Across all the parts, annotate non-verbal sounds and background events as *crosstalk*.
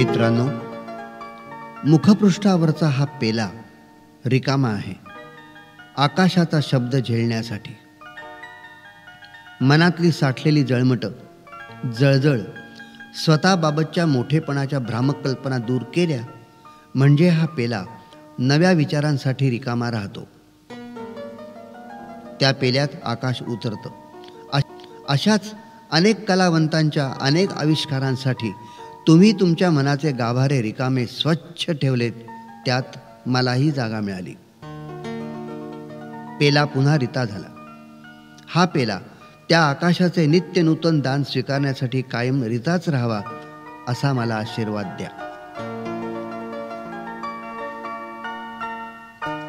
मित्रांनो मुखपृष्ठावरचा हा पेला रिकामा आहे. आकाशाचा शब्द झेलण्यासाठी. मनातली साठलेली जळमट जळजळ स्वतःबाबतच्या मोठेपणाच्या भ्रामक कल्पना दूर केल्या म्हणजे हा पेला नव्या विचारांसाठी रिकामा राहतो. त्या पेल्यात आकाश उतरतं. अशाच अनेक कलावंतांच्या अनेक आविष्कारांसाठी तुम्ही तुमच्या मनाचे गाभारे रिकामे स्वच्छ ठेवलेत त्यात मलाही जागा मिळाली. पेला पुन्हा रिता झाला. हा पेला त्या आकाशाचे नित्य नूतन दान स्वीकारण्यासाठी कायम रिताच राहावा असा मला आशीर्वाद द्या.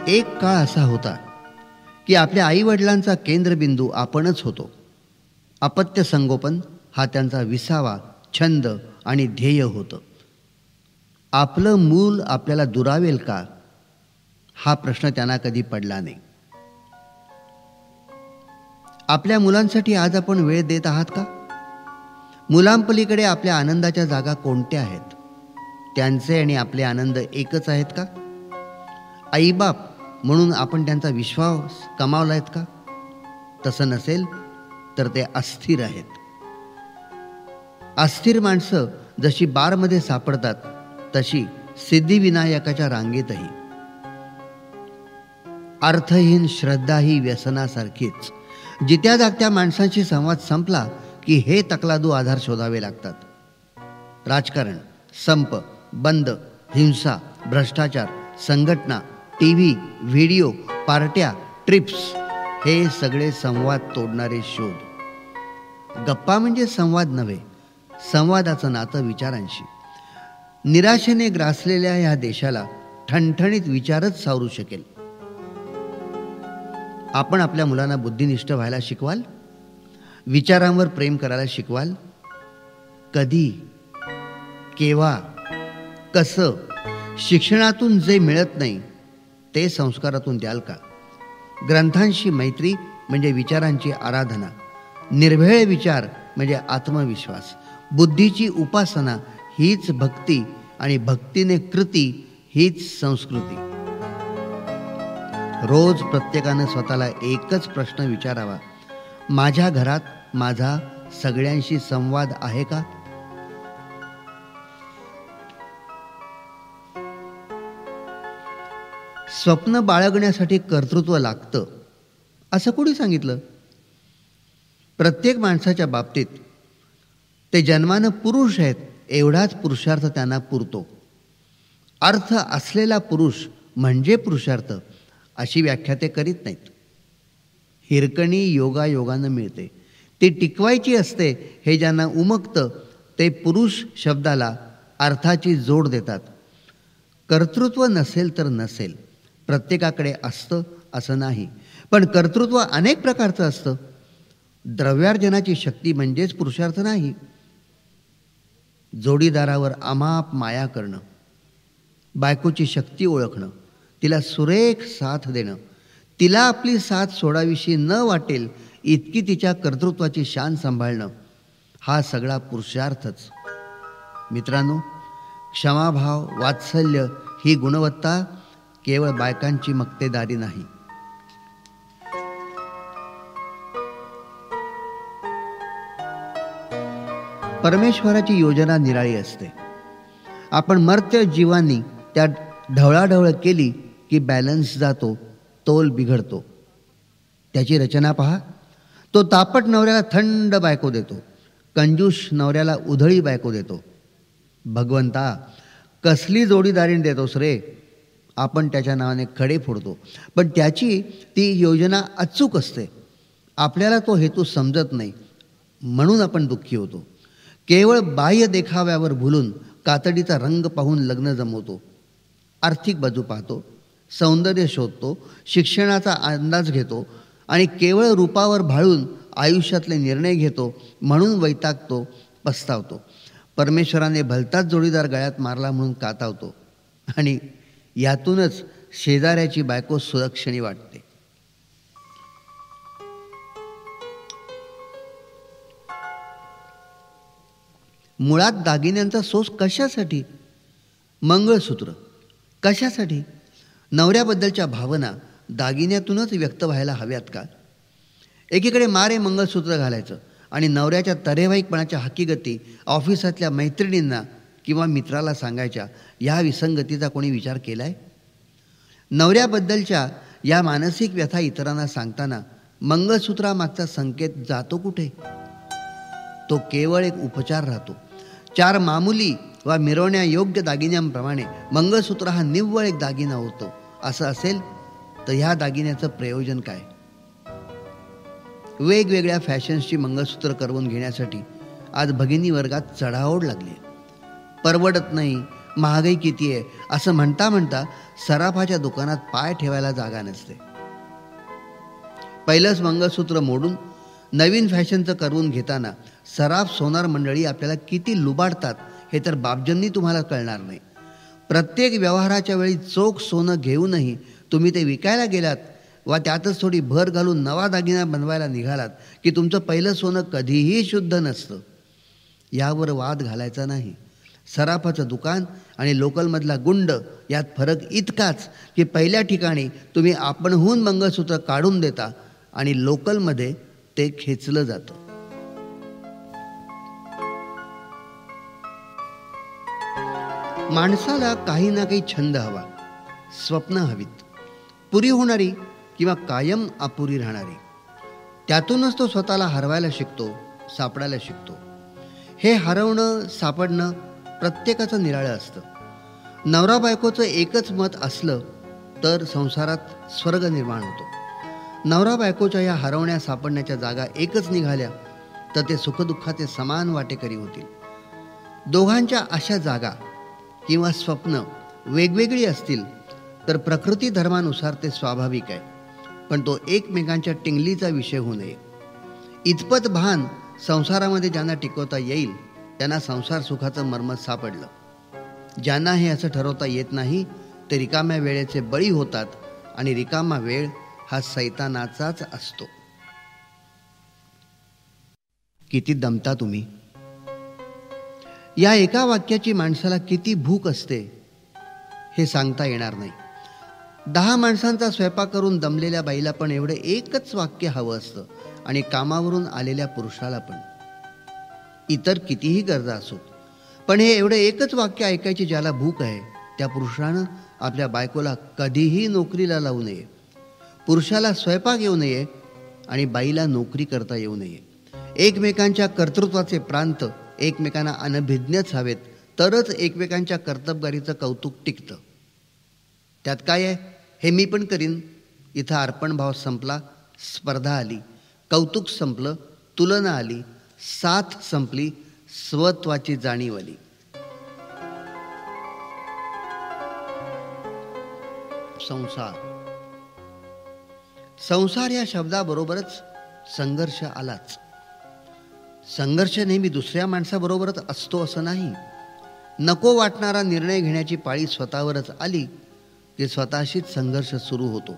एक काळ असा होता की आपल्या आई वडिलांचा केंद्रबिंदू आपणच होतो. अपत्य संगोपन हा त्यांचा विसावा छंद आणि ध्येय होतं. आपलं मूल आपल्याला दुरावेल का? हा प्रश्न त्यांना कधी पडला नाही. आपल्या मुलांसाठी आज आपण वेळ देत आहात का? मुलांपलीकडे आपल्या आनंदाच्या जागा कोणत्या आहेत? त्यांचे आणि आपले आनंद एकच आहेत का? आईबाप म्हणून आपण त्यांचा विश्वास कमावला आहेत का? तसं नसेल तर ते अस्थिर आहेत. अस्थिर माणसं जशी बारमध्ये सापडतात तशी सिद्धिविनायकाच्या रांगेतही. अर्थहीन श्रद्धा ही व्यसनासारखीच. जित्या जागत्या माणसांशी संवाद संपला की हे तकलादू आधार शोधावे लागतात. राजकारण संप बंद हिंसा भ्रष्टाचार संघटना टी व्ही व्हिडिओ पार्ट्या ट्रिप्स हे सगळे संवाद तोडणारे शोध. गप्पा म्हणजे संवाद नव्हे संवादाचं नातं विचारांशी. निराशेने ग्रासलेल्या ह्या देशाला ठणठणीत विचारच सावरू शकेल. आपण आपल्या मुलांना बुद्धिनिष्ठ व्हायला शिकवाल? विचारांवर प्रेम करायला शिकवाल? कधी? केव्हा? कसं? शिक्षणातून जे मिळत नाही ते संस्कारातून द्याल का? ग्रंथांशी मैत्री म्हणजे विचारांची आराधना. निर्भेळ विचार म्हणजे आत्मविश्वास. बुद्धीची उपासना हीच भक्ती आणि भक्तीने कृती हीच संस्कृती. रोज प्रत्येकानं स्वतःला एकच प्रश्न विचारावा. माझ्या घरात माझा सगळ्यांशी संवाद आहे का? स्वप्न बाळगण्यासाठी कर्तृत्व लागतं. असं कोणी सांगितलं? प्रत्येक माणसाच्या बाबतीत ते जन्मानं पुरुष आहेत एवढाच पुरुषार्थ त्यांना पुरतो. अर्थ असलेला पुरुष म्हणजे पुरुषार्थ अशी व्याख्या ते करीत नाहीत. हिरकणी योगायोगानं मिळते. ती टिकवायची असते हे ज्यांना उमगतं ते पुरुष शब्दाला अर्थाची जोड देतात. कर्तृत्व नसेल तर नसेल प्रत्येकाकडे असतं असं नाही. पण कर्तृत्व अनेक प्रकारचं असतं. द्रव्यार्जनाची शक्ती म्हणजेच पुरुषार्थ नाही. जोडीदारावर अमाप माया करणं बायकोची शक्ती ओळखणं तिला सुरेख साथ देणं तिला आपली साथ सोडाविषयी न वाटेल इतकी तिच्या कर्तृत्वाची शान सांभाळणं हा सगळा पुरुषार्थच. मित्रांनो क्षमाभाव वात्सल्य ही गुणवत्ता केवळ बायकांची मक्तेदारी नाही. परमेश्वराची योजना निराळी असते. आपण मर्त्य जीवांनी त्या ढवळाढवळ केली की बॅलन्स जातो तोल बिघडतो. त्याची रचना पहा. तो तापट नवऱ्याला थंड बायको देतो. कंजूष नवऱ्याला उधळी बायको देतो. भगवंता कसली जोडीदारीने देतोस रे? आपण त्याच्या नावाने खडे फोडतो. पण त्याची ती योजना अचूक असते. आपल्याला तो हेतू समजत नाही. म्हणून आपण दुःखी होतो. केवळ बाह्य देखाव्यावर भुलून कातडीचा रंग पाहून लग्न जमवतो आर्थिक बाजू पाहतो सौंदर्य शोधतो शिक्षणाचा अंदाज घेतो आणि केवळ रूपावर भाळून आयुष्यातले निर्णय घेतो म्हणून वैतागतो पस्तावतो. परमेश्वराने भलताच जोडीदार गळ्यात मारला म्हणून कातावतो आणि यातूनच शेजाऱ्याची बायको सुरक्षणी वाटते. मुळात दागिन्यांचा सोस कशासाठी? मंगळसूत्र. कशासाठी? नवऱ्याबद्दलच्या भावना दागिन्यातूनच व्यक्त व्हायला हव्यात का? एकीकडे मारे मंगळसूत्र घालायचं आणि नवऱ्याच्या तरेवाईकपणाच्या हकीकती ऑफिसातल्या मैत्रिणींना किंवा मित्राला सांगायच्या या विसंगतीचा कोणी विचार केला आहे नवऱ्याबद्दलच्या या मानसिक व्यथा इतरांना सांगताना मंगळसूत्रामागचा संकेत जातो कुठे? तो केवळ एक उपचार राहतो. चार मामुली वा मिरवण्या योग्य दागिन्यांप्रमाणे मंगळसूत्र हा निव्वळ एक दागिना होतो. असं असेल तर ह्या दागिन्याचं प्रयोजन काय? वेगवेगळ्या फॅशन्सची मंगळसूत्र करवून घेण्यासाठी आज भगिनी वर्गात चढाओढ लागली परवडत नाही महागाई किती आहे असं म्हणता म्हणता सराफाच्या दुकानात पाय ठेवायला जागा नसते. पहिलंच मंगळसूत्र मोडून नवीन फॅशनचं करवून घेताना सराफ सोनार मंडळी आपल्याला किती लुबाडतात हे तर बाबजंनी तुम्हाला कळणार नाही. प्रत्येक व्यवहाराच्या वेळी चोख सोनं घेऊनही तुम्ही ते विकायला गेलात वा त्यातच थोडी भर घालून नवा दागिना बनवायला निघालात की तुमचं पहिलं सोनं कधीही शुद्ध नसतं. यावर वाद घालायचा नाही. सराफाचं दुकान आणि लोकलमधला गुंड यात फरक इतकाच की पहिल्या ठिकाणी तुम्ही आपणहून मंगळसूत्र काढून देता आणि लोकलमध्ये ते खेचलं जातं. माणसाला काही ना काही छंद हवा. स्वप्न हवीत. पुरी होणारी किंवा कायम अपुरी राहणारी. त्यातूनच तो स्वतःला हरवायला शिकतो सापडायला शिकतो. हे हरवणं सापडणं प्रत्येकाचं निराळं असतं. नवरा बायकोचं एकच मत असलं तर संसारात स्वर्ग निर्माण होतो. नवरा बायकोच्या या हरवण्या सापडण्याच्या जागा एकच निघाल्या तर ते सुखदुःखाचे समान वाटेकरी होतील. दोघांच्या अशा जागा किंवा स्वप्न वेगवेगळी असतील तर प्रकृती धर्मानुसार ते स्वाभाविक आहे. पण तो एकमेकांच्या टिंगलीचा विषय होऊ नये. इतपत भान संसारामध्ये ज्यांना टिकवता येईल त्यांना संसार सुखाचं मर्म सापडलं. ज्यांना हे असं ठरवता येत नाही ते रिकाम्या वेळेचे बळी होतात आणि रिकामा वेळ हा सैतानाचाच असतो. किती दमता तुम्ही? या एका वाक्याची माणसाला किती भूक असते हे सांगता येणार नाही. दहा माणसांचा स्वयंपाक करून दमलेल्या बाईला पण एवढं एकच वाक्य हवं असतं आणि कामावरून आलेल्या पुरुषाला पण. इतर कितीही गरजा असोत पण हे एवढं एकच वाक्य ऐकायची ज्याला भूक आहे त्या पुरुषानं आपल्या बायकोला कधीही नोकरीला लावू नये. पुरुषाला स्वयंपाक येऊ नये आणि बाईला नोकरी करता येऊ नये. एकमेकांच्या कर्तृत्वाचे प्रांत एकमेकांना अनभिज्ञच हवेत तरच एकमेकांच्या कर्तबगारीचं कौतुक टिकतं. त्यात काय आहे? हे मी पण करीन. इथं अर्पणभाव संपला स्पर्धा आली. कौतुक संपलं तुलना आली. साथ संपली स्वत्वाची जाणीव आली. संसार. संसार या शब्दाबरोबरच संघर्ष आलाच. संघर्ष नेहमी दुसऱ्या माणसाबरोबरच असतो असं नाही. नको वाटणारा निर्णय घेण्याची पाळी स्वतःवरच आली की स्वतःशीच संघर्ष सुरू होतो.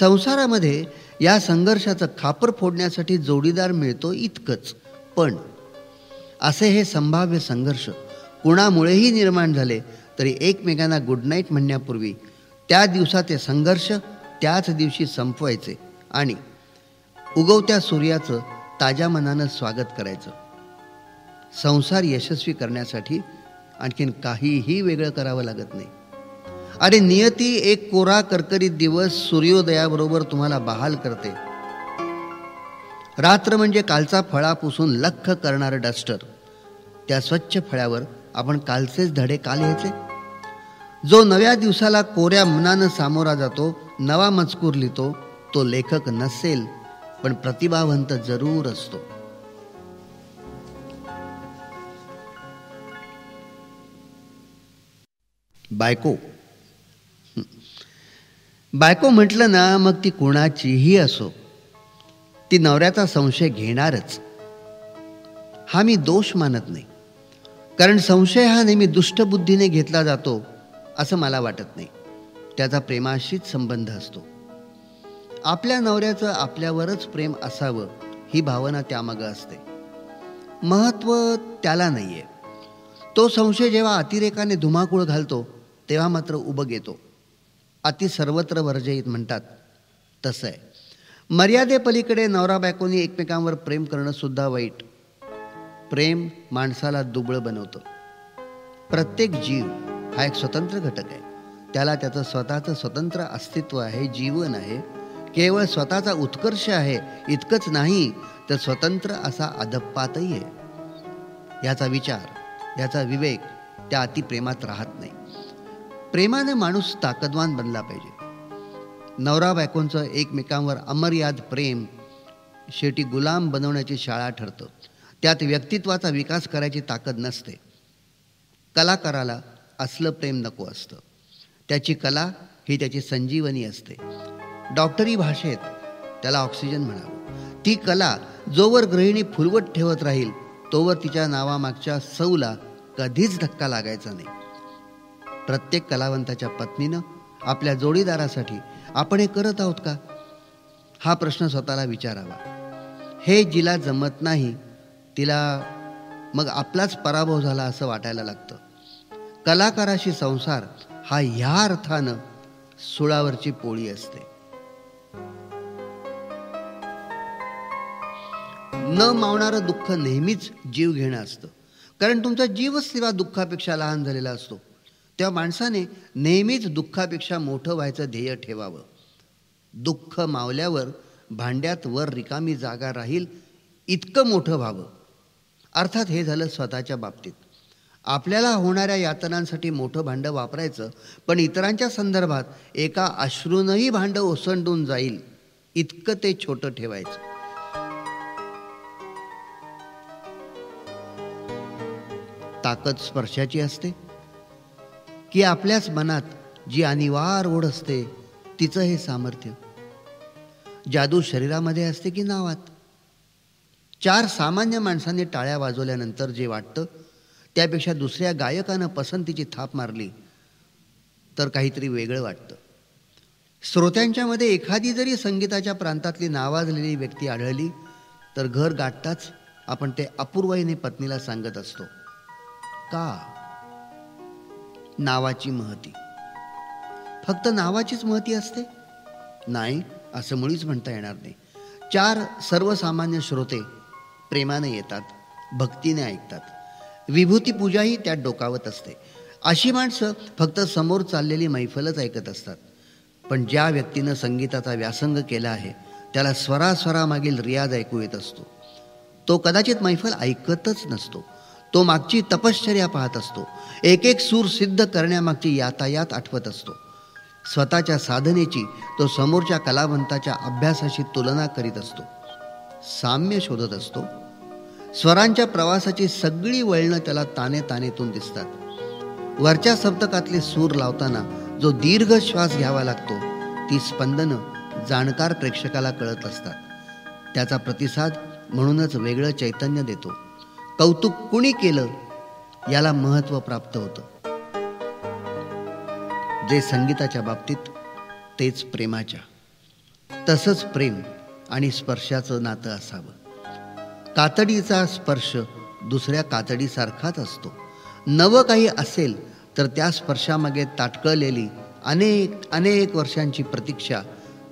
संसारामध्ये या संघर्षाचं खापर फोडण्यासाठी जोडीदार मिळतो इतकंच. पण असे हे संभाव्य संघर्ष कुणामुळेही निर्माण झाले तरी एकमेकांना गुड नाईट म्हणण्यापूर्वी त्या दिवसाचे संघर्ष त्याच दिवशी संपवायचे आणि उगवत्या सूर्याचं ताज्या मनानं स्वागत करायचं. संसार यशस्वी करण्यासाठी आणखीन काहीही वेगळं करावं लागत नाही. अरे नियती एक कोरा करकरीत दिवस सूर्योदयाबरोबर तुम्हाला बहाल करते. रात्र म्हणजे कालचा फळा पुसून लख करणारं डस्टर. त्या स्वच्छ फळ्यावर आपण कालचेच धडे का लिहायचे? जो नव्या दिवसाला कोऱ्या मनानं सामोरा जातो नवा मजकूर लिहितो तो लेखक नसेल. पण प्रतिभावंत जरूर असतो. बायको. बायको म्हटलं ना मग ती कुणाचीही असो. ती नवऱ्याचा संशय घेणारच. हा मी दोष मानत नाही. कारण संशय हा नेहमी दुष्टबुद्धीने घेतला जातो असं मला वाटत नाही. त्याचा प्रेमाशीच संबंध असतो. आपल्या नवऱ्याचं आपल्यावरच प्रेम असावं ही भावना त्यामागं असते. महत्त्व त्याला नाही आहे तो संशय जेव्हा अतिरेकाने धुमाकूळ घालतो तेव्हा मात्र उभं येतो. अति सर्वत्र वर्जयित म्हणतात तसं आहे मर्यादेपलीकडे नवरा बायकोनी एकमेकांवर प्रेम करणं सुद्धा वाईट. प्रेम माणसाला दुबळं बनवतं. प्रत्येक जीव हा एक स्वतंत्र घटक आहे. त्याला त्याचं स्वतःचं स्वतंत्र अस्तित्व आहे जीवन आहे केवळ स्वतःचा उत्कर्ष आहे इतकंच नाही तर स्वतंत्र असा अदप्पातही आहे. याचा विचार याचा विवेक त्या अतिप्रेमात राहत नाही. प्रेमाने माणूस ताकदवान बनला पाहिजे. नवरा बायकोंचं एकमेकांवर अमर्याद प्रेम शेवटी गुलाम बनवण्याची शाळा ठरतं. त्यात व्यक्तित्वाचा विकास करायची ताकद नसते. कलाकाराला असलं प्रेम नको असतं. त्याची कला ही त्याची संजीवनी असते. डॉक्टरी भाषेत त्याला ऑक्सिजन म्हणावं. ती कला जोवर गृहिणी फुलवत ठेवत राहील तोवर तिच्या नावामागच्या सौला कधीच धक्का लागायचा नाही. प्रत्येक कलावंताच्या पत्नीनं आपल्या जोडीदारासाठी आपण हे करत आहोत का? हा प्रश्न स्वतःला विचारावा. हे जिला जमत नाही तिला मग आपलाच पराभव झाला असं वाटायला लागतं. कलाकाराशी संसार हा ह्या अर्थानं सुळावरची पोळी असते. न मावणारं दुःख नेहमीच जीव घेणं असतं. कारण तुमचा जीवच तेव्हा दुःखापेक्षा लहान झालेला असतो. तेव्हा माणसाने नेहमीच दुःखापेक्षा मोठं व्हायचं ध्येय ठेवावं. दुःख मावल्यावर भांड्यात वर रिकामी जागा राहील इतकं मोठं व्हावं. अर्थात हे झालं स्वतःच्या बाबतीत. आपल्याला होणाऱ्या यातनांसाठी मोठं भांडं वापरायचं पण इतरांच्या संदर्भात एका अश्रूनही भांडं ओसंडून जाईल इतकं ते छोटं ठेवायचं. ताकद स्पर्शाची असते? की आपल्याच मनात जी अनिवार ओढ असते तिचं हे सामर्थ्य? जादू शरीरामध्ये असते की नावात? चार सामान्य माणसांनी टाळ्या वाजवल्यानंतर जे वाटतं त्यापेक्षा दुसऱ्या गायकानं पसंतीची थाप मारली तर काहीतरी वेगळं वाटतं. श्रोत्यांच्यामध्ये एखादी जरी संगीताच्या प्रांतातली नावाजलेली व्यक्ती आढळली तर घर गाठताच आपण ते अपूर्वाईने पत्नीला सांगत असतो. का? नावाची महती. फक्त नावाचीच महती असते? नाही असं मुळीच म्हणता येणार नाही. चार सर्वसामान्य श्रोते प्रेमाने येतात भक्तीने ऐकतात. विभूती पूजाही त्यात डोकावत असते. अशी माणसं फक्त समोर चाललेली मैफलच ऐकत असतात. पण ज्या व्यक्तीनं संगीताचा व्यासंग केला आहे त्याला स्वरास्वरामागील रियाज ऐकू येत असतो. तो कदाचित मैफल ऐकतच नसतो. तो मागची तपश्चर्या पाहत असतो. एक एक सूर सिद्ध करण्यामागची यातायात आठवत असतो. स्वतःच्या साधनेची तो समोरच्या कलावंताच्या अभ्यासाशी तुलना करीत असतो. साम्य शोधत असतो. स्वरांच्या प्रवासाची सगळी वळणं त्याला ताने तानेतून दिसतात. वरच्या सप्तकातले सूर लावताना जो दीर्घ श्वास घ्यावा लागतो ती स्पंदनं जाणकार प्रेक्षकाला कळत असतात. त्याचा प्रतिसाद म्हणूनच वेगळं चैतन्य देतो. कौतुक कुणी केलं याला महत्त्व प्राप्त होतं. जे संगीताच्या बाबतीत तेच प्रेमाच्या. तसंच प्रेम आणि स्पर्शाचं नातं असावं. कातडीचा स्पर्श दुसऱ्या कातडीसारखाच असतो. नवं काही असेल तर त्या स्पर्शामागे ताटकळलेली अनेक अनेक वर्षांची प्रतीक्षा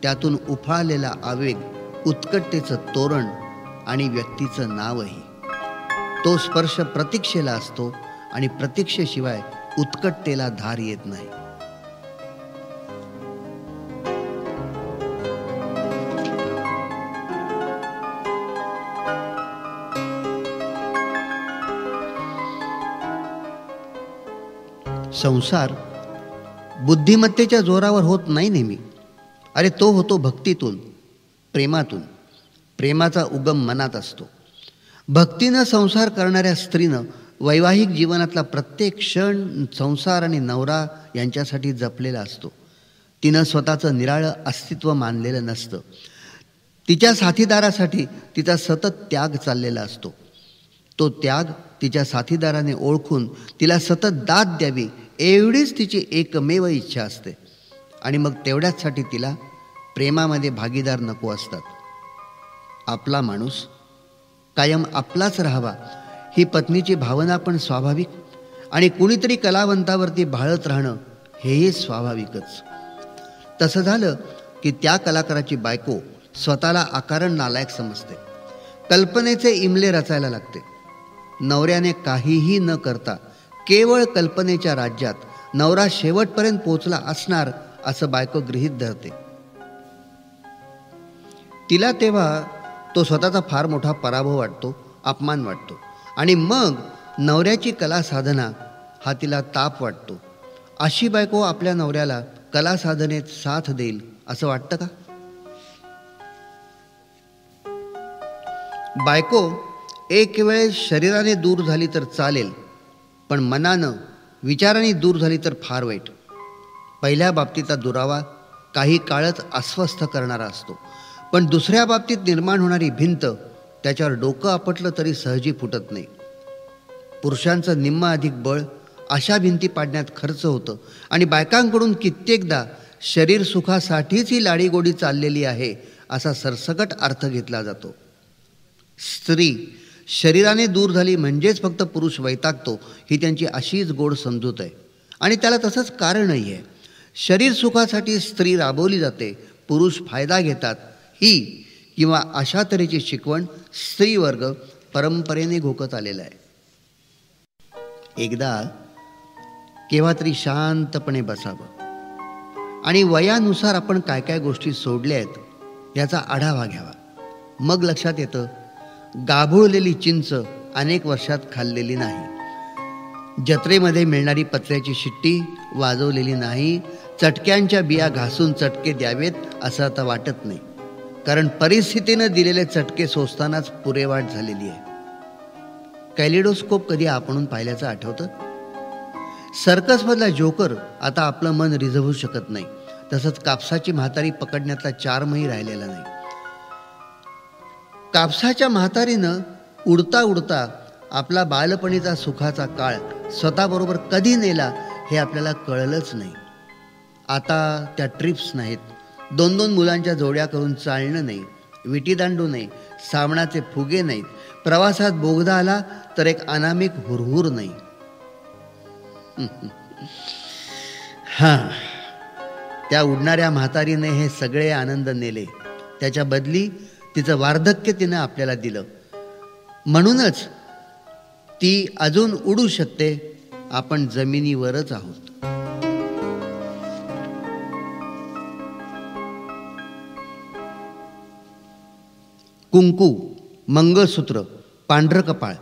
त्यातून उफाळलेला आवेग उत्कटतेचं तोरण आणि व्यक्तीचं नावही. तो स्पर्श प्रतीक्षेला असतो आणि प्रतीक्षेशिवाय उत्कटतेला धार येत नाही. संसार बुद्धिमत्तेच्या जोरावर होत नाही नेहमी. अरे तो होतो भक्तीतून प्रेमातून. प्रेमाचा उगम मनात असतो. भक्तीनं संसार करणाऱ्या स्त्रीनं वैवाहिक जीवनातला प्रत्येक क्षण संसार आणि नवरा यांच्यासाठी जपलेला असतो. तिनं स्वतःचं निराळं अस्तित्व मानलेलं नसतं. तिच्या साथीदारासाठी तिचा सतत त्याग चाललेला असतो. तो त्याग तिच्या साथीदाराने ओळखून तिला सतत दाद द्यावी एवढीच तिची एकमेव इच्छा असते. आणि मग तेवढ्याचसाठी तिला प्रेमामध्ये भागीदार नको असतात. आपला माणूस कायम आपलाच राहावा. ही पत्नीची भावना पण स्वाभाविक आणि कुणीतरी कलावंतावरती भाळत राहणं हेही स्वाभाविकच. तसं झालं की त्या कलाकाराची बायको स्वतःला आकारण नालायक समजते. कल्पनेचे इमले रचायला लागते. नवऱ्याने काहीही न करता केवळ कल्पनेच्या राज्यात नवरा शेवटपर्यंत पोचला असणार असं बायको गृहीत धरते. तिला तेव्हा तो स्वतःचा फार मोठा पराभव वाटतो अपमान वाटतो. आणि मग नवऱ्याची कला साधना हा तिला ताप वाटतो. अशी बायको आपल्या नवऱ्याला कला साधनेत साथ देईल असं वाटतं का? बायको एक वेळ शरीराने दूर झाली तर चालेल पण मनानं विचाराने दूर झाली तर फार वाईट. पहिल्या बाबतीचा दुरावा काही काळच अस्वस्थ करणारा असतो. पण दुसऱ्या बाबतीत निर्माण होणारी भिंत त्याच्यावर डोकं आपटलं तरी सहजी फुटत नाही. पुरुषांचं निम्मा अधिक बळ अशा भिंती पाडण्यात खर्च होतं आणि बायकांकडून कित्येकदा शरीर सुखासाठीच ही लाडीगोडी चाललेली आहे असा सरसकट अर्थ घेतला जातो. स्त्री शरीराने दूर झाली म्हणजेच फक्त पुरुष वैतागतो ही त्यांची अशीच गोड समजूत आहे. आणि त्याला तसंच कारणही आहे. शरीर सुखासाठी स्त्री राबवली जाते पुरुष फायदा घेतात ही किंवा अशा तऱ्हेची शिकवण स्त्रीवर्ग परंपरेने घोकत आलेला आहे. एकदा केव्हा तरी शांतपणे बसावं. आणि वयानुसार आपण काय काय गोष्टी सोडल्या आहेत याचा आढावा घ्यावा. मग लक्षात येतं गाभुळलेली चिंच अनेक वर्षात खाल्लेली नाही. जत्रेमध्ये मिळणारी पत्र्याची शिट्टी वाजवलेली नाही. चटक्यांच्या बिया घासून चटके द्यावेत असं आता वाटत नाही. कारण परिस्थितीनं दिलेले चटके सोसतानाच पुरेवाट झालेली आहे. कॅलिडोस्कोप कधी आपण पाहिल्याचं आठवतं? सर्कसमधला जोकर आता आपलं मन रिझवू शकत नाही. तसंच कापसाची म्हातारी पकडण्यातला चारमही राहिलेला नाही. कापसाच्या म्हातारीनं उडता उडता आपला बालपणीचा सुखाचा काळ स्वतःबरोबर कधी नेला हे आपल्याला कळलंच नाही. आता त्या ट्रिप्स नाहीत. दोन दोन मुलांच्या जोड्या करून चालणं नाही विटीदांडू नाही सावणाचे फुगे नाहीत. प्रवासात बोगदा आला तर एक अनामिक हुरहुर नाही. *laughs* हां त्या उडणाऱ्या म्हातारीने हे सगळे आनंद नेले. त्याच्या बदली तिचं वार्धक्य तिनं आपल्याला दिलं. म्हणूनच ती अजून उडू शकते आपण जमिनीवरच आहोत. कुंकू मंगळसूत्र पांढरं कपाळ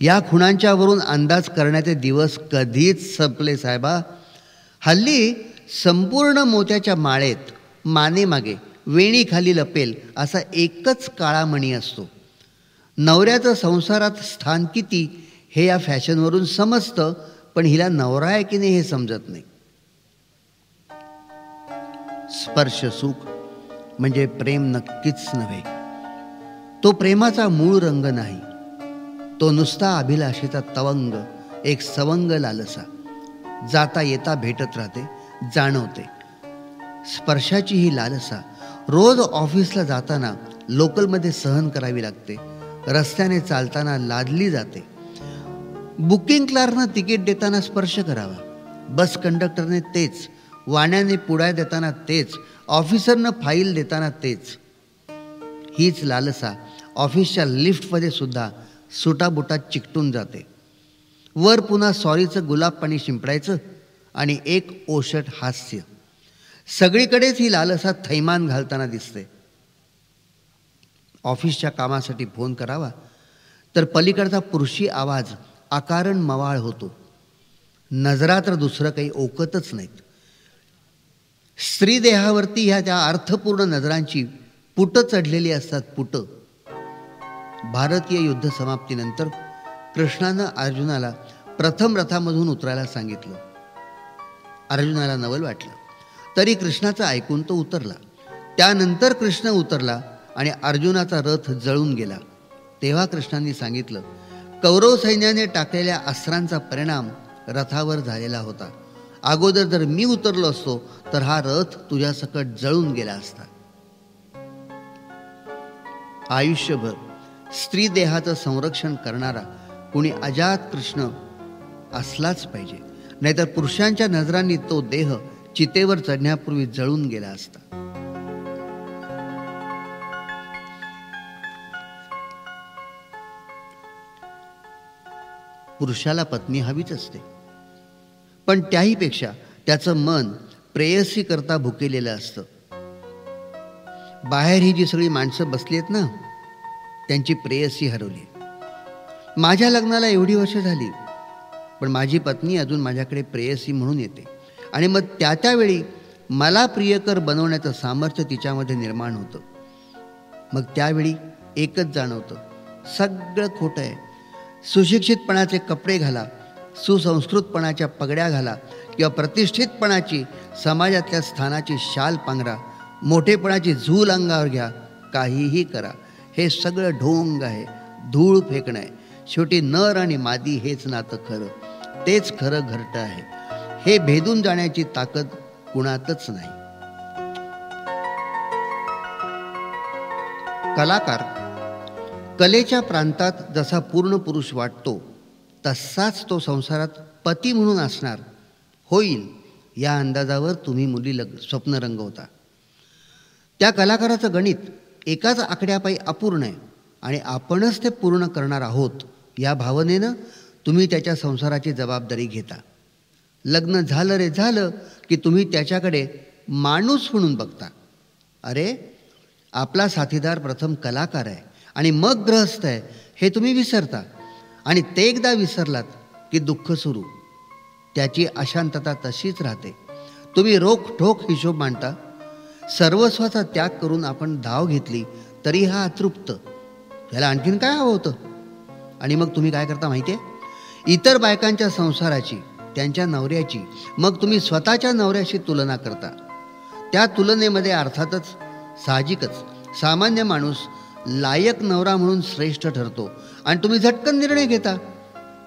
या खुणांच्यावरून अंदाज करण्याचे दिवस कधीच संपले साहेबा. हल्ली संपूर्ण मोत्याच्या माळेत मानेमागे वेणीखाली लपेल असा एकच काळामणी असतो. नवऱ्याचं संसारात स्थान किती हे या फॅशनवरून समजतं पण हिला नवरा आहे की नाही हे समजत नाही. स्पर्श सुख म्हणजे प्रेम नक्कीच नव्हे. तो प्रेमाचा मूळ रंग नाही. तो नुसता अभिलाषेचा तवंग एक सवंग लालसा. जाता येता भेटत राहते जाणवते. स्पर्शाची ही लालसा रोज ऑफिसला जाताना लोकलमध्ये सहन करावी लागते. रस्त्याने चालताना लादली जाते. बुकिंग क्लार्कनं तिकीट देताना स्पर्श करावा. बस कंडक्टरने तेच वाण्याने पुढ्या देताना तेच ऑफिसरनं फाईल देताना तेच. हीच लालसा ऑफिसच्या लिफ्टमध्ये सुद्धा सुटाबुटात चिकटून जाते. वर पुन्हा सॉरीचं गुलाब पाणी शिंपडायचं आणि एक ओषट हास्य. सगळीकडेच ही लालसा थैमान घालताना दिसते. ऑफिसच्या कामासाठी फोन करावा तर पलीकडचा पुरुषी आवाज आकारण मवाळ होतो. नजरा तर दुसरं काही ओकतच नाहीत. स्त्री देहावरती ह्या त्या अर्थपूर्ण नजरांची पुटं चढलेली असतात पुटं. भारतीय युद्ध समाप्तीनंतर कृष्णानं अर्जुनाला प्रथम रथामधून उतरायला सांगितलं. अर्जुनाला नवल वाटलं. तरी कृष्णाचं ऐकून तो उतरला. त्यानंतर कृष्ण उतरला आणि अर्जुनाचा रथ जळून गेला. तेव्हा कृष्णांनी सांगितलं कौरव सैन्याने टाकलेल्या अस्त्रांचा परिणाम रथावर झालेला होता. अगोदर जर मी उतरलो असतो तर हा रथ तुझ्यासकट जळून गेला असता. आयुष्यभर स्त्री देहाचं संरक्षण करणारा कुणी अजात कृष्ण असलाच पाहिजे. नाहीतर पुरुषांच्या नजरांनी तो देह चितेवर चढण्यापूर्वी जळून गेला असता. पुरुषाला पत्नी हवीच असते. पण त्याहीपेक्षा त्याचं मन प्रेयसी करता भुकेलेलं असतं. बाहेर ही जी सगळी माणसं बसली आहेत ना त्यांची प्रेयसी हरवली. माझ्या लग्नाला एवढी वर्ष झाली पण माझी पत्नी अजून माझ्याकडे प्रेयसी म्हणून येते. आणि मग त्या त्यावेळी मला प्रियकर बनवण्याचं सामर्थ्य तिच्यामध्ये निर्माण होतं. मग त्यावेळी एकच जाणवतं सगळं खोटं आहे. सुशिक्षितपणाचे कपडे घाला सुसंस्कृतपणाच्या पगड्या घाला किंवा प्रतिष्ठितपणाची समाजातल्या स्थानाची शाल पांघरा मोठेपणाची झूल अंगावर घ्या. काहीही करा. हे सगळं ढोंग आहे. धूळ फेकणं आहे. शेवटी नर आणि मादी हेच नातं खरं. तेच खरं घरटं आहे. हे भेदून जाण्याची ताकद कुणातच नाही. कलाकार. कलेच्या प्रांतात जसा पूर्ण पुरुष वाटतो तसाच तो संसारात पती म्हणून असणार. होईल. या अंदाजावर तुम्ही मुली लग स्वप्न रंगवता. त्या कलाकाराचं गणित एकाच आकड्यापायी अपूर्ण आहे आणि आपणच ते पूर्ण करणार आहोत या भावनेनं तुम्ही त्याच्या संसाराची जबाबदारी घेता. लग्न झालं रे झालं की तुम्ही त्याच्याकडे माणूस म्हणून बघता. अरे आपला साथीदार प्रथम कलाकार आहे आणि मग ग्रहस्थ आहे हे तुम्ही विसरता. आणि ते एकदा विसरलात की दुःख सुरू. त्याची अशांतता तशीच राहते. तुम्ही रोख ठोक हिशोब मांडता. सर्वस्वाचा त्याग करून आपण धाव घेतली तरी हा अतृप्त. ह्याला आणखीन काय हवं होतं? आणि मग तुम्ही काय करता माहिती आहे इतर बायकांच्या संसाराची त्यांच्या नवऱ्याची मग तुम्ही स्वतःच्या नवऱ्याशी तुलना करता. त्या तुलनेमध्ये अर्थातच साहजिकच. सामान्य माणूस लायक नवरा म्हणून श्रेष्ठ ठरतो आणि तुम्ही झटकन निर्णय घेता.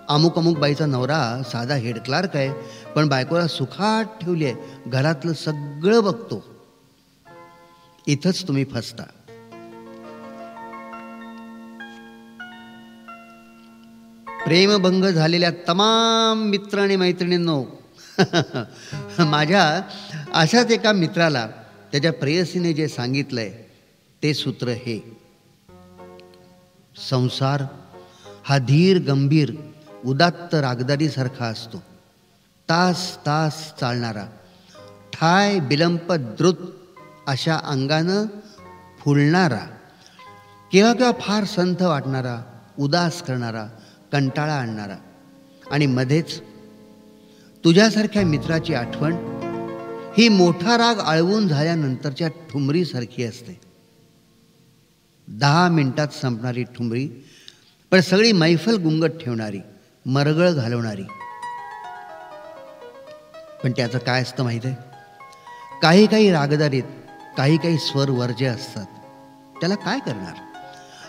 अमुक अमुक बाईचा नवरा साधा हेड क्लार्क आहे पण बायकोला सुखात ठेवली आहे. घरातलं सगळं बघतो. इथंच तुम्ही फसता. प्रेमभंग झालेल्या तमाम मित्र आणि मैत्रिणींनो *laughs* माझ्या अशाच एका मित्राला त्याच्या प्रेयसीने जे सांगितलंय ते सूत्र हे. संसार हा धीर गंभीर उदात्त रागदारीसारखा असतो. तास तास चालणारा ठाय बिलंप द्रुत अशा अंगानं फुलणारा केव्हा केव्हा फार संथ वाटणारा उदास करणारा कंटाळा आणणारा. आणि मध्येच तुझ्यासारख्या मित्राची आठवण ही मोठा राग आळवून झाल्यानंतरच्या ठुमरीसारखी असते. दहा मिनिटात संपणारी ठुमरी पण सगळी मैफल गुंगट ठेवणारी मरगळ घालवणारी. पण त्याचं काय असतं माहीत आहे? काही काही रागदारीत काही काही स्वर वर्जे असतात. त्याला काय करणार?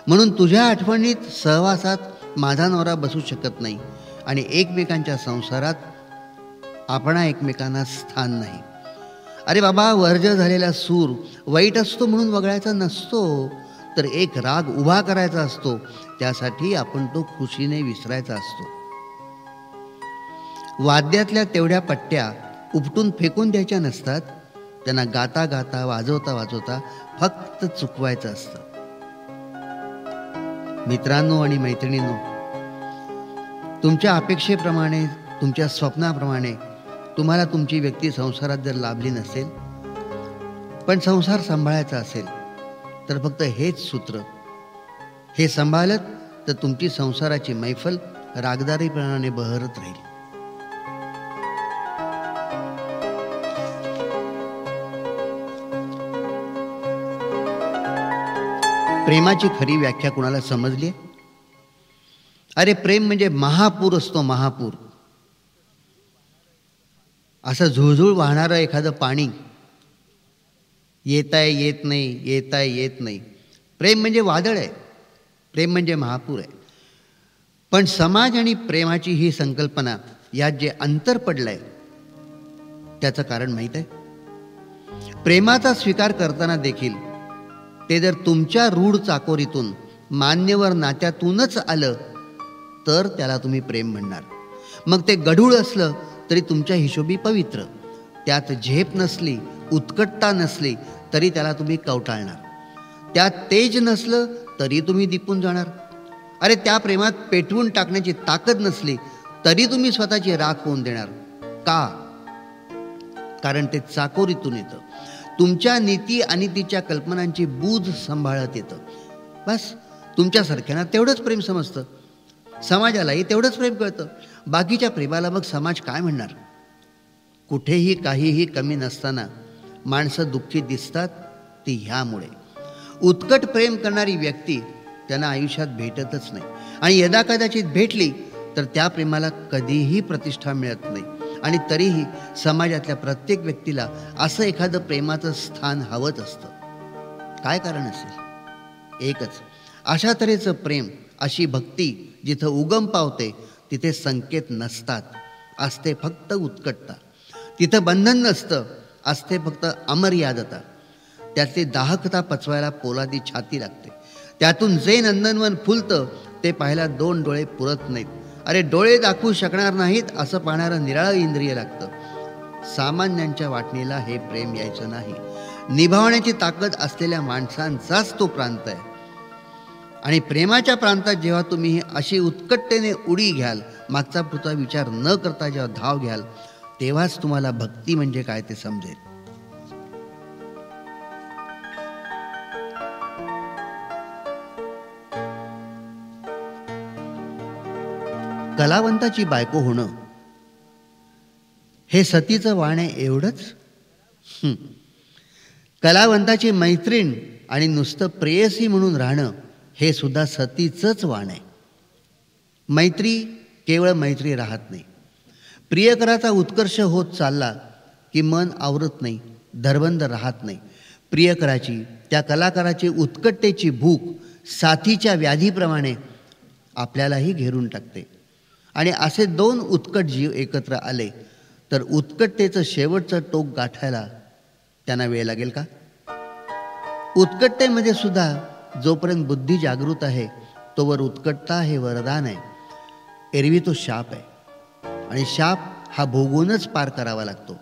म्हणून तुझ्या आठवणीत सहवासात माझा नवरा बसू शकत नाही आणि एकमेकांच्या संसारात आपणा एकमेकांना स्थान नाही. अरे बाबा वर्ज झालेला सूर वाईट असतो म्हणून वगळायचा नसतो तर एक राग उभा करायचा असतो त्यासाठी आपण तो खुशीने विसरायचा असतो. वाद्यातल्या तेवढ्या पट्ट्या उपटून फेकून द्यायच्या नसतात त्यांना गाता गाता वाजवता वाजवता फक्त चुकवायचं असतं. मित्रांनो आणि मैत्रिणींनो तुमच्या अपेक्षेप्रमाणे तुमच्या स्वप्नाप्रमाणे तुम्हाला तुमची व्यक्ती संसारात जर लाभली नसेल पण संसार सांभाळायचा असेल तर फक्त हेच सूत्र. हे सांभाळत तर तुमची संसाराची मैफल रागदारीप्रमाणे बहरत राहील. प्रेमाची खरी व्याख्या कुणाला समजली अरे प्रेम म्हणजे महापूर असतो महापूर. असं झुळझुळ वाहणारं एखादं पाणी. येत आहे येत नाही येत आहे येत नाही. प्रेम म्हणजे वादळ आहे. प्रेम म्हणजे महापूर आहे. पण समाज आणि प्रेमाची ही संकल्पना यात जे अंतर पडलं आहे त्याचं कारण माहीत आहे? प्रेमाचा स्वीकार करताना देखील ते जर तुमच्या रूढ चाकोरीतून मान्यवर नात्यातूनच आलं तर त्याला तुम्ही प्रेम म्हणणार. मग ते गढूळ असलं तरी तुमच्या हिशोबी पवित्र. त्यात झेप नसली उत्कटता नसली तरी त्याला तुम्ही कवटाळणार. त्यात तेज नसलं तरी तुम्ही दिपून जाणार. अरे त्या प्रेमात पेटवून टाकण्याची ताकद नसली तरी तुम्ही स्वतःची राख होऊन देणार. का? कारण ते चाकोरीतून येतं. तुमच्या नीती आणि तिच्या कल्पनांची बूज सांभाळत येतं. बस तुमच्यासारख्यांना तेवढंच प्रेम समजतं. समाजालाही तेवढंच प्रेम कळतं. बाकीच्या प्रेमाला मग समाज काय म्हणणार? कुठेही काहीही कमी नसताना माणसं दुःखी दिसतात ती ह्यामुळे. उत्कट प्रेम करणारी व्यक्ती त्यांना आयुष्यात भेटतच नाही. आणि यदा कदाचित भेटली तर त्या प्रेमाला कधीही प्रतिष्ठा मिळत नाही. आणि तरीही समाजातल्या प्रत्येक व्यक्तीला असं एखादं प्रेमाचं स्थान हवंच असतं. काय कारण असेल? एकच अशा तऱ्हेचं प्रेम अशी भक्ती जिथं उगम पावते तिथे संकेत नसतात. असते फक्त उत्कटता. तिथं बंधन नसतं असते फक्त अमर्यादता. त्यातली दाहकता पचवायला पोलादी छाती लागते. त्यातून जे नंदनवन फुलतं ते पाहायला दोन डोळे पुरत नाहीत. अरे डोळे दाखवू शकणार नाहीत असं पाहणारं निराळं इंद्रिय लागतं. सामान्यांच्या वाटणीला हे प्रेम यायचं नाही. निभावण्याची ताकद असलेल्या माणसांचाच तो प्रांत आहे. आणि प्रेमाच्या प्रांतात जेव्हा तुम्ही अशी उत्कटतेने उडी घ्याल मागचा पुढचा विचार न करता जेव्हा धाव घ्याल तेव्हाच तुम्हाला भक्ती म्हणजे काय ते समजेल. कलावंताची बायको होणं. हे सतीचं वाण आहे एवढंच कलावंताची मैत्रीण आणि नुसतं प्रेयसी म्हणून राहणं हे सुद्धा सतीचंच वाण. आहे मैत्री केवळ मैत्री राहत नाही. प्रियकराचा उत्कर्ष होत चालला की मन आवरत नाही धरबंद राहत नाही. प्रियकराची त्या कलाकाराची उत्कटतेची भूक साथीच्या व्याधीप्रमाणे आपल्यालाही घेरून टाकते. आणि असे दोन उत्कट जीव एकत्र आले तर उत्कटतेचं शेवटचं टोक गाठायला त्यांना वेळ लागेल का? उत्कटतेमध्ये सुद्धा जोपर्यंत बुद्धी जागृत आहे तोवर उत्कटता हे वरदान आहे. एरवी तो शाप आहे. आणि शाप हा भोगूनच पार करावा लागतो.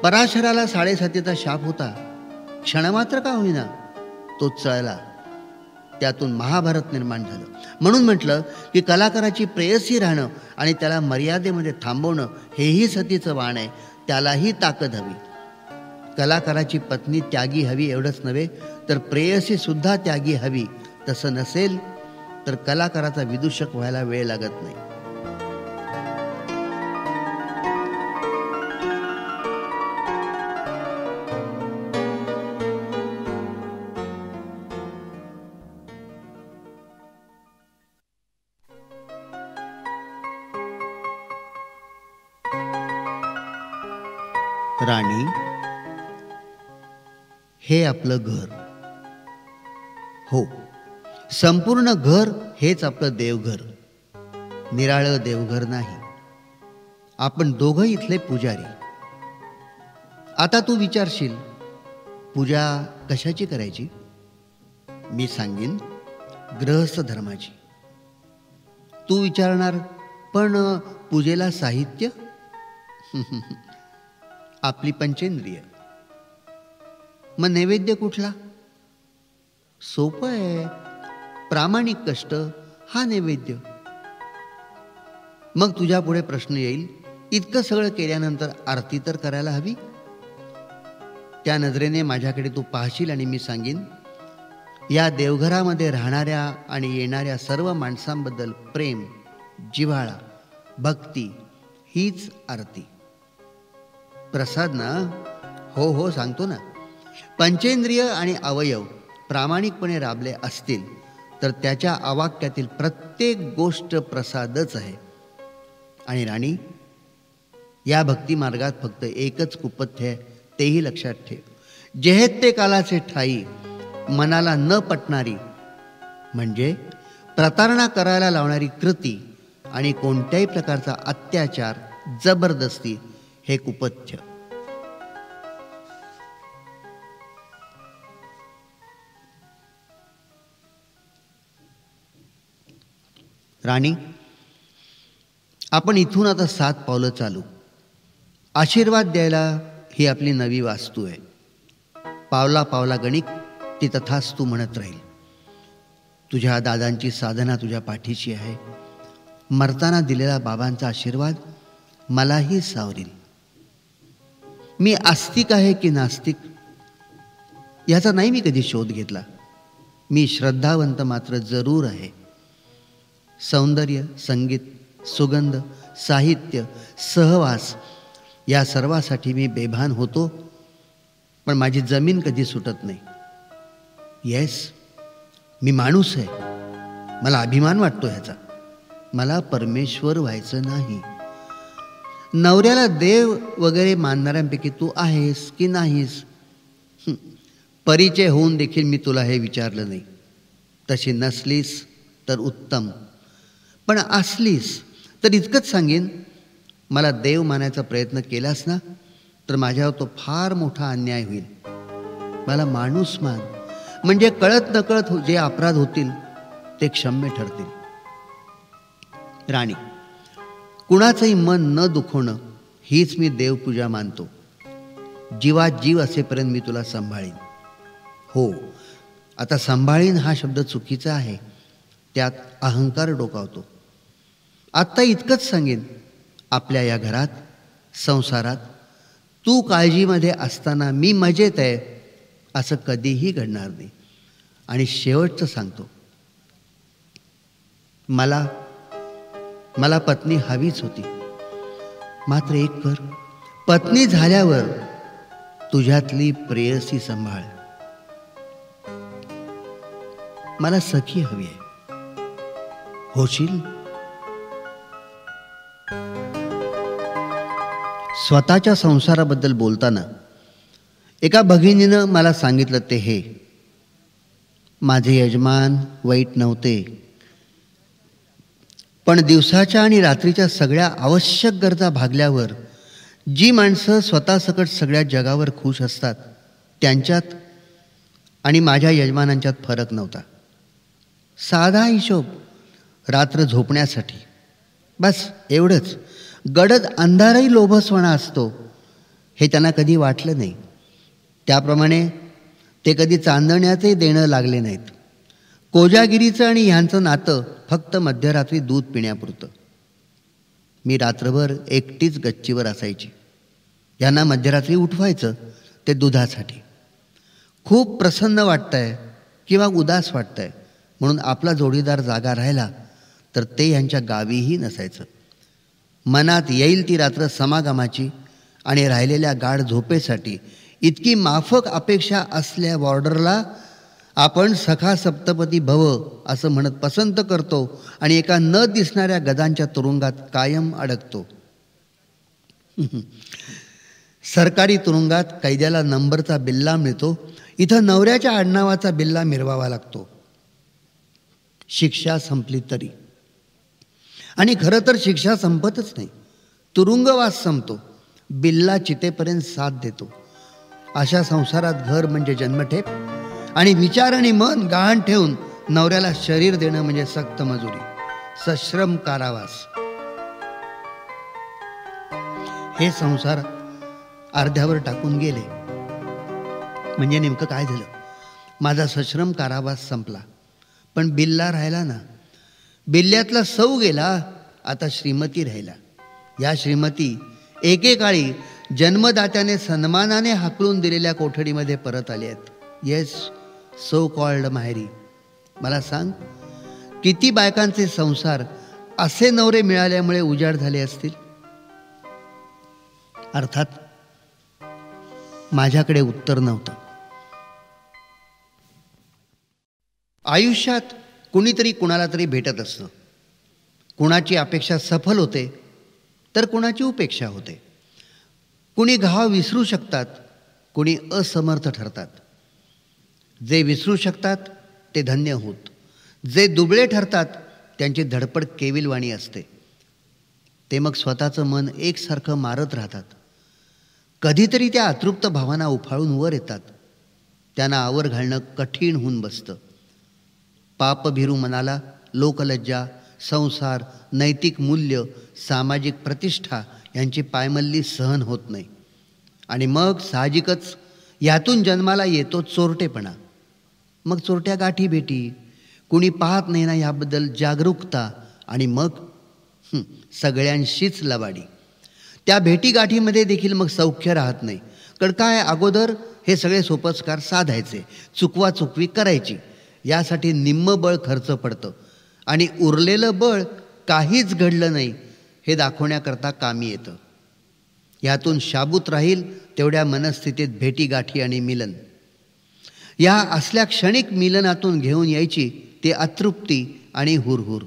पराशराला साडेसातीचा शाप होता. क्षणमात्र का होईना तो चळला. त्यातून महाभारत निर्माण झालं. म्हणून म्हटलं की कलाकाराची प्रेयसी राहणं आणि त्याला मर्यादेमध्ये थांबवणं हेही सतीचं वाण आहे. त्यालाही ताकद हवी. कलाकाराची पत्नी त्यागी हवी एवढंच नव्हे तर प्रेयसी सुद्धा त्यागी हवी. तसं नसेल तर कलाकाराचा विदूषक व्हायला वेळ लागत नाही. राणी हे आपलं घर. हो संपूर्ण घर हेच आपलं देवघर. निराळं देवघर नाही. आपण दोघं इथले पुजारी. आता तू विचारशील पूजा कशाची करायची? मी सांगेन ग्रहस्थ धर्माची. तू विचारणार पण पूजेला साहित्य? *laughs* आपली पंचेंद्रिय. मग नैवेद्य कुठला? सोपं आहे. प्रामाणिक कष्ट हा नैवेद्य. मग तुझ्या पुढे प्रश्न येईल इतकं सगळं केल्यानंतर आरती तर करायला हवी? त्या नजरेने माझ्याकडे तू पाहशील आणि मी सांगेन या देवघरामध्ये राहणाऱ्या आणि येणाऱ्या सर्व माणसांबद्दल प्रेम जिव्हाळा भक्ती हीच आरती. प्रसाद ना हो हो सांगतो ना. पंचेंद्रिय आणि अवयव प्रामाणिकपणे राबले असतील तर त्याच्या आवाक्यातील प्रत्येक गोष्ट प्रसादच आहे. आणि राणी या भक्ती मार्गात फक्त एकच कुपथ्य आहे तेही लक्षात ठेव. जेहेत कालाचे ठाई मनाला न पटणारी म्हणजे प्रतारणा करायला लावणारी कृती आणि कोणत्याही प्रकारचा अत्याचार जबरदस्ती हे कुपथ्य राणी आपण इथून आता सात पावलं चालू. आशीर्वाद द्यायला ही आपली नवी वास्तू आहे. पावला पावला गणिक ती तथाच तू म्हणत राहील. तुझ्या दादांची साधना तुझ्या पाठीशी आहे. मरताना दिलेला बाबांचा आशीर्वाद मलाही सावरील. मी आस्तिक आहे की नास्तिक? याचा नाही मी कधी शोध घेतला. मी श्रद्धावंत मात्र जरूर आहे. सौंदर्य संगीत सुगंध साहित्य सहवास या सर्वासाठी मी बेभान होतो पण माझी जमीन कधी सुटत नाही. येस मी माणूस आहे. मला अभिमान वाटतो ह्याचा. मला परमेश्वर व्हायचं नाही. नवऱ्याला देव वगैरे मानणाऱ्यांपैकी तू आहेस की नाहीस? परिचय होऊन देखील मी तुला हे विचारलं नाही. तशी नसलीस तर उत्तम. पण असलीस तर इतकंच सांगेन. मला देव मानायचा प्रयत्न केलास ना तर माझ्यावर तो फार मोठा अन्याय होईल. मला माणूस मान. म्हणजे कळत नकळत जे अपराध होतील ते क्षम्य ठरतील. राणी. कुणाचंही मन न दुखवणं हीच मी देवपूजा मानतो. जीवात जीव असेपर्यंत मी तुला सांभाळीन. हो आता सांभाळीन हा शब्द चुकीचा आहे. त्यात अहंकार डोकावतो. आत्ता इतकंच सांगेन आपल्या या घरात संसारात तू काळजीमध्ये असताना मी मजेत आहे असं कधीही घडणार नाही. आणि शेवटचं सांगतो. मला मला पत्नी हवीच होती. मात्र एक कर पत्नी झाल्यावर तुझ्यातली प्रेयसी सांभाळ. मला सखी हवी आहे. होशील? स्वतःच्या संसाराबद्दल बोलताना एका भगिनीनं मला सांगितलं ते हे माझे यजमान वाईट नव्हते. पण दिवसाच्या आणि रात्रीच्या सगळ्या आवश्यक गरजा भागल्यावर जी माणसं स्वतःसकट सगळ्या जगावर खुश असतात त्यांच्यात आणि माझ्या यजमानांच्यात फरक नव्हता. साधा हिशोब रात्र झोपण्यासाठी. बस एवढंच. गडद अंधारही लोभसवणा असतो हे त्यांना कधी वाटलं नाही. त्याप्रमाणे ते कधी चांदण्याचे देणं लागले नाहीत. कोजागिरीचं आणि ह्यांचं नातं फक्त मध्यरात्री दूध पिण्यापुरतं. मी रात्रभर एकटीच गच्चीवर असायची. यांना मध्यरात्री उठवायचं ते दुधासाठी. खूप प्रसन्न वाटतंय किंवा उदास वाटतंय म्हणून आपला जोडीदार जागा राहिला तर ते यांच्या गावीही नसायचं. मनात येईल ती रात्र समागमाची आणि राहिलेल्या गाढ झोपेसाठी इतकी माफक अपेक्षा असल्या बॉर्डरला आपण सखा सप्तपती भव असं म्हणत पसंत करतो आणि एका न दिसणाऱ्या गदांच्या तुरुंगात कायम अडकतो. सरकारी तुरुंगात कैद्याला नंबरचा बिल्ला मिळतो. इथं नवऱ्याच्या आडनावाचा बिल्ला मिरवावा लागतो. शिक्षा संपली तरी. आणि खरं तर शिक्षा संपतच नाही. तुरुंगवास संपतो. बिल्ला चितेपर्यंत साथ देतो. अशा संसारात घर म्हणजे जन्मठेप. आणि विचार आणि मन गहाण ठेवून नवऱ्याला शरीर देणं म्हणजे सक्त मजुरी. सश्रम कारावास. हे संसार अर्ध्यावर टाकून गेले. म्हणजे नेमकं काय झालं? माझा सश्रम कारावास संपला. पण बिल्ला राहिला ना. बिल्ल्यातला सौ गेला आता श्रीमती राहिला. या श्रीमती एकेकाळी जन्मदात्याने सन्मानाने हाकलून दिलेल्या कोठडीमध्ये परत आले आहेत. येस सो कॉल्ड माहेरी. मला सांग किती बायकांचे संसार असे नवरे मिळाल्यामुळे उजाड झाले असतील? अर्थात माझ्याकडे उत्तर नव्हतं. आयुष्यात कुणीतरी कुणाला तरी भेटत असतं. कुणाची अपेक्षा सफल होते तर कुणाची उपेक्षा होते. कुणी घाव विसरू शकतात कुणी असमर्थ ठरतात. जे विसरू शकतात ते धन्य होत. जे दुबळे ठरतात त्यांची धडपड केविलवाणी असते. ते मग स्वतःचं मन एकसारखं मारत राहतात. कधीतरी त्या अतृप्त भावना उफाळून वर येतात. त्यांना आवर घालणं कठीण होऊन बसतं. पापभिरू मनाला लोकलज्जा संसार नैतिक मूल्य सामाजिक प्रतिष्ठा यांची पायमल्ली सहन होत नाही. आणि मग साहजिकच यातून जन्माला येतो चोरटेपणा. मग चोरट्या गाठी भेटी. कुणी पाहत नाही ना ह्याबद्दल जागरूकता. आणि मग सगळ्यांशीच लबाडी. त्या भेटीगाठीमध्ये देखील मग सौख्य राहत नाही. कारण काय अगोदर हे सगळे सोपस्कार साधायचे चुकवा चुकवी करायची. यासाठी निम्म बळ खर्च पडतं. आणि उरलेलं बळ काहीच घडलं नाही हे दाखवण्याकरता कामी येतं. यातून शाबूत राहील तेवढ्या मनस्थितीत भेटीगाठी आणि मिलन. या असल्या क्षणिक मिलनातून घेऊन यायची ते अतृप्ती आणि हुरहुर.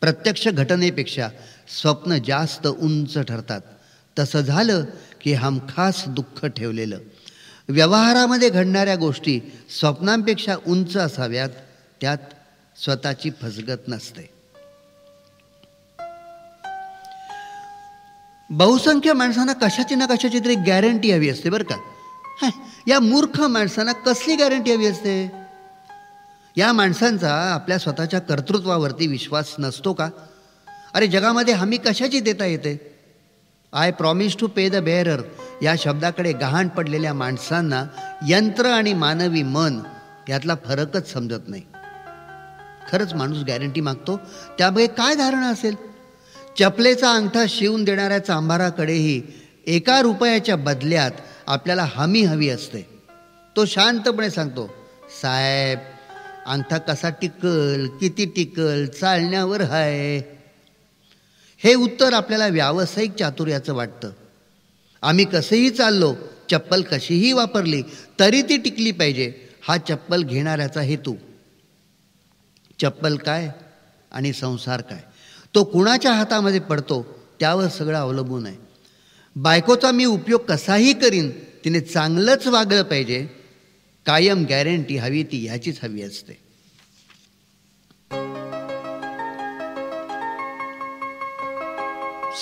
प्रत्यक्ष घटनेपेक्षा स्वप्न जास्त उंच ठरतात. तसं झालं की हमखास दुःख ठेवलेलं. व्यवहारामध्ये घडणाऱ्या गोष्टी स्वप्नांपेक्षा उंच असाव्यात त्यात स्वतःची फसगत नसते. बहुसंख्य माणसांना कशाची ना कशाची तरी गॅरंटी हवी असते बरं का? या मूर्ख माणसांना कसली गॅरंटी हवी असते? या माणसांचा आपल्या स्वतःच्या कर्तृत्वावरती विश्वास नसतो का? अरे जगामध्ये हमी कशाची देता येते? I promise to pay the bearer या शब्दाकडे गहाण पडलेल्या माणसांना यंत्र आणि मानवी मन यातला फरकच समजत नाही. खरंच माणूस गॅरंटी मागतो? त्यामुळे काय धारणा असेल? चपलेचा अंगठा शिवून देणाऱ्या चांभाराकडेही एका रुपयाच्या बदल्यात आपल्याला हमी हवी असते. तो शांतपणे सांगतो साहेब अंगठा कसा टिकल किती टिकल चालण्यावर हाय. हे उत्तर आपल्याला व्यावसायिक चातुर्याचं वाटतं. आम्ही कसंही चाललो चप्पल कशीही वापरली तरी ती टिकली पाहिजे हा चप्पल घेणाऱ्याचा हेतू. चप्पल काय आणि संसार काय? तो कुणाच्या हातामध्ये पडतो त्यावर सगळं अवलंबून आहे. बायकोचा मी उपयोग कसाही करीन तिने चांगलंच वागलं पाहिजे. कायम गॅरंटी हवी ती ह्याचीच हवी असते.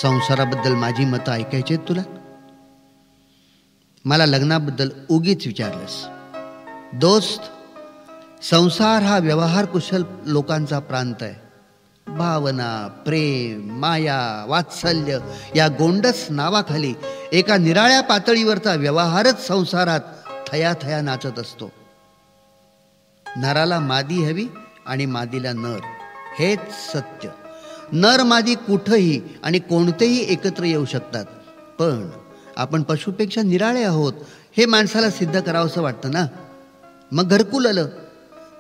संसाराबद्दल माझी मतं ऐकायची आहेत तुला? मला लग्नाबद्दल उगीच विचारलंस. दोस्त संसार हा व्यवहार कुशल लोकांचा प्रांत आहे. भावना प्रेम माया वात्सल्य या गोंडस नावाखाली एका निराळ्या पातळीवरचा व्यवहारच संसारात थया थया नाचत असतो. नराला मादी हवी आणि मादीला नर हेच सत्य. नर मादी कुठंही आणि कोणतेही एकत्र येऊ शकतात. पण आपण पशुपेक्षा निराळे आहोत हे माणसाला सिद्ध करावंसं वाटतं ना? मग घरकुल आलं.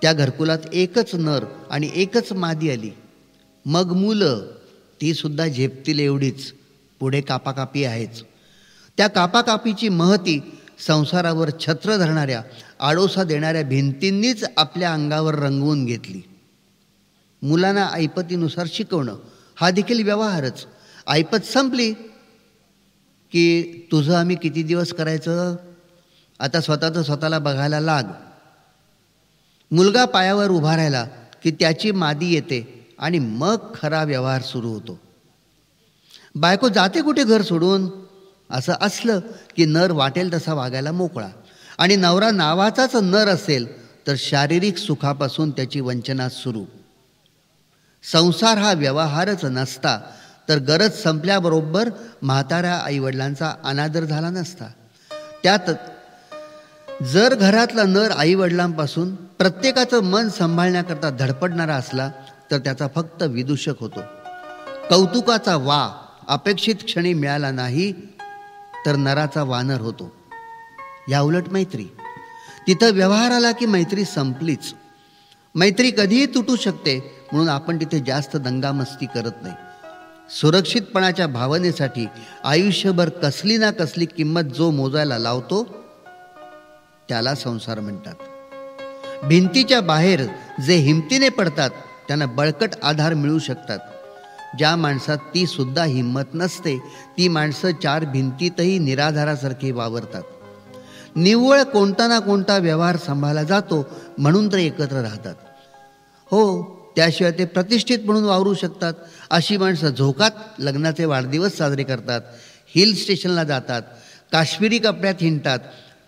त्या घरकुलात एकच नर आणि एकच मादी आली. मग मुलं ती सुद्धा झेपतील एवढीच. पुढे कापाकापी आहेच. त्या कापाकापीची महती संसारावर छत्र धरणाऱ्या आडोसा देणाऱ्या भिंतींनीच आपल्या अंगावर रंगवून घेतली. मुलांना ऐपतीनुसार शिकवणं हा देखील व्यवहारच. ऐपत संपली की तुझं आम्ही किती दिवस करायचं? आता स्वतःचं स्वतःला बघायला लाग. मुलगा पायावर उभा राहिला की त्याची मादी येते. आणि मग खरा व्यवहार सुरू होतो. बायको जाते कुठे घर सोडून? असं असलं की नर वाटेल तसा वागायला मोकळा. आणि नवरा नावाचाच नर असेल तर शारीरिक सुखापासून त्याची वंचना सुरू. संसार हा व्यवहारच नसता तर गरज संपल्याबरोबर म्हाताऱ्या आईवडिलांचा अनादर झाला नसता. त्यात जर घरातला नर आईवडिलांपासून प्रत्येकाचं मन सांभाळण्याकरता धडपडणारा असला तर त्याचा फक्त विदूषक होतो. कौतुकाचा वा अपेक्षित क्षणी मिळाला नाही तर नराचा वानर होतो. या उलट मैत्री. तिथं व्यवहार आला की मैत्री संपलीच. मैत्री कधीही तुटू शकते म्हणून आपण तिथे जास्त दंगामस्ती करत नाही. सुरक्षितपणाच्या भावनेसाठी आयुष्यभर कसली ना कसली किंमत जो मोजायला लावतो त्याला संसार म्हणतात. भिंतीच्या बाहेर जे हिमतीने पडतात त्यांना बळकट आधार मिळू शकतात. ज्या माणसात ती सुद्धा हिंमत नसते ती माणसं चार भिंतीतही निराधारासारखी वावरतात. निव्वळ कोणता ना कोणता व्यवहार सांभाळला जातो म्हणून तर एकत्र राहतात. हो त्याशिवाय ते प्रतिष्ठित म्हणून वावरू शकतात. अशी माणसं झोकात लग्नाचे वाढदिवस साजरे करतात हिल स्टेशनला जातात काश्मीरी कपड्यात हिंडतात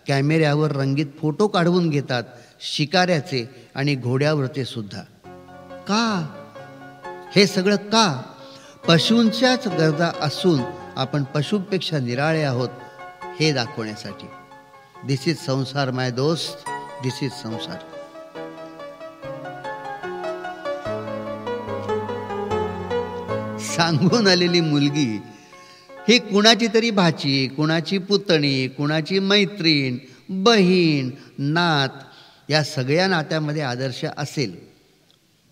कॅमेऱ्यावर रंगीत फोटो काढवून घेतात शिकाऱ्याचे आणि घोड्यावरचे सुद्धा. का? हे सगळं का? पशूंच्याच गरजा असून आपण पशूंपेक्षा निराळे आहोत हे दाखवण्यासाठी. दिस इज संसार माय दोस्त. दिस इज संसार. सांगून आलेली मुलगी ही कुणाची तरी भाची कुणाची पुतणी कुणाची मैत्रीण बहीण नात या सगळ्या नात्यामध्ये आदर्श असेल.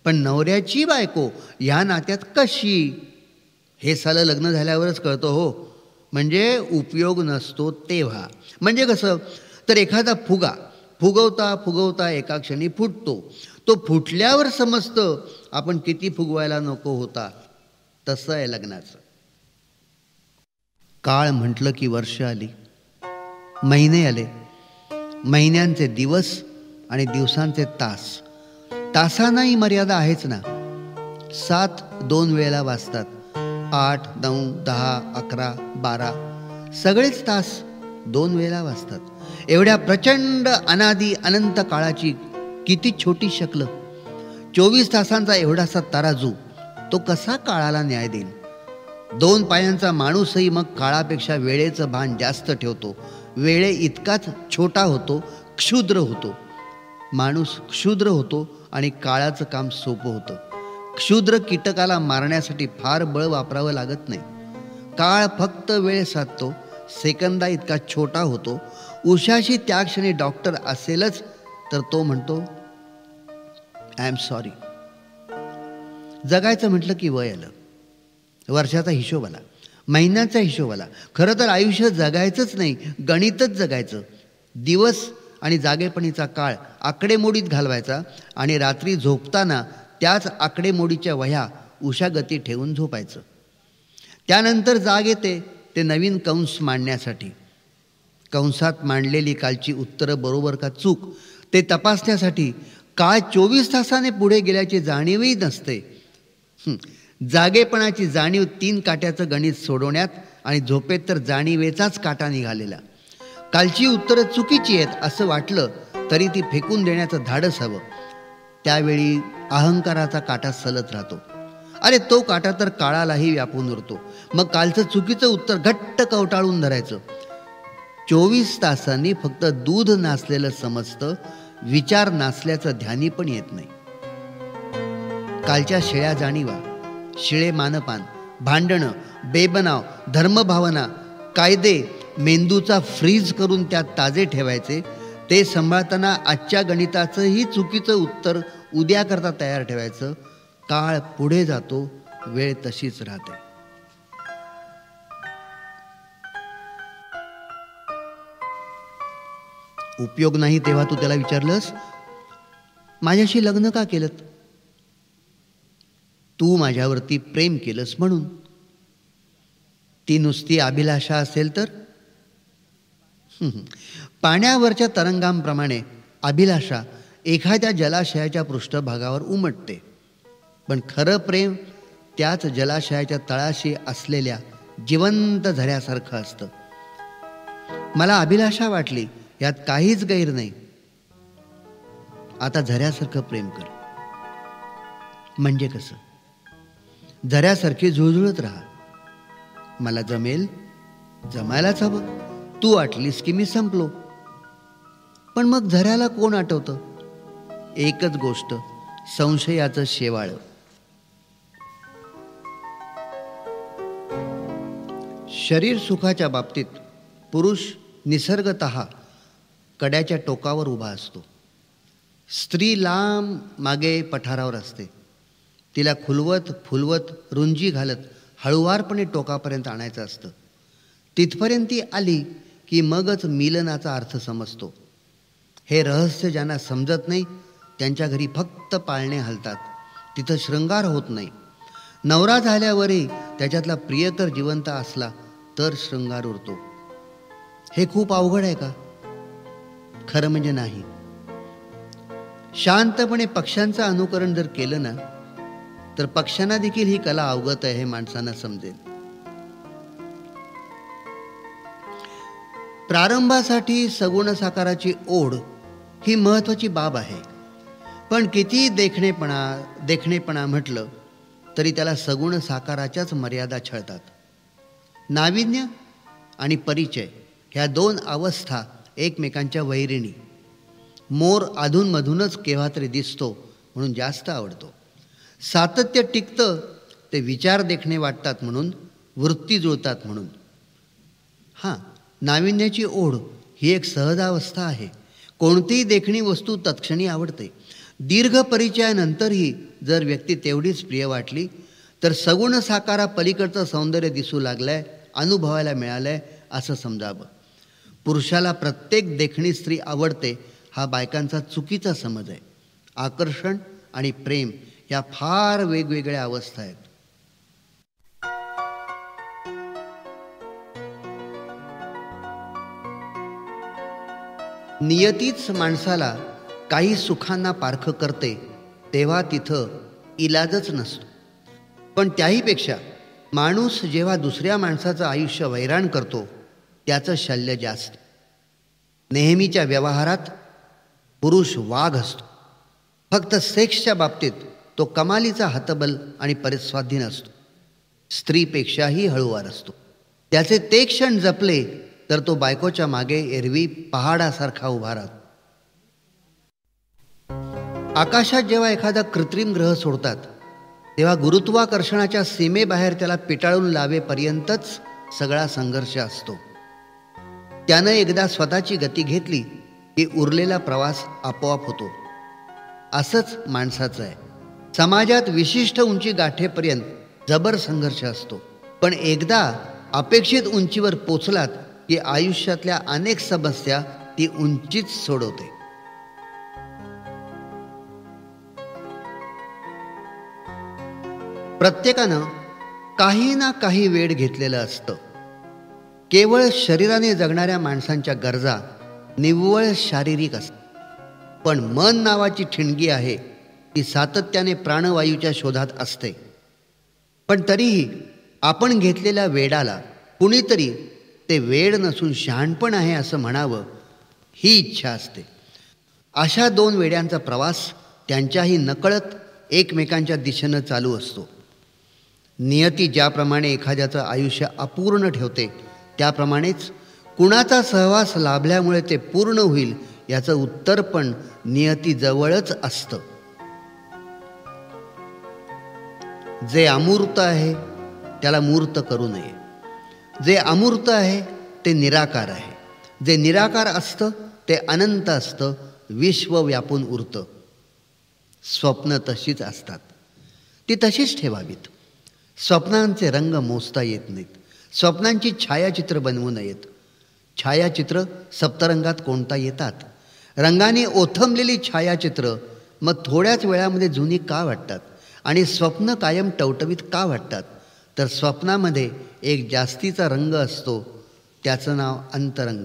पण नवऱ्याची बायको ह्या नात्यात कशी? हे सालं लग्न झाल्यावरच कळतो हो. म्हणजे उपयोग नसतो तेव्हा. म्हणजे कसं? तर एखादा फुगा फुगवता फुगवता एका क्षणी फुटतो. तो फुटल्यावर समजतं आपण किती फुगवायला नको होता. तसं आहे लग्नाचं. काळ म्हटलं की वर्ष आली. महिने आले. महिन्यांचे दिवस आणि दिवसांचे तास. तासांनाही मर्यादा आहेच ना? सात दोन वेळेला वाचतात आठ नऊ दहा अकरा बारा. सगळेच तास दोन वेळेला वाचतात एवढ्या प्रचंड अनादी अनंत काळाची किती छोटी शकलं? चोवीस तासांचा एवढासा तराजू तो कसा काळाला न्याय देईल? दोन पायांचा माणूसही मग काळापेक्षा वेळेचं भान जास्त ठेवतो. वेळे इतकाच छोटा होतो क्षुद्र होतो. माणूस क्षुद्र होतो आणि काळाचं काम सोपं होतं. क्षुद्र कीटकाला मारण्यासाठी फार बळ वापरावं लागत नाही. काळ फक्त वेळ साधतो सेकंदा इतका छोटा होतो. उशाशी त्या क्षणी डॉक्टर असेलच तर तो म्हणतो आय एम सॉरी जगायचं म्हटलं की वय आलं. वर्षाचा हिशोब आला. महिन्याचा हिशोब आला. खरं तर आयुष्य जगायचंच नाही गणितच जगायचं. दिवस आणि जागेपणीचा काळ आकडेमोडीत घालवायचा आणि रात्री झोपताना त्याच आकडेमोडीच्या वह्या उशागती ठेवून झोपायचं. त्यानंतर जाग येते ते नवीन कंस मांडण्यासाठी. कंसात मांडलेली कालची उत्तरं बरोबर का चूक ते तपासण्यासाठी काळ चोवीस तासाने पुढे गेल्याची जाणीवही नसते. जागेपणाची जाणीव तीन काट्याचं गणित सोडवण्यात आणि झोपेत तर जाणीवेचाच काटा निघालेला. कालची उत्तरं चुकीची आहेत असं वाटलं तरी ती फेकून देण्याचं धाडस हवं. त्यावेळी अहंकाराचा काटा सलत राहतो. अरे तो काटा तर काळालाही व्यापून उरतो. मग कालचं चुकीचं उत्तर घट्ट कवटाळून धरायचं. चोवीस तासांनी फक्त दूध नाचलेलं समजतं विचार नाचल्याचं ध्यानी पण येत नाही. कालच्या शेळ्या जाणीवा शिळे मानपान भांडणं बेबनाव धर्मभावना कायदे मेंदूचा फ्रीज करून त्यात ताजे ठेवायचे ते सांभाळताना आजच्या गणिताचंही चुकीचं उत्तर उद्याकरता तयार ठेवायचं. काळ पुढे जातो वेळ तशीच राहते. उपयोग नाही तेव्हा तू त्याला विचारलंस? माझ्याशी लग्न का केलं तू माझ्यावरती प्रेम केलंस म्हणून. ती नुसती अभिलाषा असेल तर? पाण्यावरच्या तरंगांप्रमाणे अभिलाषा एखाद्या जलाशयाच्या पृष्ठभागावर उमटते. पण खरं प्रेम त्याच जलाशयाच्या तळाशी असलेल्या जिवंत झऱ्यासारखं असतं. मला अभिलाषा वाटली यात काहीच गैर नाही. आता झऱ्यासारखं प्रेम कर. म्हणजे कसं? झऱ्यासारखी झुळझुळत राहा. मला जमेल जमायलाच हवं. तू आटलीस की मी संपलो. पण मग झऱ्याला कोण आठवतं? एकच गोष्ट संशयाचं शेवाळ. शरीर सुखाच्या बाबतीत पुरुष निसर्गत कड्याच्या टोकावर उभा असतो. स्त्री लांब मागे पठारावर असते. तिला खुलवत फुलवत रुंजी घालत हळुवारपणे टोकापर्यंत आणायचं असतं. तिथपर्यंत ती आली की मगच मिलनाचा अर्थ समजतो. हे रहस्य ज्यांना समजत नाही त्यांच्या घरी फक्त पाळणे हलतात. तिथं शृंगार होत नाही. नवरा झाल्यावरही त्याच्यातला प्रियकर जिवंत असला तर शृंगार उरतो. हे खूप अवघड आहे का? खरं म्हणजे नाही. शांतपणे पक्ष्यांचं अनुकरण जर केलं ना तर पक्ष्यांना देखील ही कला अवगत आहे हे माणसांना समजेल. प्रारंभासाठी सगुण साकाराची ओढ ही महत्त्वाची बाब आहे. पण किती देखणेपणा देखणेपणा म्हटलं तरी त्याला सगुण साकाराच्याच मर्यादा छळतात. नाविन्य आणि परिचय ह्या दोन अवस्था एकमेकांच्या वैरिणी. मोर अधूनमधूनच केव्हा तरी दिसतो म्हणून जास्त आवडतो. सातत्य टिकतं ते विचार देखणे वाटतात म्हणून वृत्ती जुळतात म्हणून. हां नाविन्याची ओढ ही एक सहजावस्था आहे. कोणतीही देखणी वस्तू तत्क्षणी आवडते. दीर्घ परिचयानंतरही जर व्यक्ती तेवढीच प्रिय वाटली तर सगुण साकारा पलीकडचं सौंदर्य दिसू लागलंय अनुभवायला मिळालंय असं समजावं. पुरुषाला प्रत्येक देखणी स्त्री आवडते हा बायकांचा चुकीचा समज आहे. आकर्षण आणि प्रेम या फार वेगवेगळ्या अवस्था आहेत. नियतीच माणसाला काही सुखांना पारख करते तेव्हा तिथं इलाजच नसतो. पण त्याहीपेक्षा माणूस जेव्हा दुसऱ्या माणसाचं आयुष्य वैराण करतो त्याचं शल्य जास्त. नेहमीच्या व्यवहारात पुरुष वाघ असतो. फक्त सेक्सच्या बाबतीत तो कमालीचा हतबल आणि परिस्वाधीन असतो. स्त्रीपेक्षाही हळूवार असतो. त्याचे ते क्षण जपले तर तो बायकोच्या मागे एरवी पहाडासारखा उभा राहतो. आकाशात जेव्हा एखादा कृत्रिम ग्रह सोडतात तेव्हा गुरुत्वाकर्षणाच्या सीमेबाहेर त्याला पिटाळून लावेपर्यंतच सगळा संघर्ष असतो. त्यानं एकदा स्वतःची गती घेतली की उरलेला प्रवास आपोआप होतो. असंच माणसाचं आहे. समाजात विशिष्ट उंची गाठेपर्यंत जबर संघर्ष असतो. पण एकदा अपेक्षित उंचीवर पोचलात की आयुष्यातल्या अनेक समस्या ती उंचीच सोडवते. प्रत्येकानं काही ना काही वेळ घेतलेलं असतं. केवळ शरीराने जगणाऱ्या माणसांच्या गरजा निव्वळ शारीरिक असतात. पण मन नावाची ठिणगी आहे ती सातत्याने प्राणवायूच्या शोधात असते. पण तरीही आपण घेतलेल्या वेडाला कुणीतरी ते वेड नसून शहाणपण आहे असं म्हणावं ही इच्छा असते. अशा दोन वेड्यांचा प्रवास त्यांच्याही नकळत एकमेकांच्या दिशेनं चालू असतो. नियती ज्याप्रमाणे एखाद्याचं आयुष्य अपूर्ण ठेवते त्याप्रमाणेच कुणाचा सहवास लाभल्यामुळे ते पूर्ण होईल याचं उत्तर पण नियतीजवळच असतं. जे अमूर्त आहे त्याला मूर्त करू नये. जे अमूर्त आहे ते निराकार आहे. जे निराकार असतं ते अनंत असतं विश्व व्यापून उरतं. स्वप्न तशीच असतात. ती तशीच ठेवावीत. स्वप्नांचे रंग मोजता येत नाहीत. स्वप्नांची छायाचित्र बनवू नयेत. छायाचित्र सप्तरंगात कोणता येतात? रंगाने ओथंबलेली छायाचित्र मग थोड्याच वेळामध्ये जुनी का वाटतात? आणि स्वप्न कायम टवटवीत का वाटतात? तर स्वप्नामध्ये एक जास्तीचा रंग असतो. त्याचं नाव अंतरंग.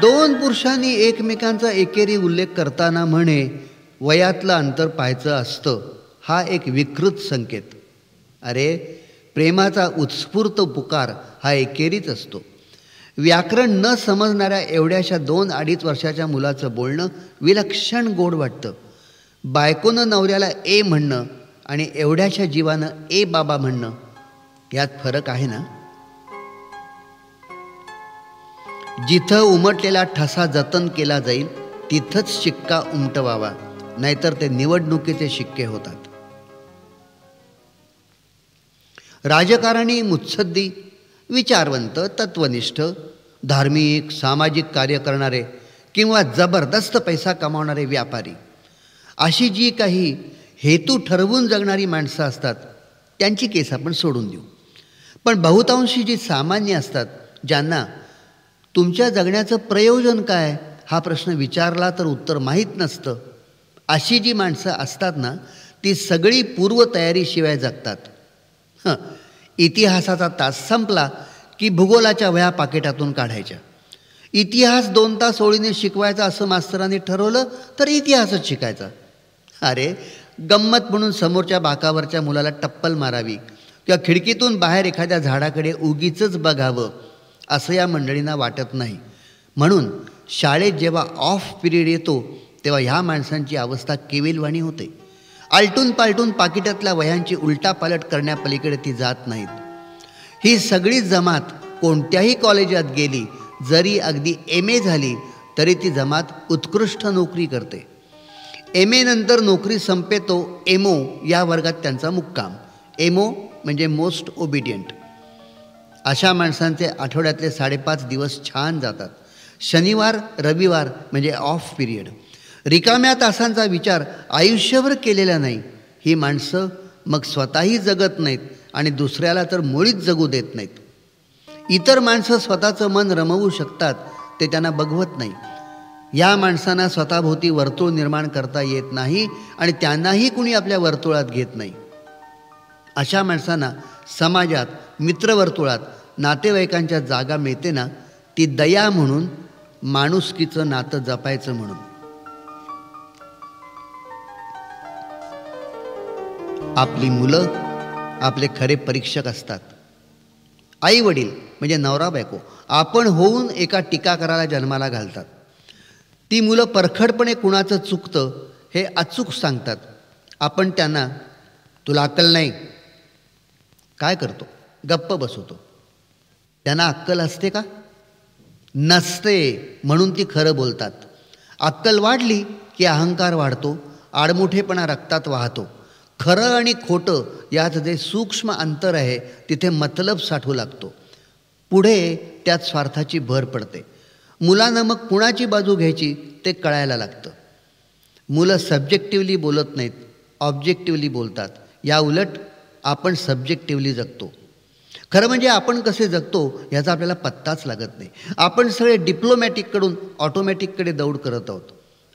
दोन पुरुषांनी एकमेकांचा एकेरी उल्लेख करताना म्हणे वयातलं अंतर पाहायचं असतं. हा एक विकृत संकेत. अरे प्रेमाचा उत्स्फूर्त पुकार हा एकेरीच असतो. व्याकरण न समजणाऱ्या एवढ्याशा दोन अडीच वर्षाच्या मुलाचं बोलणं विलक्षण गोड वाटतं. बायकोनं नवऱ्याला ए म्हणणं आणि एवढ्याशा जीवानं ए बाबा म्हणणं यात फरक आहे ना? जिथं उमटलेला ठसा जतन केला जाईल तिथंच शिक्का उमटवावा नाहीतर ते निवडणुकीचे शिक्के होतात. राजकारणी मुत्सद्दी विचारवंत तत्वनिष्ठ धार्मिक सामाजिक कार्य करणारे किंवा जबरदस्त पैसा कमावणारे व्यापारी अशी जी काही हेतू ठरवून जगणारी माणसं असतात त्यांची केस आपण सोडून देऊ. पण बहुतांशी जी सामान्य असतात ज्यांना तुमच्या जगण्याचं प्रयोजन काय हा प्रश्न विचारला तर उत्तर माहीत नसतं. अशी जी माणसं असतात ना ती सगळी पूर्वतयारीशिवाय जगतात. हं इतिहासाचा तास संपला की भूगोलाच्या वया पाकिटातून काढायच्या. इतिहास दोन तास ओळीने शिकवायचा असं मास्तरांनी ठरवलं तर इतिहासच शिकायचा. अरे गंमत म्हणून समोरच्या बाकावरच्या मुलाला टप्पल मारावी किंवा खिडकीतून बाहेर एखाद्या झाडाकडे उगीच बघावं असं या मंडळींना वाटत नाही. म्हणून शाळेत जेव्हा ऑफ पिरियड येतो तेव्हा ह्या माणसांची अवस्था केविलवाणी होते. आलटून पालटून पाकिटातल्या वह्यांची उलटापालट करण्यापलीकडे ती जात नाहीत. ही सगळी जमात कोणत्याही कॉलेजात गेली जरी अगदी एम ए झाली तरी ती जमात उत्कृष्ट नोकरी करते. एम ए नंतर नोकरी संपेतो एमओ या वर्गात त्यांचा मुक्काम. एमओ म्हणजे मोस्ट ओबिडियंट अशा माणसांचे आठवड्यातले साडेपाच दिवस छान जातात. शनिवार रविवार म्हणजे ऑफ पिरियड रिकाम्या तासांचा विचार आयुष्यभर केलेला नाही. ही माणसं मग स्वतःही जगत नाहीत आणि दुसऱ्याला तर मुळीच जगू देत नाहीत. इतर माणसं स्वतःचं मन रमवू शकतात ते त्यांना बघवत नाही. या माणसांना स्वतःभोवती वर्तुळ निर्माण करता येत नाही आणि त्यांनाही कुणी आपल्या वर्तुळात घेत नाही. अशा माणसांना समाजात मित्रवर्तुळात नातेवाईकांच्या जागा मिळते ना ती दया म्हणून माणुसकीचं नातं जपायचं म्हणून. आपली मुलं आपले खरे परीक्षक असतात. आई वडील म्हणजे नवरा बायको आपण होऊन एका टीकाकाराला जन्माला घालतात. ती मुलं परखडपणे कुणाचं चुकतं हे अचूक सांगतात. आपण त्यांना तुला अक्कल नाही. काय करतो? गप्प बसवतो. त्यांना अक्कल असते का? नसते म्हणून ती खरं बोलतात. अक्कल वाढली की अहंकार वाढतो आडमुठेपणा रक्तात वाहतो. खरं आणि खोटं यात जे सूक्ष्म अंतर आहे तिथे मतलब साठू लागतो. पुढे त्यात स्वार्थाची भर पडते. मुलांना मग कुणाची बाजू घ्यायची ते कळायला लागतं. मुलं सब्जेक्टिव्हली बोलत नाहीत ऑब्जेक्टिव्हली बोलतात. या उलट आपण सब्जेक्टिव्हली जगतो. खरं म्हणजे आपण कसे जगतो याचा आपल्याला पत्ताच लागत नाही. आपण सगळे डिप्लोमॅटिककडून ऑटोमॅटिककडे दौड करत आहोत.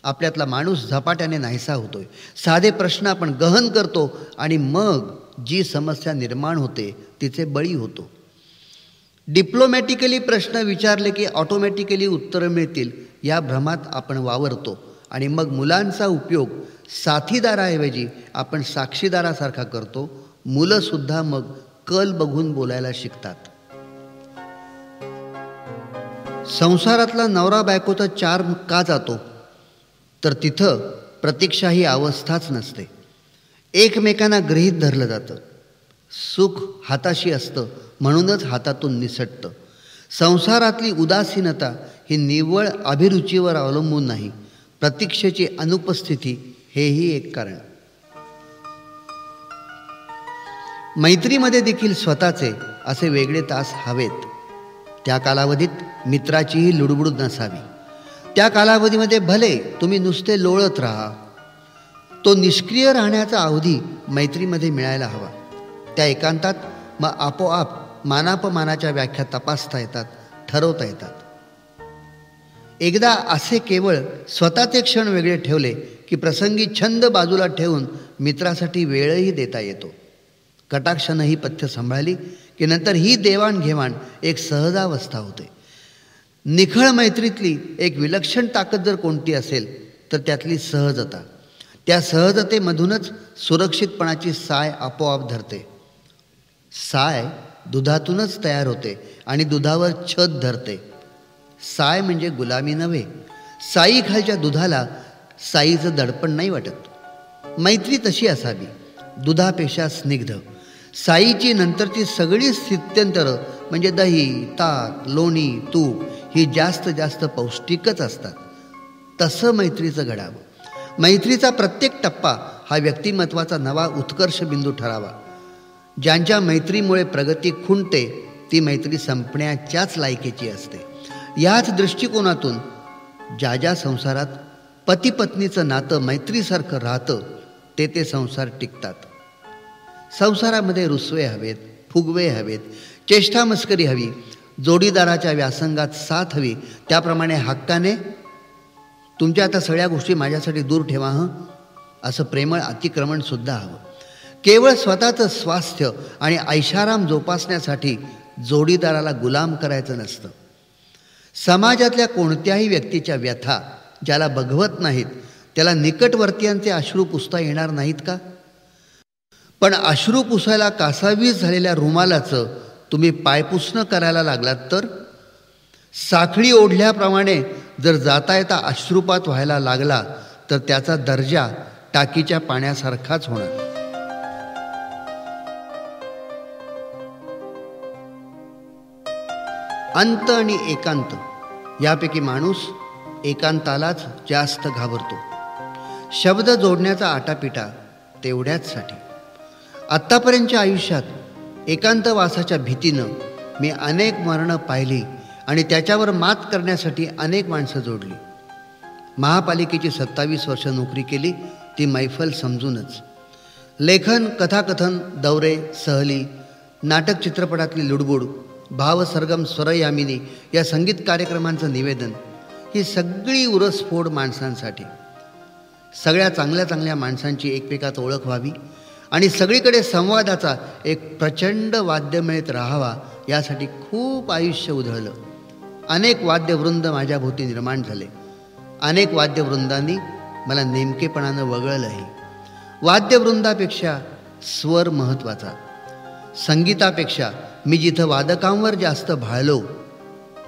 आपल्यातला माणूस झपाट्याने नाहीसा होतोय. साधे प्रश्न आपण गहन करतो आणि मग जी समस्या निर्माण होते तिचे बळी होतो. डिप्लोमॅटिकली प्रश्न विचारले की ऑटोमॅटिकली उत्तरं मिळतील या भ्रमात आपण वावरतो. आणि मग मुलांचा उपयोग साथीदाराऐवजी आपण साक्षीदारासारखा करतो. मुलंसुद्धा मग कल बघून बोलायला शिकतात. संसारातला नवरा बायकोचा चार का जातो? तर तिथं प्रतीक्षा ही अवस्थाच नसते. एकमेकांना गृहीत धरलं जातं. सुख हाताशी असतं. म्हणूनच हातातून निसटतं. संसारातली उदासीनता ही निव्वळ अभिरुचीवर अवलंबून नाही. प्रतीक्षेची अनुपस्थिती हेही एक कारण. मैत्रीमध्ये देखील स्वतःचे असे वेगळे तास हवेत. त्या कालावधीत मित्राचीही लुडबुड नसावी त्या कालावधीमध्ये भले तुम्ही नुसते लोळत राहा. तो निष्क्रिय राहण्याचा अवधी मैत्रीमध्ये मिळायला हवा. त्या एकांतात मग आपोआप मानापमानाच्या व्याख्या तपासता येतात ठरवता येतात. एकदा असे केवळ स्वतःचे क्षण वेगळे ठेवले की प्रसंगी छंद बाजूला ठेवून मित्रासाठी वेळही देता येतो. कटाक्षानं ही पथ्य सांभाळली की नंतर ही देवाणघेवाण एक सहजावस्था होते. निखळ मैत्रीतली एक विलक्षण ताकद जर कोणती असेल तर त्यातली सहजता. त्या सहजतेमधूनच सुरक्षितपणाची साय आपोआप धरते. साय दुधातूनच तयार होते आणि दुधावर छत धरते. साय म्हणजे गुलामी नव्हे. साई खालच्या दुधाला साईचं दडपण नाही वाटत. मैत्री तशी असावी. दुधापेक्षा स्निग्ध. साईची नंतरची सगळी स्थित्यंतरं म्हणजे दही ताक लोणी तूप ही जास्त जास्त पौष्टिकच असतात. तसं मैत्रीचं घडावं. मैत्रीचा प्रत्येक टप्पा हा व्यक्तिमत्वाचा नवा उत्कर्ष बिंदू ठरावा. ज्यांच्या मैत्रीमुळे प्रगती खुंटते ती मैत्री संपण्याच्याच लायकीची असते. याच दृष्टिकोनातून ज्या ज्या संसारात पती पत्नीचं नातं मैत्रीसारखं राहतं ते ते संसार टिकतात. संसारामध्ये रुसवे हवेत फुगवे हवेत चेष्टा मस्करी हवी जोडीदाराच्या व्यासंगात साथ हवी त्याप्रमाणे हक्काने तुमच्या आता सगळ्या गोष्टी माझ्यासाठी दूर ठेवा हं? असं प्रेमळ अतिक्रमणसुद्धा हवं. केवळ स्वतःचं स्वास्थ्य आणि ऐशाराम जोपासण्यासाठी जोडीदाराला गुलाम करायचं नसतं. समाजातल्या कोणत्याही व्यक्तीच्या व्यथा ज्याला बघवत नाहीत त्याला निकटवर्तीयांचे अश्रू पुसता येणार नाहीत का? पण अश्रू पुसायला कासावीस झालेल्या रुमालाचं तुम्ही पायपुसणं करायला लागलात तर? साखळी ओढल्याप्रमाणे जर जाता येता अश्रुपात व्हायला लागला तर त्याचा दर्जा टाकीच्या पाण्यासारखाच होणार. अंत आणि एकांत. यापैकी माणूस एकांतालाच जास्त घाबरतो. शब्द जोडण्याचा आटापिटा तेवढ्याचसाठी आत्तापर्यंतच्या आयुष्यात एकांतवासाच्या भीतीनं मी अनेक मरणं पाहिली आणि त्याच्यावर मात करण्यासाठी अनेक माणसं जोडली. महापालिकेची सत्तावीस वर्ष नोकरी केली ती मैफल समजूनच. लेखन कथाकथन दौरे सहली नाटक चित्रपटातली लुडबुड भावसरगम स्वरयामिनी या संगीत कार्यक्रमांचं निवेदन. ही सगळी उरसफोड माणसांसाठी. सगळ्या चांगल्या चांगल्या माणसांची एकमेकात ओळख व्हावी आणि सगळीकडे संवादाचा एक प्रचंड वाद्य मिळत राहावा यासाठी खूप आयुष्य उधळलं. अनेक वाद्यवृंद माझ्याभोवती निर्माण झाले. अनेक वाद्यवृंदांनी मला नेमकेपणानं वगळलंही. वाद्यवृंदापेक्षा स्वर महत्त्वाचा. संगीतापेक्षा मी जिथं वादकांवर जास्त भाळलो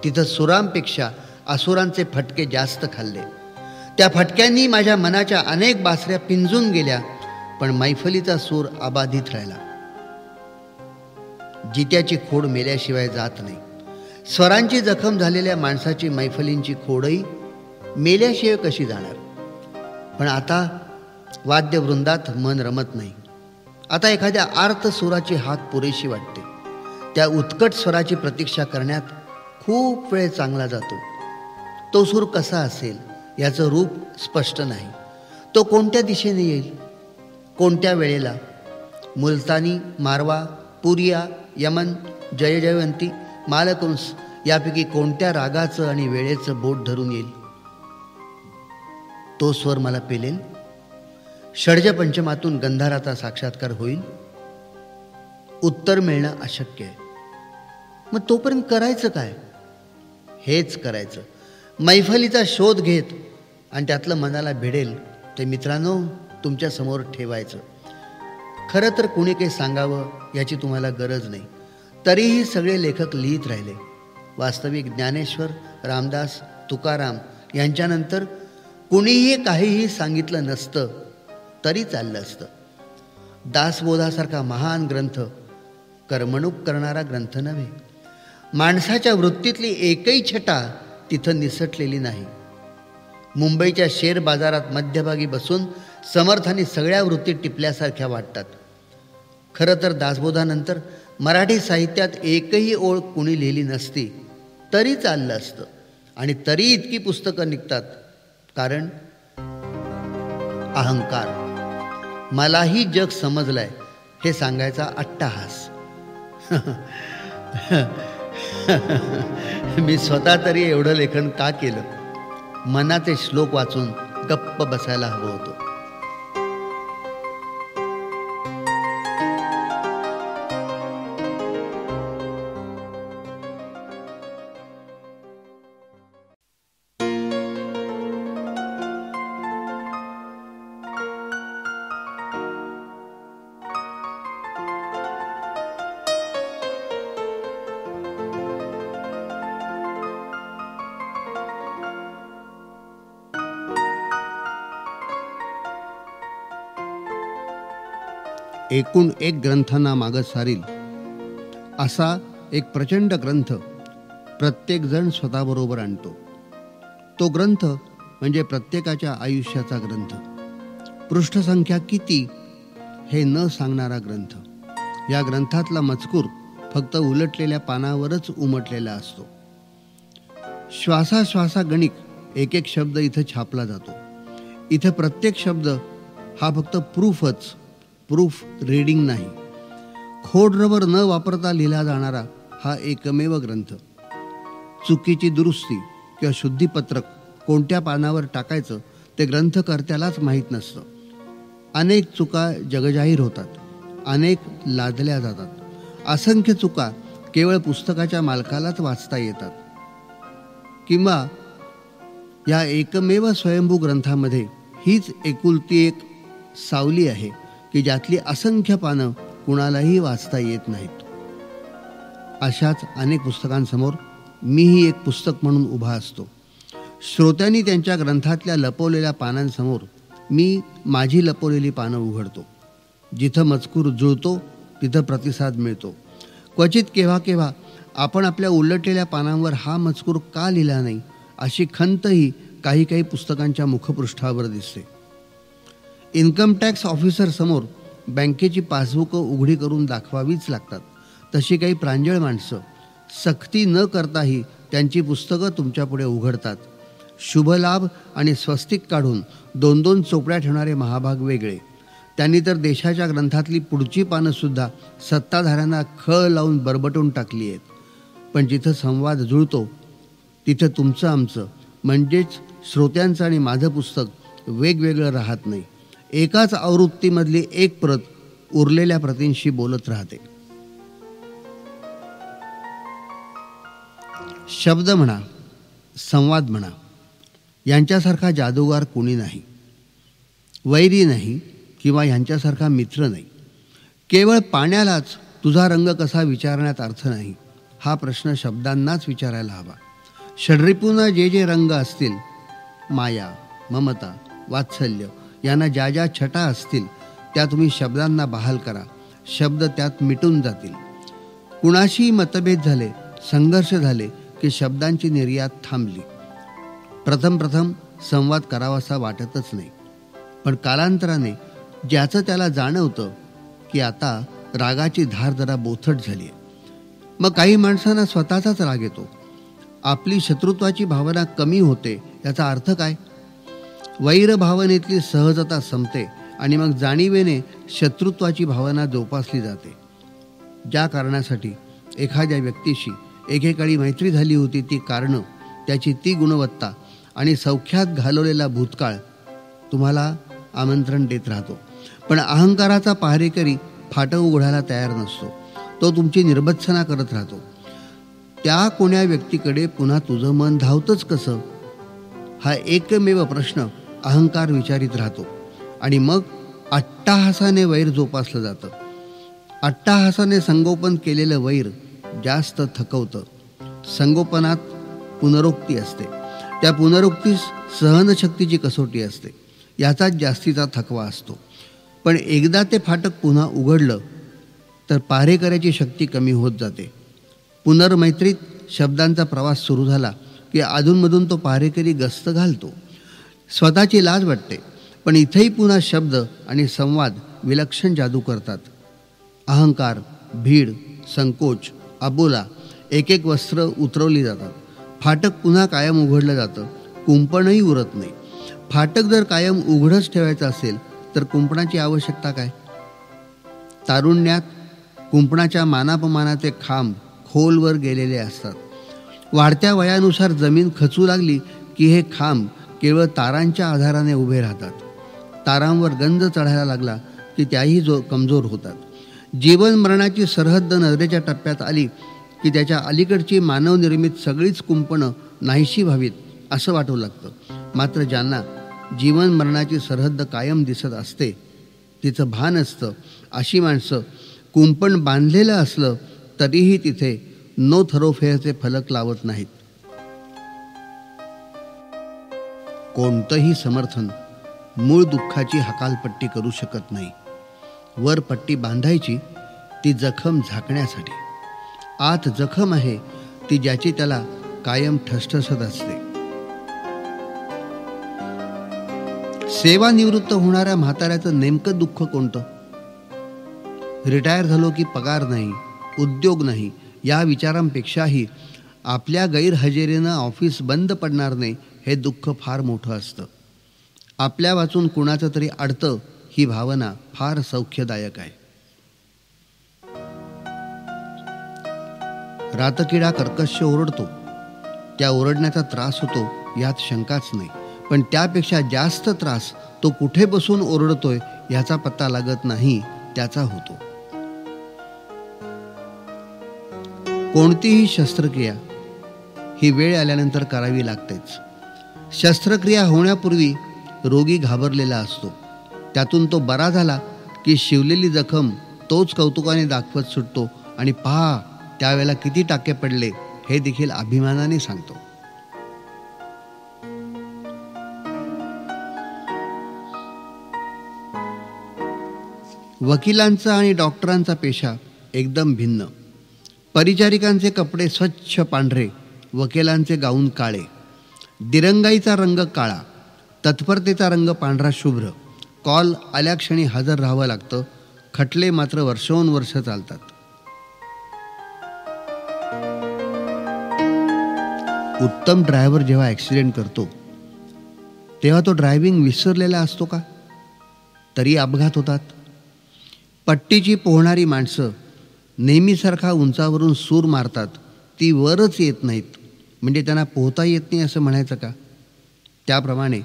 तिथं सुरांपेक्षा असुरांचे फटके जास्त खाल्ले. त्या फटक्यांनी माझ्या मनाच्या अनेक बासऱ्या पिंजून गेल्या पण मैफलीचा सूर अबाधित राहिला. जित्याची खोड मेल्याशिवाय जात नाही. स्वरांची जखम झालेल्या माणसाची मैफलींची खोडही मेल्याशिवाय कशी जाणार? पण आता वाद्यवृंदात मन रमत नाही. आता एखाद्या आर्त सुराची हात पुरेशी वाटते. त्या उत्कट स्वराची प्रतीक्षा करण्यात खूप वेळ चांगला जातो. तो सूर कसा असेल याचं रूप स्पष्ट नाही. तो कोणत्या दिशेने येईल? कोणत्या वेळेला? मुलतानी मारवा पुरिया यमन जय जयवंती मालकुंस यापैकी कोणत्या रागाचं आणि वेळेचं बोट धरून येईल? तो स्वर मला पेलेल. षडज पंचमातून गंधाराचा साक्षात्कार होईल. उत्तर मिळणं अशक्य आहे. मग तोपर्यंत करायचं काय? हेच करायचं. मैफलीचा शोध घेत आणि त्यातलं मनाला भिडेल ते मित्रांनो तुमच्यासमोर ठेवायचं. खरं तर कुणी काही सांगावं याची तुम्हाला गरज नाही. तरीही सगळे लेखक लिहित राहिले. वास्तविक ज्ञानेश्वर रामदास तुकाराम यांच्यानंतर कुणीही काहीही सांगितलं नसतं तरी चाललं असतं. दासबोधासारखा महान ग्रंथ करमणूक करणारा ग्रंथ नव्हे. माणसाच्या वृत्तीतली एकही छटा तिथं निसटलेली नाही. मुंबईच्या शेअर बाजारात मध्यभागी बसून समर्थांनी सगळ्या वृत्ती टिपल्यासारख्या वाटतात. खरं तर दासबोधानंतर मराठी साहित्यात एकही ओळ कुणी लिहिली नसती तरी चाललं असतं आणि तरी इतकी पुस्तकं निघतात. कारण? अहंकार. मलाही जग समजलंय हे सांगायचा अट्टाहास. *laughs* *laughs* मी स्वतः तरी एवढं लेखन का केलं? मनाचे श्लोक वाचून गप्प बसायला हवं होतं. एकूण एक ग्रंथांना मागं सारील. असा एक प्रचंड ग्रंथ प्रत्येकजण स्वतःबरोबर आणतो. तो ग्रंथ म्हणजे प्रत्येकाच्या आयुष्याचा ग्रंथ. पृष्ठसंख्या किती हे न सांगणारा ग्रंथ. या ग्रंथातला मजकूर फक्त उलटलेल्या पानावरच उमटलेला असतो. श्वासाश्वासा गणिक एक एक शब्द इथं छापला जातो. इथं प्रत्येक शब्द हा फक्त प्रूफच प्रूफ रीडिंग नाही. खोड रबर न वापरता लिहिला जाणारा हा एकमेव ग्रंथ. चुकीची दुरुस्ती किंवा शुद्धीपत्रक कोणत्या पानावर टाकायचं ते ग्रंथकर्त्यालाच माहीत नसतं. अनेक चुका जगजाहीर होतात. अनेक लादल्या जातात. असंख्य चुका केवळ पुस्तकाच्या मालकालाच वाचता येतात. किंवा या एकमेव स्वयंभू ग्रंथामध्ये हीच एकुलती एक सावली आहे. की ज्यातली असंख्य पानं कुणालाही वाचता येत नाहीत. अशाच अनेक पुस्तकांसमोर मीही एक पुस्तक म्हणून उभा असतो. श्रोत्यांनी त्यांच्या ग्रंथातल्या लपवलेल्या पानांसमोर मी माझी लपवलेली पानं उघडतो. जिथं मजकूर जुळतो तिथं प्रतिसाद मिळतो. क्वचित केव्हा केव्हा आपण आपल्या उलटलेल्या पानांवर हा मजकूर का लिहिला नाही अशी खंतही काही काही पुस्तकांच्या मुखपृष्ठावर दिसते. इन्कम टॅक्स ऑफिसर समोर बँकेची पासबुकं उघडी करून दाखवावीच लागतात. तशी काही प्रांजळ माणसं सक्ती न करताही त्यांची पुस्तकं तुमच्यापुढे उघडतात. शुभलाभ आणि स्वस्तिक काढून दोन दोन चोपड्या ठेवणारे महाभाग वेगळे. त्यांनी तर देशाच्या ग्रंथातली पुढची पानंसुद्धा सत्ताधाऱ्यांना खळ लावून बरबटून टाकली आहेत. पण जिथं संवाद जुळतो तिथं तुमचं आमचं म्हणजेच श्रोत्यांचं आणि माझं पुस्तक वेगवेगळं राहत नाही. एकाच आवृत्तीमधली एक प्रत उरलेल्या प्रतींशी बोलत राहते. शब्द म्हणा संवाद म्हणा यांच्यासारखा जादूगार कोणी नाही. वैरी नाही किंवा यांच्यासारखा मित्र नाही. केवळ पाण्यालाच तुझा रंग कसा विचारण्यात अर्थ नाही हा प्रश्न शब्दांनाच विचारायला हवा. षड्रिपूंना जे जे रंग असतील माया ममता वात्सल्य यांना ज्या ज्या छटा असतील त्या तुम्ही शब्दांना बहाल करा. शब्द त्यात मिटून जातील. कुणाशीही मतभेद झाले संघर्ष झाले की शब्दांची निर्यात थांबली. प्रथम प्रथम संवाद करावासा वाटतच नाही. पण कालांतराने ज्याचं त्याला जाणवतं की आता रागाची धार जरा बोथट झाली आहे मग काही माणसांना स्वतःचाच राग येतो. आपली शत्रुत्वाची भावना कमी होते याचा अर्थ काय? वैरभावनेतली सहजता संपते आणि मग जाणीवेने शत्रुत्वाची भावना जोपासली जाते. ज्या कारणासाठी एखाद्या व्यक्तीशी एकेकाळी मैत्री झाली होती ती कारणं त्याची ती गुणवत्ता आणि सौख्यात घालवलेला भूतकाळ तुम्हाला आमंत्रण देत राहतो. पण अहंकाराचा पहारेकरी फाटं उघडायला तयार नसतो. तो तुमची निर्बत्सना करत राहतो. त्या कोण्या व्यक्तीकडे पुन्हा तुझं मन धावतंच कसं? हा एकमेव प्रश्न अहंकार विचारित राहतो. आणि मग अट्टाहासाने वैर जोपासलं जातं. अट्टाहासाने संगोपन केलेलं वैर जास्त थकवतं. संगोपनात पुनरोक्ती असते. त्या पुनरोक्तीस सहनशक्तीची कसोटी असते. याचाच जास्तीचा थकवा असतो. पण एकदा ते फाटक पुन्हा उघडलं तर पारेकऱ्याची शक्ती कमी होत जाते. पुनर्मैत्रीत शब्दांचा प्रवास सुरू झाला की अधूनमधून तो पारेकरी गस्त घालतो. स्वतःची लाज वाटते. पण इथेही पुन्हा शब्द आणि संवाद विलक्षण जादू करतात. अहंकार भीड संकोच अबोला एक एक वस्त्र उतरवली जातात. फाटक पुन्हा कायम उघडलं जातं. कुंपणही उरत नाही. फाटक जर कायम उघडच ठेवायचं असेल तर कुंपणाची आवश्यकता काय? तारुण्यात कुंपणाच्या मानापमानाचे खांब खोलवर गेलेले असतात. वाढत्या वयानुसार जमीन खचू लागली की हे खांब केवळ तारांच्या आधाराने उभे राहतात. तारांवर गंज चढायला लागला की त्याही जो कमजोर होतात. जीवन मरणाची सरहद्द नजरेच्या टप्प्यात आली की त्याच्या अलीकडची मानवनिर्मित सगळीच कुंपणं नाहीशी व्हावीत असं वाटू लागतं. मात्र ज्यांना जीवन मरणाची सरहद्द कायम दिसत असते तिचं भान असतं. अशी माणसं कुंपण बांधलेलं असलं तरीही तिथे नो थरोफेअरचे फलक लावत नाहीत. कोणतंही समर्थन मूळ दुःखाची हकालपट्टी करू शकत नाही. वर पट्टी बांधायची ती जखम झाकण्यासाठी. आत जखम आहे ती ज्याची त्याला कायम ठसठसत असते. सेवानिवृत्त होणाऱ्या म्हाताऱ्याचं नेमकं दुःख कोणतं? रिटायर झालो की पगार नाही उद्योग नाही या विचारांपेक्षाही आपल्या गैरहजेरीनं ऑफिस बंद पडणार नाही हे दुःख फार मोठं असतं. आपल्या वाचून कुणाचं तरी अडतं ही भावना फार सौख्यदायक आहे. रातकिडा कर्कश ओरडतो. त्या ओरडण्याचा त्रास होतो यात शंकाच नाही. पण त्यापेक्षा जास्त त्रास तो कुठे बसून ओरडतोय याचा पत्ता लागत नाही त्याचा होतो. कोणतीही शस्त्रक्रिया ही वेळ आल्यानंतर करावी लागतेच. शस्त्रक्रिया होण्यापूर्वी रोगी घाबरलेला असतो. त्यातून तो बरा झाला की शिवलेली जखम तोच कौतुकाने दाखवत सुटतो आणि पहा त्यावेळेला किती टाके पडले हे देखील अभिमानाने सांगतो. वकिलांचा आणि डॉक्टरांचा पेशा एकदम भिन्न. परिचारिकांचे कपडे स्वच्छ पांढरे वकिलांचे गाऊन काळे. दिरंगाईचा रंग काळा तत्परतेचा रंग पांढरा शुभ्र. कॉल आल्याक्षणी हजर राहावं लागतं. खटले मात्र वर्ष चालतात. उत्तम ड्रायव्हर जेव्हा ॲक्सिडेंट करतो तेव्हा तो ड्रायव्हिंग विसरलेला असतो का? तरी अपघात होतात. पट्टीची पोहणारी माणसं नेहमीसारखा उंचावरून सूर मारतात. ती वरच येत नाहीत. म्हणजे त्यांना पोहता येत नाही असं म्हणायचं का? त्याप्रमाणे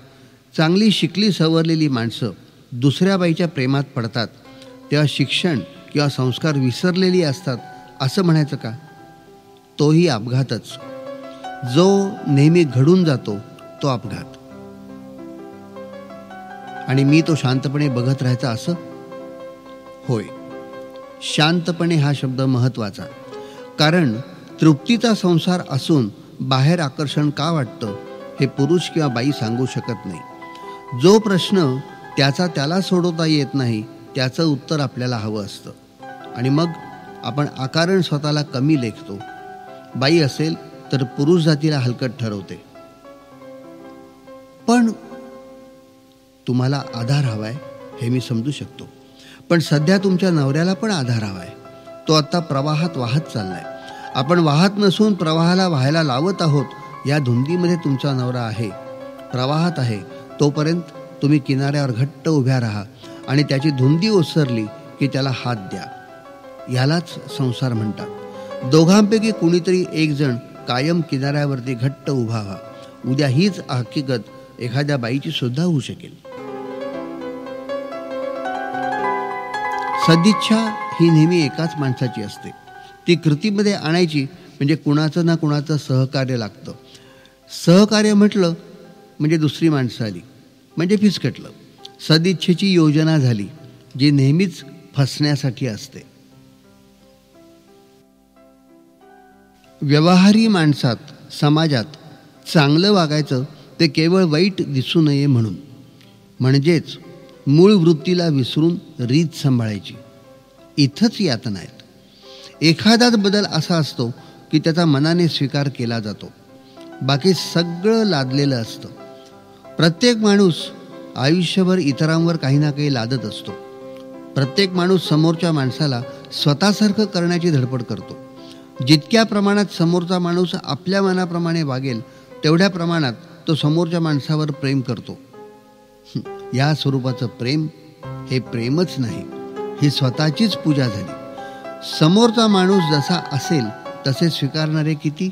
चांगली शिकली सवरलेली माणसं दुसऱ्या बाईच्या प्रेमात पडतात. तेव्हा शिक्षण किंवा संस्कार विसरलेली असतात असं म्हणायचं का? तोही अपघातच. जो नेहमी घडून जातो तो अपघात. आणि मी तो शांतपणे बघत राहायचा असं? होय. शांतपणे हा शब्द महत्त्वाचा कारण तृप्तीचा संसार असून बाहेर आकर्षण का वाटतं हे पुरुष किंवा बाई सांगू शकत नाही. जो प्रश्न त्याचा त्याला सोडवता येत नाही त्याचं उत्तर आपल्याला हवं असतं. आणि मग आपण आकारण स्वतःला कमी लेखतो. बाई असेल तर पुरुष जातीला हलकट ठरवते. पण तुम्हाला आधार हवाय हे मी समजू शकतो. पण सध्या तुमच्या नवऱ्याला पण आधार हवाय. तो आता प्रवाहात वाहत चाललाय. आपण वाहत नसून प्रवाहाला व्हायला लावत आहोत या धुंदीमध्ये तुमचा नवरा आहे. प्रवाहात आहे. तोपर्यंत तुम्ही किनाऱ्यावर घट्ट उभ्या राहा आणि त्याची धुंदी ओसरली की त्याला हात द्या. यालाच संसार म्हणतात. दोघांपैकी कुणीतरी एक जण कायम किनाऱ्यावरती घट्ट उभा व्हा उद्या हीच हकीकत एखाद्या बाईची सुद्धा होऊ शकेल. सदिच्छा ही नेहमी एकाच माणसाची असते. ती कृतीमध्ये आणायची म्हणजे कुणाचं ना कुणाचं सहकार्य लागतं. सहकार्य म्हटलं म्हणजे दुसरी माणसं आली म्हणजे फिसकटलं सदिच्छेची योजना झाली जी नेहमीच फसण्यासाठी असते. व्यवहारी माणसात समाजात चांगलं वागायचं ते केवळ वाईट दिसू नये म्हणून. म्हणजेच मूळ वृत्तीला विसरून रीत सांभाळायची. इथंच यातना आहेत. एखादाच बदल असा असतो की त्याचा मनाने स्वीकार केला जातो. बाकी सगळं लादलेलं असतं. प्रत्येक माणूस आयुष्यभर इतरांवर काही ना काही लादत असतो. प्रत्येक माणूस समोरच्या माणसाला स्वतःसारखं करण्याची धडपड करतो. जितक्या प्रमाणात समोरचा माणूस आपल्या मनाप्रमाणे वागेल तेवढ्या प्रमाणात तो समोरच्या माणसावर प्रेम करतो. या स्वरूपाचं प्रेम हे प्रेमच नाही ही स्वतःचीच पूजा झाली. समोरचा माणूस जसा असेल तसे स्वीकारणारे किती?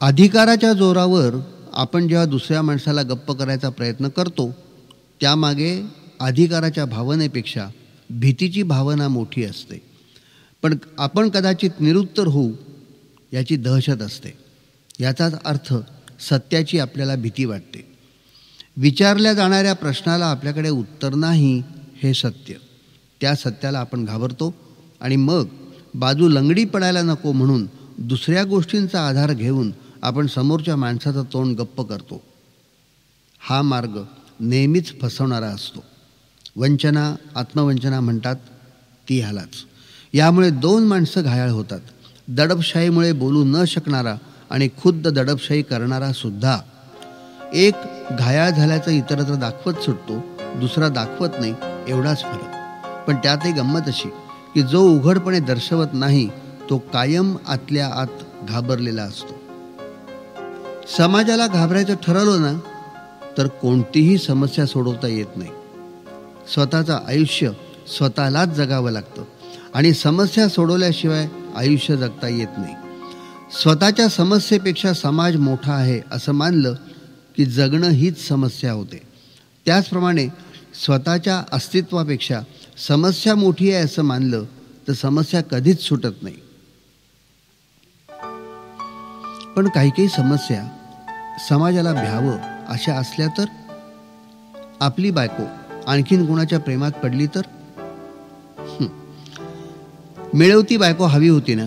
अधिकाराच्या जोरावर आपण जेव्हा दुसऱ्या माणसाला गप्प करायचा प्रयत्न करतो त्यामागे अधिकाराच्या भावनेपेक्षा भीतीची भावना मोठी असते. पण आपण कदाचित निरुत्तर होऊ याची दहशत असते. याचाच अर्थ सत्याची आपल्याला भीती वाटते. विचारल्या जाणाऱ्या प्रश्नाला आपल्याकडे उत्तर नाही हे सत्य. त्या सत्याला आपण घाबरतो आणि मग बाजू लंगडी पडायला नको म्हणून दुसऱ्या गोष्टींचा आधार घेऊन आपण समोरच्या माणसाचं तोंड गप्प करतो. हा मार्ग नेहमीच फसवणारा असतो. वंचना आत्मवंचना म्हणतात ती ह्यालाच. यामुळे दोन माणसं घायाळ होतात. दडपशाहीमुळे बोलू न शकणारा आणि खुद्द दडपशाही करणारा सुद्धा एक घायाळ झाल्याचं इतरत्र दाखवत सुटतो दुसरा दाखवत नाही एवढाच फरक. पण त्यातही गंमत अशी की जो उघडपणे दर्शवत नाही तो कायम आतल्या आत घाबरलेला असतो. समाजाला घाबरायचं ठरवलं ना तर कोणतीही समस्या सोडवता येत नाही. स्वतःचं आयुष्य स्वतःलाच जगावं लागतं आणि समस्या सोडवल्याशिवाय आयुष्य जगता येत नाही. स्वतःच्या समस्येपेक्षा समाज मोठा आहे असं मानलं की जगणं हीच समस्या होते. त्याचप्रमाणे स्वतःच्या अस्तित्वापेक्षा समस्या मोठी आहे असं मानलं तर समस्या कधीच सुटत नाही. पण काही काही समस्या समाजाला भ्यावं अशा असल्या तर? आपली बायको आणखीन कुणाच्या प्रेमात पडली तर? मिळवती बायको हवी होती ना?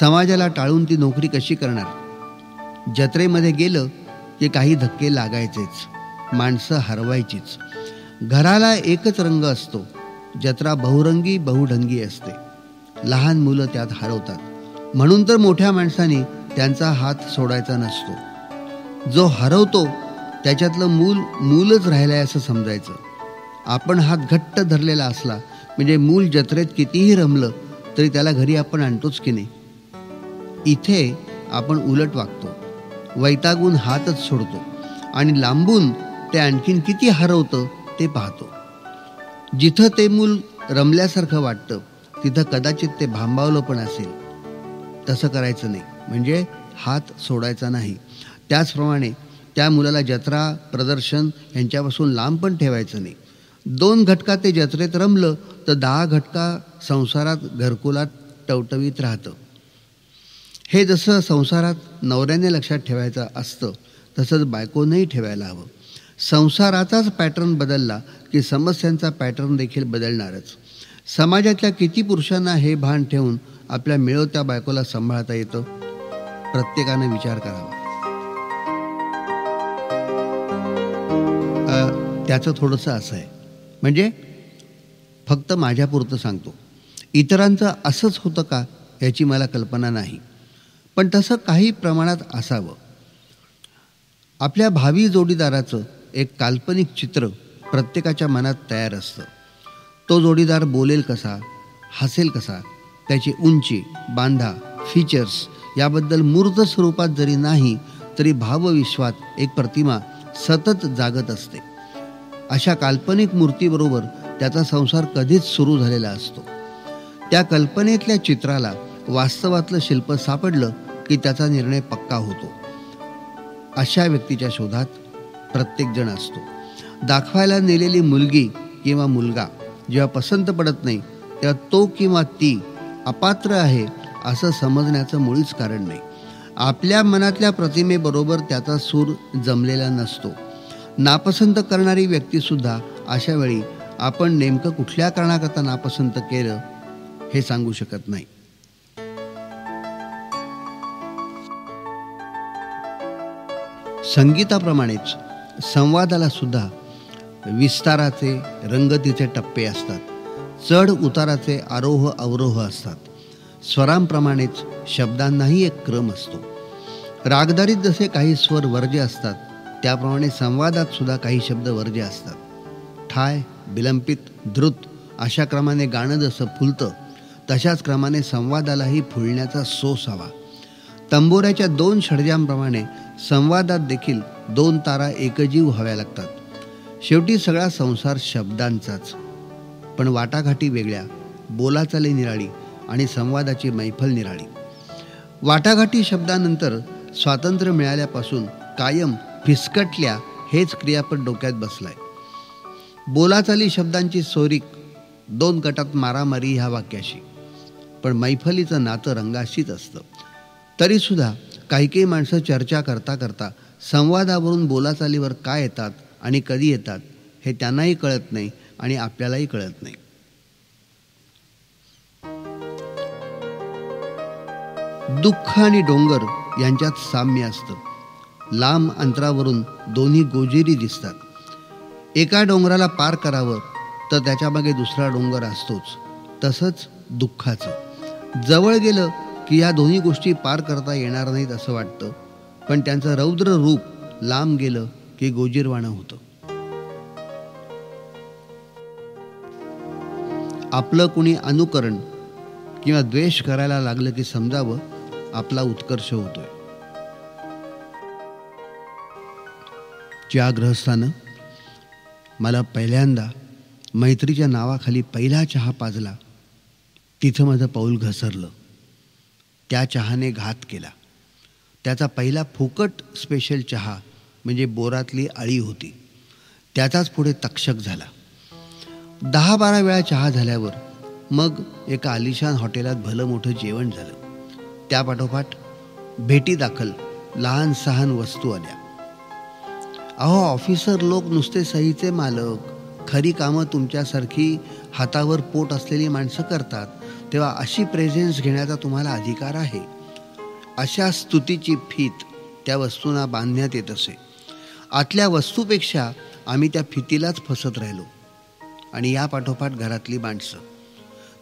समाजाला टाळून ती नोकरी कशी करणार? जत्रेमध्ये गेलं की काही धक्के लागायचेच. माणसं हरवायचीच. घराला एकच रंग असतो. जत्रा बहुरंगी बहुढंगी असते. लहान मुलं त्यात हरवतात. म्हणून तर मोठ्या माणसाने त्यांचा हात सोडायचा नसतो. जो हरवतो त्याच्यातलं मूल मूलच राहिलंय असं समजायचं. आपण हात घट्ट धरलेला असला म्हणजे मूल जत्रेत कितीही रमलं तरी त्याला घरी आपण आणतोच की नाही? इथे आपण उलट वागतो. वैतागून हातच सोडतो आणि लांबून ते आणखीन किती हरवतं ते पाहतो. जिथं ते मूल रमल्यासारखं वाटतं तिथं कदाचित ते भांबावलं पण असेल. तसं करायचं नाही. म्हणजे हात सोडायचा नाही. त्याचप्रमाणे त्या मुलाला जत्रा प्रदर्शन यांच्यापासून लांब पण ठेवायचं नाही. दोन घटका ते जत्रेत रमलं तर दहा घटका संसारात घरकुलात टवटवीत राहतं. हे जसं संसारात नवऱ्याने लक्षात ठेवायचं असतं तसंच बायकोनंही ठेवायला हवं. संसाराचाच पॅटर्न बदलला की समस्यांचा पॅटर्न देखील बदलणारच. समाजातल्या किती पुरुषांना हे भान ठेवून आपल्या मिळवत्या बायकोला सांभाळता येतं प्रत्येकानं विचार करावा. त्याचं थोडंसं असं आहे. म्हणजे फक्त माझ्यापुरतं सांगतो. इतरांचं असंच होतं का याची मला कल्पना नाही. पण तसं काही प्रमाणात असावं. आपल्या भावी जोडीदाराचं एक काल्पनिक चित्र प्रत्येकाच्या मनात तयार असतं. तो जोडीदार बोलेल कसा हसेल कसा त्याची उंची बांधा फीचर्स याबद्दल मूर्त स्वरूपात जरी नाही तरी भावविश्वात एक प्रतिमा सतत जागत असते. अशा काल्पनिक मूर्तीबरोबर त्याचा संसार कधीच सुरू झालेला असतो. त्या कल्पनेतल्या चित्राला वास्तवातलं शिल्प सापडलं की त्याचा निर्णय पक्का होतो. अशा व्यक्तीच्या शोधात प्रत्येकजण असतो. दाखवायला नेलेली मुलगी किंवा मुलगा जेव्हा पसंत पडत नाही तेव्हा तो किंवा ती अपात्र आहे असं समजण्याचं मुळीच कारण नाही. आपल्या मनातल्या प्रतिमेबरोबर त्याचा सूर जमलेला नसतो. नापसंत करणारी व्यक्तीसुद्धा अशा वेळी आपण नेमकं कुठल्या कारणाकरता नापसंत केलं हे सांगू शकत नाही. संगीताप्रमाणेच संवादाला सुद्धा विस्ताराचे रंगतीचे टप्पे असतात. चढ उताराचे आरोह अवरोह असतात. स्वरांप्रमाणेच शब्दांनाही एक क्रम असतो. रागदारीत जसे काही स्वर वर्ज्य असतात त्याप्रमाणे संवादात सुद्धा काही शब्द वर्ज्य असतात. ठाय विलंपित द्रुत अशा क्रमाने गाणं जसं फुलतं तशाच क्रमाने संवादालाही फुलण्याचा सोस हवा. तंबोऱ्याच्या दोन षडजांप्रमाणे संवादात देखील दोन तारा एकजीव हव्या लागतात. शेवटी सगळा संसार शब्दांचाच. पण वाटाघाटी वेगळ्या बोलाचाली निराळी आणि संवादाची मैफल निराळी. वाटाघाटी शब्दानंतर स्वातंत्र्य मिळाल्यापासून कायम फिसकटल्या हेच क्रियापद डोक्यात बसलाय. बोलाचाली शब्दांची सोरीक दोन गटात मारामारी ह्या वाक्याशी. पण मैफलीचं नातं रंगाशीच असतं. तरीसुद्धा काही काही माणसं चर्चा करता करता संवादावरून बोलाचालीवर काय येतात आणि कधी येतात हे त्यांनाही कळत नाही आणि आपल्यालाही कळत नाही. दुःख आणि डोंगर यांच्यात साम्य असतं. लांब अंतरावरून दोन्ही गोजेरी दिसतात. एका डोंगराला पार करावं तर त्याच्यामागे दुसरा डोंगर असतोच. तसंच दुःखाचं. जवळ गेलं की या दोन्ही गोष्टी पार करता येणार नाहीत असं वाटतं. पण त्यांचं रौद्र रूप लांब गेलं की गोजीरवाणं होतं. आपलं कुणी अनुकरण किंवा द्वेष करायला लागलं की समजावं आपला उत्कर्ष होतोय. ज्या ग्रहस्थानं मला पहिल्यांदा मैत्रीच्या नावाखाली पहिला चहा पाजला तिथं माझं पाऊल घसरलं. त्या चहाने घात केला. त्याचा पहिला फुकट स्पेशल चहा म्हणजे बोरातली आळी होती. त्याचाच पुढे तक्षक झाला. दहा बारा वेळा चहा झाल्यावर मग एका आलिशान हॉटेलात भलं मोठं जेवण झालं. त्यापाठोपाठ भेटी दाखल लहान सहान वस्तू आल्या. अहो ऑफिसर लोक नुसते सहीचे मालक. खरी कामं तुमच्यासारखी हातावर पोट असलेली माणसं करतात. तेव्हा अशी प्रेझेन्स घेण्याचा तुम्हाला अधिकार आहे. अशा स्तुतीची फीत त्या वस्तूंना बांधण्यात येत असे. आतल्या वस्तूपेक्षा आम्ही त्या फितीलाच फसत राहिलो. आणि या पाठोपाठ घरातली माणसं.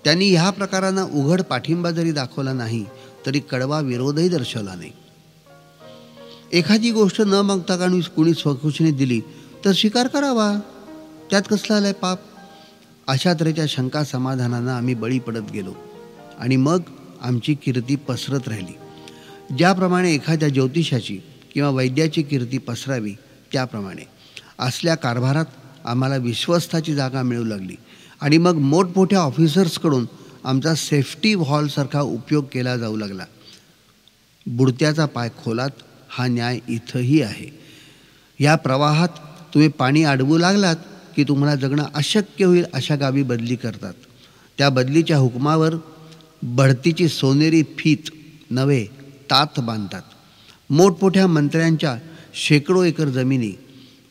त्यांनी ह्या प्रकारांना उघड पाठिंबा जरी दाखवला नाही तरी कडवा विरोधही दर्शवला नाही. एखादी गोष्ट न मागता काढून कुणी स्वखुशीने दिली तर स्वीकार करावा. त्यात कसला आलाय पाप? अशा तऱ्हेच्या शंका समाधानानं आम्ही बळी पडत गेलो. आणि मग आमची कीर्ती पसरत राहिली. ज्याप्रमाणे एखाद्या ज्योतिषाची किंवा वैद्याची कीर्ती पसरावी त्याप्रमाणे. असल्या कारभारात आम्हाला विश्वस्ताची जागा मिळू लागली. आणि मग मोठमोठ्या ऑफिसर्सकडून आमचा सेफ्टी हॉलसारखा उपयोग केला जाऊ लागला. बुडत्याचा पाय खोलात हा न्याय इथंही आहे. या प्रवाहात तुम्ही पाणी अडवू लागलात? की तुम्हाला जगणं अशक्य होईल अशा गावी बदली करतात. त्या बदलीच्या हुकमावर बढतीची सोनेरी फीत नवे तात बांधतात. मोठमोठ्या मंत्र्यांच्या शेकडो एकर जमिनी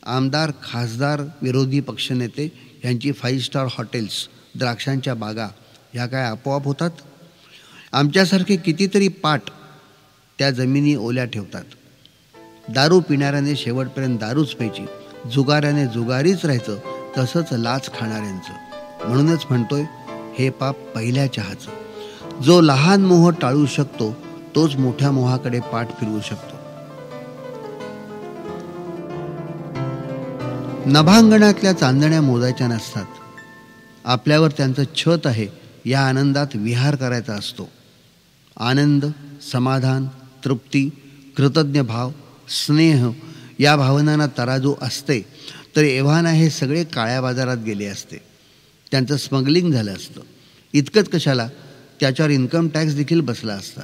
आमदार खासदार विरोधी पक्षनेते यांची फाईव्ह स्टार हॉटेल्स द्राक्षांच्या बागा ह्या काय आपोआप होतात? आमच्यासारखे कितीतरी पाट त्या जमिनी ओल्या ठेवतात. दारू पिणाऱ्याने शेवटपर्यंत दारूच प्यायची. जुगाऱ्याने जुगारीच राहायचं तसंच लाच खाणाऱ्यांचं. म्हणूनच म्हणतोय हे पाप पहिल्या चहाचं. जो लहान मोह टाळू शकतो तोच मोठ्या मोहाकडे पाठ फिरवू शकतो. नभांगणातल्या चांदण्या मोजायच्या नसतात. आपल्यावर त्यांचं छत आहे या आनंदात विहार करायचा असतो. आनंद समाधान तृप्ती कृतज्ञ भाव स्नेह या भावनांना तराजू असते तर एव्हाना हे सगळे काळ्या बाजारात गेले असते. त्यांचं स्मगलिंग झालं असतं. इतकंच कशाला? त्याच्यावर इन्कम टॅक्स देखील बसला असता.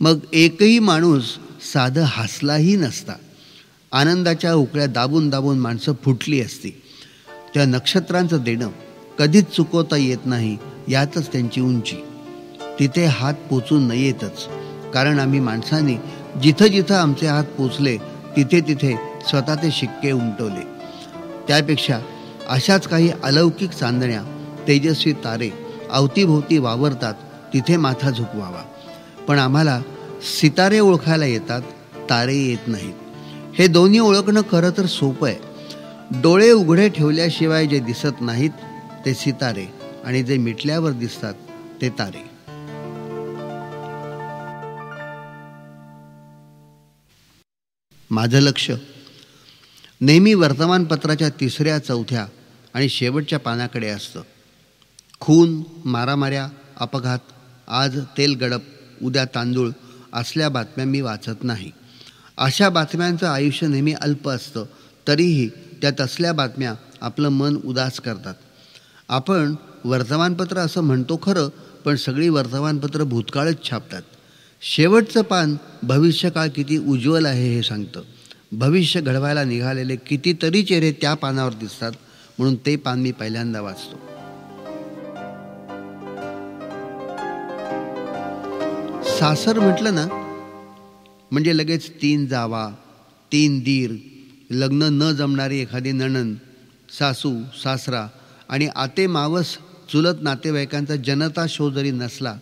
मग एकही माणूस साधं हसलाही नसता. आनंदाच्या उकळ्या दाबून दाबून माणसं फुटली असती. त्या नक्षत्रांचं देणं कधीच चुकवता येत नाही यातच त्यांची उंची. तिथे हात पोचून नयेतच कारण आम्ही माणसांनी जिथं जिथं आमचे हात पोचले तिथे तिथे स्वतः ते शिक्के उमटवले. त्यापेक्षा अशाच काही अलौकिक चांदण्या तेजस्वी तारे अवतीभोवती वावरतात तिथे माथा झुकवावा. पण आम्हाला सितारे ओळखायला येतात तारे येत नाहीत. हे दोन्ही ओळखणं खरं तर सोपं आहे. डोळे उघडे ठेवल्याशिवाय जे दिसत नाहीत ते सितारे आणि जे मिटल्यावर दिसतात ते तारे. माझं लक्ष. नेहमी वर्तमानपत्राच्या तिसऱ्या चौथ्या आणि शेवटच्या पानाकडे असतं. खून मारामाऱ्या अपघात आज तेल गडप उद्या तांदूळ असल्या बातम्या मी वाचत नाही. अशा बातम्यांचं आयुष्य नेहमी अल्प असतं तरीही त्या तसल्या बातम्या आपलं मन उदास करतात. आपण वर्तमानपत्र असं म्हणतो खरं पण सगळी वर्तमानपत्र भूतकाळच छापतात. शेवटचं पान भविष्यकाळ किती उज्ज्वल आहे हे सांगतं. भविष्य घडवायला निघालेले कितीतरी चेहरे त्या पानावर दिसतात म्हणून ते पान मी पहिल्यांदा वाचतो. सासर म्हटलं ना म्हणजे लगेच तीन जावा तीन दीर लग्न न जमणारी एखादी नणन सासू सासरा आणि आते मावस चुलत नातेवाईकांचा जनता शो जरी नसला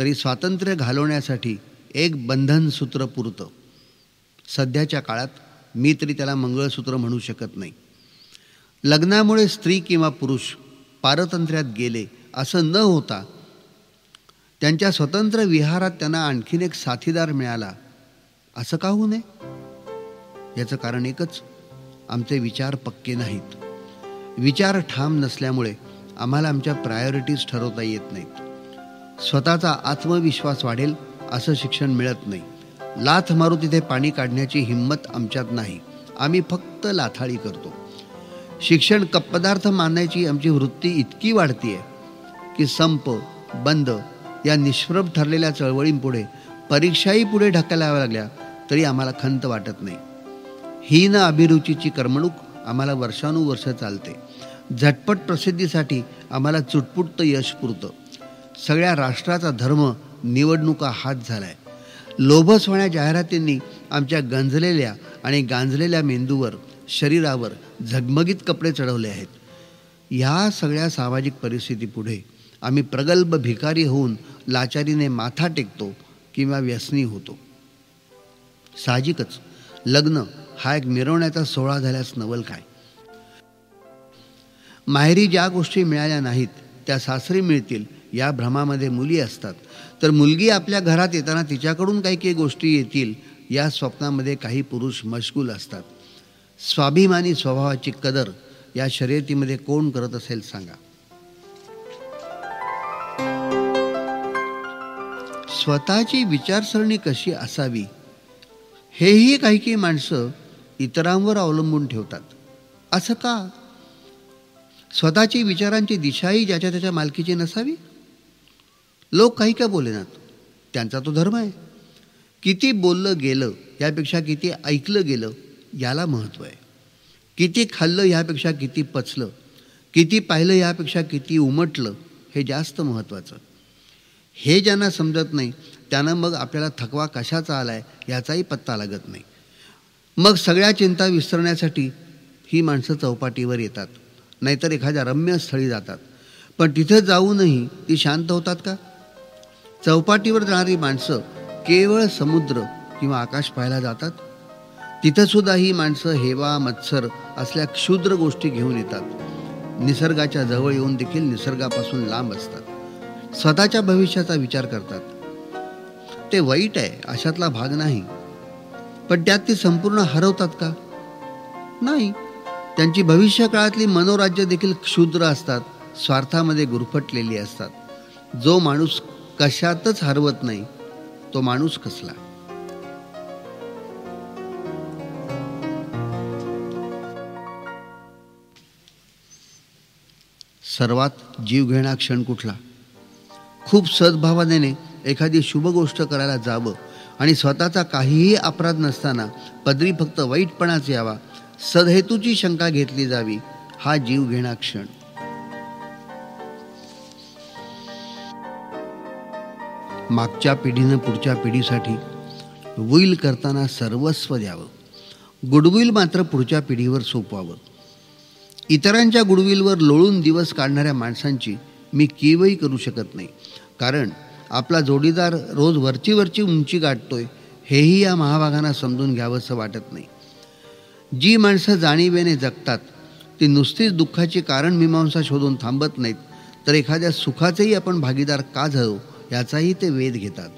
तरी स्वातंत्र्य घालवण्यासाठी एक बंधनसूत्र पुरतं. सध्याच्या काळात मी तरी त्याला मंगळसूत्र म्हणू शकत नाही. लग्नामुळे स्त्री किंवा पुरुष पारतंत्र्यात गेले असं न होता त्यांच्या स्वतंत्र विहारात त्यांना आणखीन एक साथीदार मिळाला. असं का होऊ नये? याचं कारण एकच आमचे विचार पक्के नाहीत. विचार ठाम नसल्यामुळे आम्हाला आमच्या प्रायोरिटीज ठरवता येत नाहीत. स्वतःचा आत्मविश्वास वाढेल असं शिक्षण मिळत नाही. लाथ मारू तिथे पाणी काढण्याची हिंमत आमच्यात नाही. आम्ही फक्त लाथाळी करतो. शिक्षण कपदार्थ मानण्याची आमची वृत्ती इतकी वाढतीये की संप बंद या निष्प्रभ ठरलेल्या चळवळींपुढे परीक्षाही पुढे ढकलाव्या लागल्या तरी आम्हाला खंत वाटत नाही. हीन अभिरुचीची करमणूक आम्हाला वर्षानुवर्ष चालते. झटपट प्रसिद्धीसाठी आम्हाला चुटपुटतं यश पुरतं. सगळ्या राष्ट्राचा धर्म निवडणुका हात झालाय. लोभसवाण्या जाहिरातींनी आमच्या गंजलेल्या आणि गांजलेल्या मेंदूवर शरीरावर झगमगीत कपडे चढवले आहेत. ह्या सगळ्या सामाजिक परिस्थितीपुढे आम्ही प्रगल्भ भिकारी होऊन लाचारीने माथा टेकतो किंवा व्यसनी होतो. साहजिकच लग्न हा एक मिरवण्याचा सोहळा झाल्यास नवल काय? माहेरी ज्या गोष्टी मिळाल्या नाहीत त्या सासरी मिळतील या भ्रमामध्ये मुली असतात. तर मुलगी आपल्या घरात येताना तिच्याकडून काही काही गोष्टी येतील या स्वप्नामध्ये काही पुरुष मशगूल असतात. स्वाभिमानी स्वभावाची कदर या शर्यतीमध्ये कोण करत असेल सांगा. स्वतःची विचारसरणी कशी असावी हेही काही काही माणसं इतरांवर अवलंबून ठेवतात. असं का? स्वतःची विचारांची दिशाही ज्याच्या त्याच्या मालकीची नसावी? लोक काही का बोलेनात त्यांचा तो धर्म आहे. किती बोललं गेलं यापेक्षा किती ऐकलं गेलं याला महत्त्व आहे. किती खाल्लं ह्यापेक्षा किती पचलं. किती पाहिलं ह्यापेक्षा किती उमटलं हे जास्त महत्त्वाचं हे ज्यांना समजत नाही त्यांना मग आपल्याला थकवा कशाचा आला आहे ह्याचाही पत्ता लागत नाही. मग सगळ्या चिंता विसरण्यासाठी ही माणसं चौपाटीवर येतात. नाहीतर एखाद्या रम्य स्थळी जातात. पण तिथे जाऊनही ती शांत होतात का? चौपाटीवर जाणारी माणसं केवळ समुद्र किंवा आकाश पाहायला जातात. तिथंसुद्धा ही माणसं हेवा मत्सर असल्या क्षुद्र गोष्टी घेऊन येतात. निसर्गाच्या जवळ येऊन देखील निसर्गापासून लांब असतात. स्वतःच्या भविष्याचा विचार करतात. ते वाईट आहे अशातला भाग नाही. पण त्यात ती संपूर्ण हरवतात का? नाही. त्यांची भविष्य काळातली मनोराज्य देखील क्षुद्र असतात स्वार्थामध्ये गुरफटलेली असतात. जो माणूस कशातच हरवत नाही तो माणूस कसला? सर्वात जीवघेणा क्षण कुठला? खूप सद्भावनेने एखादी शुभ गोष्ट करायला जावं आणि स्वतःचा काहीही अपराध नसताना पदरी फक्त वाईटपणाच यावा सदहेतूची शंका घेतली जावी हा जीव घेणा क्षण. मागच्या पिढीनं पुढच्या पिढीसाठी विल करताना सर्वस्व द्यावं. गुडविल मात्र पुढच्या पिढीवर सोपवावं. इतरांच्या गुडविलवर लोळून दिवस काढणाऱ्या माणसांची मी केवही करू शकत नाही. कारण आपला जोडीदार रोज वरची वरची उंची गाठतोय हेही या महाभागांना समजून घ्यावंसं वाटत नाही. जी माणसं जाणीवेने जगतात ती नुसतीच दुःखाची कारण मीमांसा शोधून थांबत नाहीत तर एखाद्या सुखाचेही आपण भागीदार का झालो? याचाही ते वेध घेतात.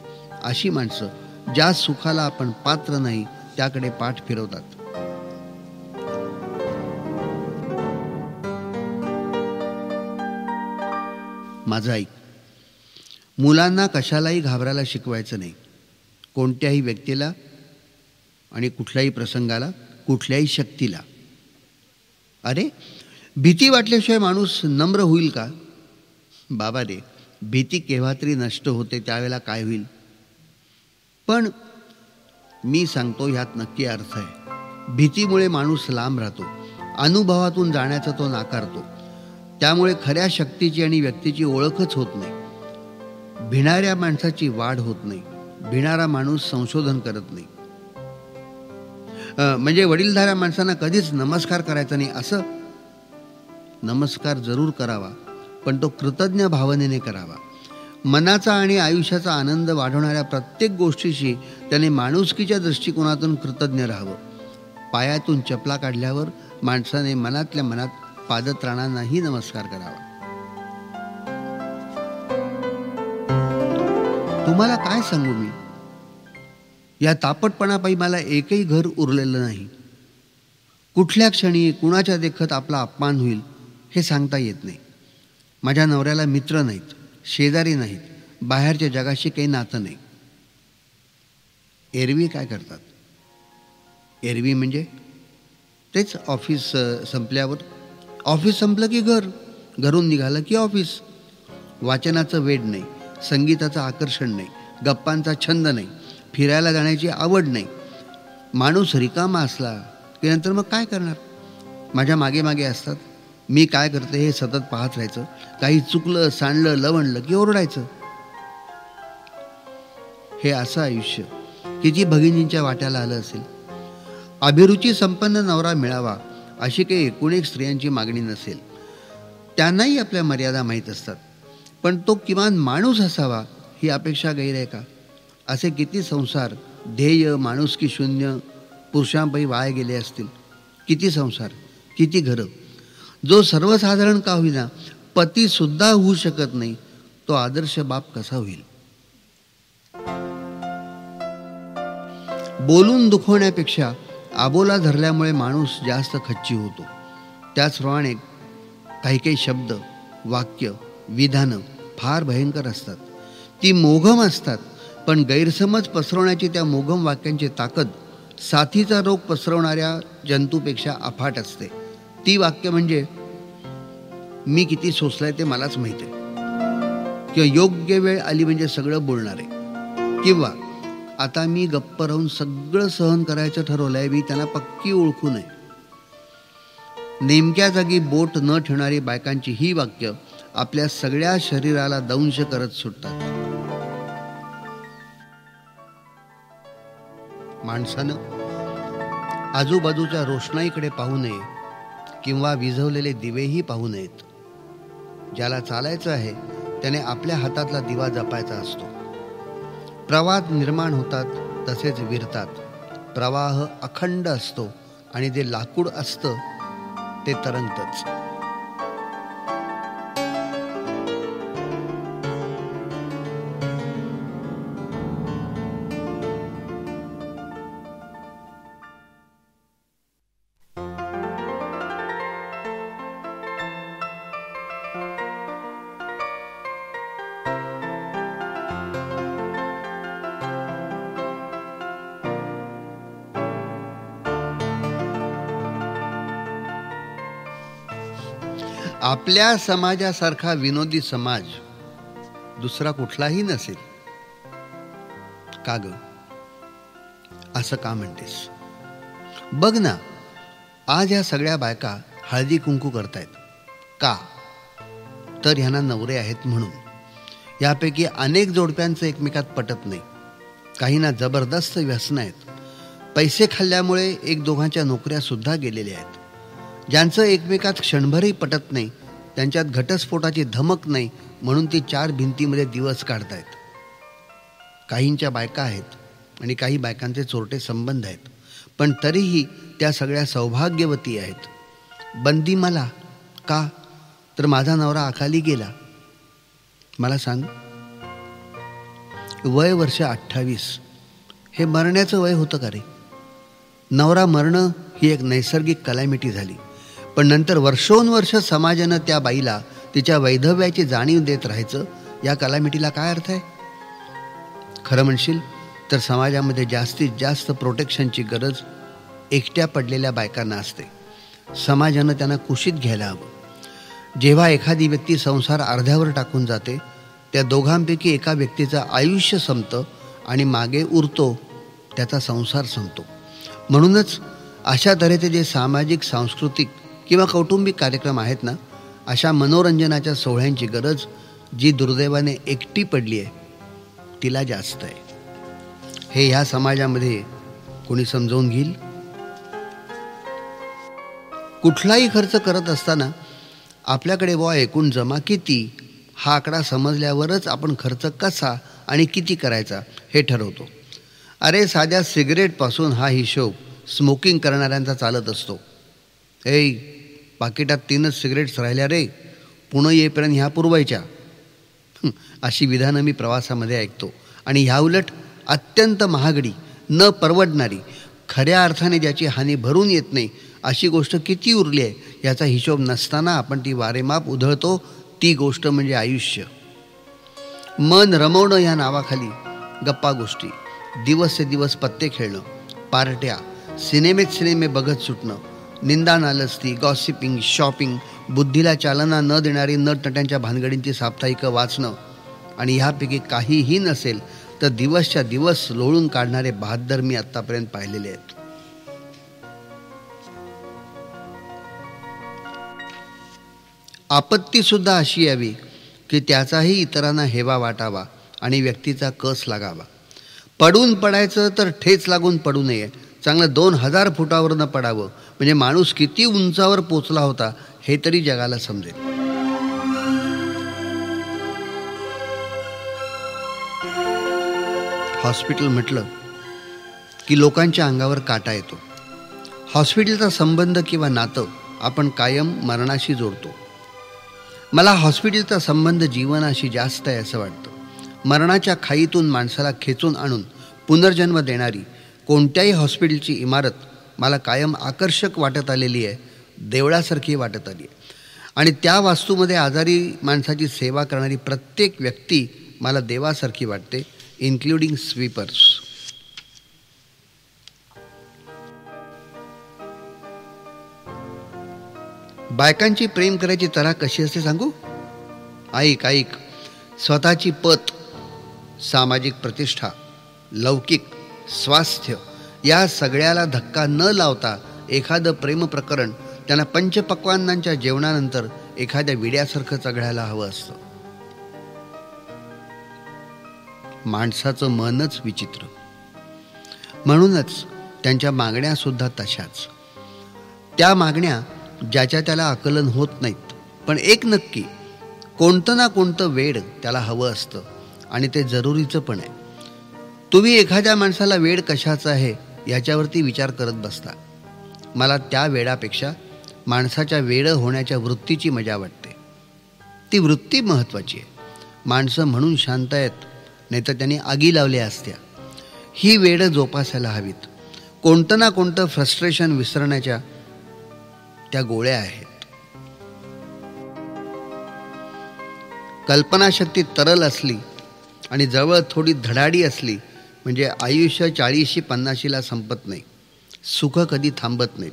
अशी माणसं ज्या सुखाला आपण पात्र नाही त्याकडे पाठ फिरवतात. माझा ऐक. मुलांना कशालाही घाबरायला शिकवायचं नाही. कोणत्याही व्यक्तीला आणि कुठल्याही प्रसंगाला कुठल्याही शक्तीला. अरे भीती वाटल्याशिवाय माणूस नम्र होईल का? बाबा रे भीती केव्हा तरी नष्ट होते त्यावेळेला काय होईल? पण मी सांगतो ह्यात नक्की अर्थ आहे. भीतीमुळे माणूस लांब राहतो. अनुभवातून जाण्याचा तो नाकारतो. त्यामुळे खऱ्या शक्तीची आणि व्यक्तीची ओळखच होत नाही. भिणाऱ्या माणसाची वाढ होत नाही. भिणारा माणूस संशोधन करत नाही. म्हणजे वडीलधाऱ्या माणसांना कधीच नमस्कार करायचा नाही. असं नमस्कार जरूर करावा. पण तो कृतज्ञ भावनेने करावा. मनाचा आणि आयुष्याचा आनंद वाढवणाऱ्या प्रत्येक गोष्टीशी त्याने माणुसकीच्या दृष्टिकोनातून कृतज्ञ राहावं. पायातून चपला काढल्यावर माणसाने मनातल्या मनात पादत्राणांनाही नमस्कार करावा. तुम्हाला काय सांगू मी? या तापटपणापायी मला एकही घर उरलेलं नाही. कुठल्या क्षणी कुणाच्या देखत आपला अपमान होईल हे सांगता येत नाही. माझ्या नवऱ्याला मित्र नाहीत शेजारी नाहीत बाहेरच्या जगाशी काही नातं नाही. एरवी काय करतात? एरवी म्हणजे? तेच ऑफिस संपल्यावर. ऑफिस संपलं की घर घरून निघालं की ऑफिस. वाचनाचं वेड नाही संगीताचं आकर्षण नाही गप्पांचा छंद नाही फिरायला जाण्याची आवड नाही. माणूस रिकामा असला की नंतर मग काय करणार? माझ्या मागे मागे असतात. मी काय करते हे सतत पाहत राहायचं. काही चुकलं सांडलं लवणलं की ओरडायचं. हे असं आयुष्य किती भगिनींच्या वाट्याला आलं असेल. अभिरुची संपन्न नवरा मिळावा अशी काही एकूण एक स्त्रियांची मागणी नसेल. त्यांनाही आपल्या मर्यादा माहीत असतात. पण तो किमान माणूस असावा ही अपेक्षा गैर आहे का? असे किती संसार ध्येय माणुसकी शून्य पुरुषांपैकी वाया गेले असतील. किती संसार किती घरं? जो सर्वसाधारण का होईना पतीसुद्धा होऊ शकत नाही तो आदर्श बाप कसा होईल? बोलून दुखवण्यापेक्षा आबोला धरल्यामुळे माणूस जास्त खच्ची होतो. त्याचप्रमाणे काही काही शब्द वाक्य विधानं फार भयंकर असतात. ती मोघम असतात पण गैरसमज पसरवण्याची त्या मोघम वाक्यांची ताकद साथीचा रोग पसरवणाऱ्या जंतूपेक्षा अफाट असते. ती वाक्य म्हणजे मी किती सोसलाय ते मलाच माहिती आहे. किंवा योग्य वेळ आली म्हणजे सगळं बोलणार आहे. किंवा आता मी गप्प राहून सगळं सहन करायचं ठरवलंय मी त्यांना पक्की ओळखू नये. नेमक्या जागी बोट न ठेवणारी बायकांची ही वाक्य आपल्या सगळ्या शरीराला दंश करत सुटतात. माणसानं आजूबाजूच्या रोषणाईकडे पाहू नये किंवा विझवलेले दिवेही पाहू नयेत. ज्याला चालायचं आहे त्याने आपल्या हातातला दिवा जपायचा असतो. प्रवाद निर्माण होतात तसेच विरतात. प्रवाह अखंड असतो आणि जे लाकूड असतं ते तरंगतच. आपल्या समाजासारखा विनोदी समाज दुसरा कुठलाही नसेल. का ग? असं का म्हणतेस? बघ ना आज ह्या सगळ्या बायका हळदी कुंकू करतायत. का? तर ह्यांना नवरे आहेत म्हणून. यापैकी अनेक जोडप्यांचं एकमेकात पटत नाही. काहींना जबरदस्त व्यसन आहेत. पैसे खाल्ल्यामुळे एक दोघांच्या नोकऱ्या सुद्धा गेलेल्या आहेत. ज्यांचं एकमेकात क्षणभरही पटत नाही त्यांच्यात घटस्फोटाची धमक नाही म्हणून ती चार भिंतीमध्ये दिवस काढतायत. काहींच्या बायका आहेत आणि काही बायकांचे चोरटे संबंध आहेत. पण तरीही त्या सगळ्या सौभाग्यवती आहेत. बंदी मला का? तर माझा नवरा अकाली गेला. मला सांग. वय वर्ष अठ्ठावीस. हे मरण्याचं वय होतं का रे? नवरा मरणं ही एक नैसर्गिक कलॅमिटी झाली. पण नंतर वर्षोनवर्ष समाजानं त्या बाईला तिच्या वैधव्याची जाणीव देत राहायचं या कलामिटीला काय अर्थ आहे? खरं म्हणशील तर समाजामध्ये जास्तीत जास्त प्रोटेक्शनची गरज एकट्या पडलेल्या बायकांना असते. समाजानं त्यांना कुशीत घ्यायला हवं. जेव्हा एखादी व्यक्ती संसार अर्ध्यावर टाकून जाते त्या दोघांपैकी एका व्यक्तीचं आयुष्य संपतं आणि मागे उरतो त्याचा संसार संपतो. म्हणूनच अशा तऱ्हेचे जे सामाजिक सांस्कृतिक किंवा कौटुंबिक कार्यक्रम आहेत ना अशा मनोरंजनाच्या सोहळ्यांची गरज जी दुर्दैवाने एकटी पडली आहे तिला जास्त आहे. हे ह्या समाजामध्ये कोणी समजावून घेईल? कुठलाही खर्च करत असताना आपल्याकडे व एकूण जमा किती हा आकडा समजल्यावरच आपण खर्च कसा आणि किती करायचा हे ठरवतो. अरे साध्या सिगरेटपासून हा हिशोब स्मोकिंग करणाऱ्यांचा चालत असतो. ए पाकिटात तीनच सिगरेट्स राहिल्या रे. पुणे येईपर्यंत ह्या पुरवायच्या. अशी विधानं मी प्रवासामध्ये ऐकतो. आणि ह्या उलट अत्यंत महागडी न परवडणारी खऱ्या अर्थाने ज्याची हानी भरून येत नाही अशी गोष्ट किती उरली आहे याचा हिशोब नसताना आपण ती वारेमाप उधळतो ती गोष्ट म्हणजे आयुष्य. मन रमवणं ह्या नावाखाली गप्पा गोष्टी. दिवस ते दिवस पत्ते खेळणं पार्ट्या सिनेमेत सिनेमे बघत सुटणं निंदा नालस्ती गॉसिपिंग शॉपिंग बुद्धीला चालना न देणारी नटनट्यांच्या भानगडींची साप्ताहिकं वाचणं. आणि ह्यापैकी काहीही नसेल तर दिवसच्या दिवस लोळून काढणारे बहादर मी आत्तापर्यंत पाहिलेले आहेत. आपत्तीसुद्धा अशी यावी की त्याचाही इतरांना हेवा वाटावा आणि व्यक्तीचा कस लागावा. पडून पडायचं तर ठेच लागून पडू नये चांगलं दोन हजार फुटावरनं पडावं. म्हणजे माणूस किती उंचावर पोचला होता हे तरी जगाला समजेल. हॉस्पिटल म्हटलं की लोकांच्या अंगावर काटा येतो. हॉस्पिटलचा संबंध किंवा नातं आपण कायम मरणाशी जोडतो. मला हॉस्पिटलचा संबंध जीवनाशी जास्त आहे असं वाटतं. मरणाच्या खाईतून माणसाला खेचून आणून पुनर्जन्म देणारी कोणत्याही हॉस्पिटलची इमारत मला कायम आकर्षक वाटत आलेली आहे देवळासारखी वाटत आली आहे. आणि त्या वास्तूमध्ये आजारी माणसाची सेवा करणारी प्रत्येक व्यक्ती मला देवासारखी वाटते इन्क्लुडिंग स्वीपर्स बायकांची प्रेम करायची तरा कशी असते सांगू? ऐक ऐक. स्वतःची पत सामाजिक प्रतिष्ठा लौकिक स्वास्थ्य. या सगळ्याला धक्का न लावता एखादं प्रेम प्रकरण त्यांना पंचपक्वानांच्या जेवणानंतर एखाद्या विड्यासारखं चघळायला हवं असतं. माणसाचं मनच विचित्र. म्हणूनच त्यांच्या मागण्या सुद्धा तशाच. त्या मागण्या ज्याच्या त्याला आकलन होत नाहीत पण एक नक्की कोणतं ना कोणतं वेड त्याला हवं असतं आणि ते जरुरीचं पण आहे. तुम्ही एखाद्या माणसाला वेड कशाचा आहे याच्यावरती विचार करत बसता. मला त्या वेळापेक्षा माणसाच्या वेळ होण्याच्या वृत्तीची मजा वाटते. ती वृत्ती महत्त्वाची आहे. माणसं म्हणून शांत आहेत नाही तर त्यांनी आगी लावल्या असत्या. ही वेळ जोपासायला हवीत. कोणतं ना कोणतं फ्रस्ट्रेशन विसरण्याच्या त्या गोळ्या आहेत. कल्पनाशक्ती तरल असली आणि जवळ थोडी धडाडी असली म्हणजे आयुष्य चाळीशी पन्नाशीला संपत नाही. सुख कधी थांबत नाहीत.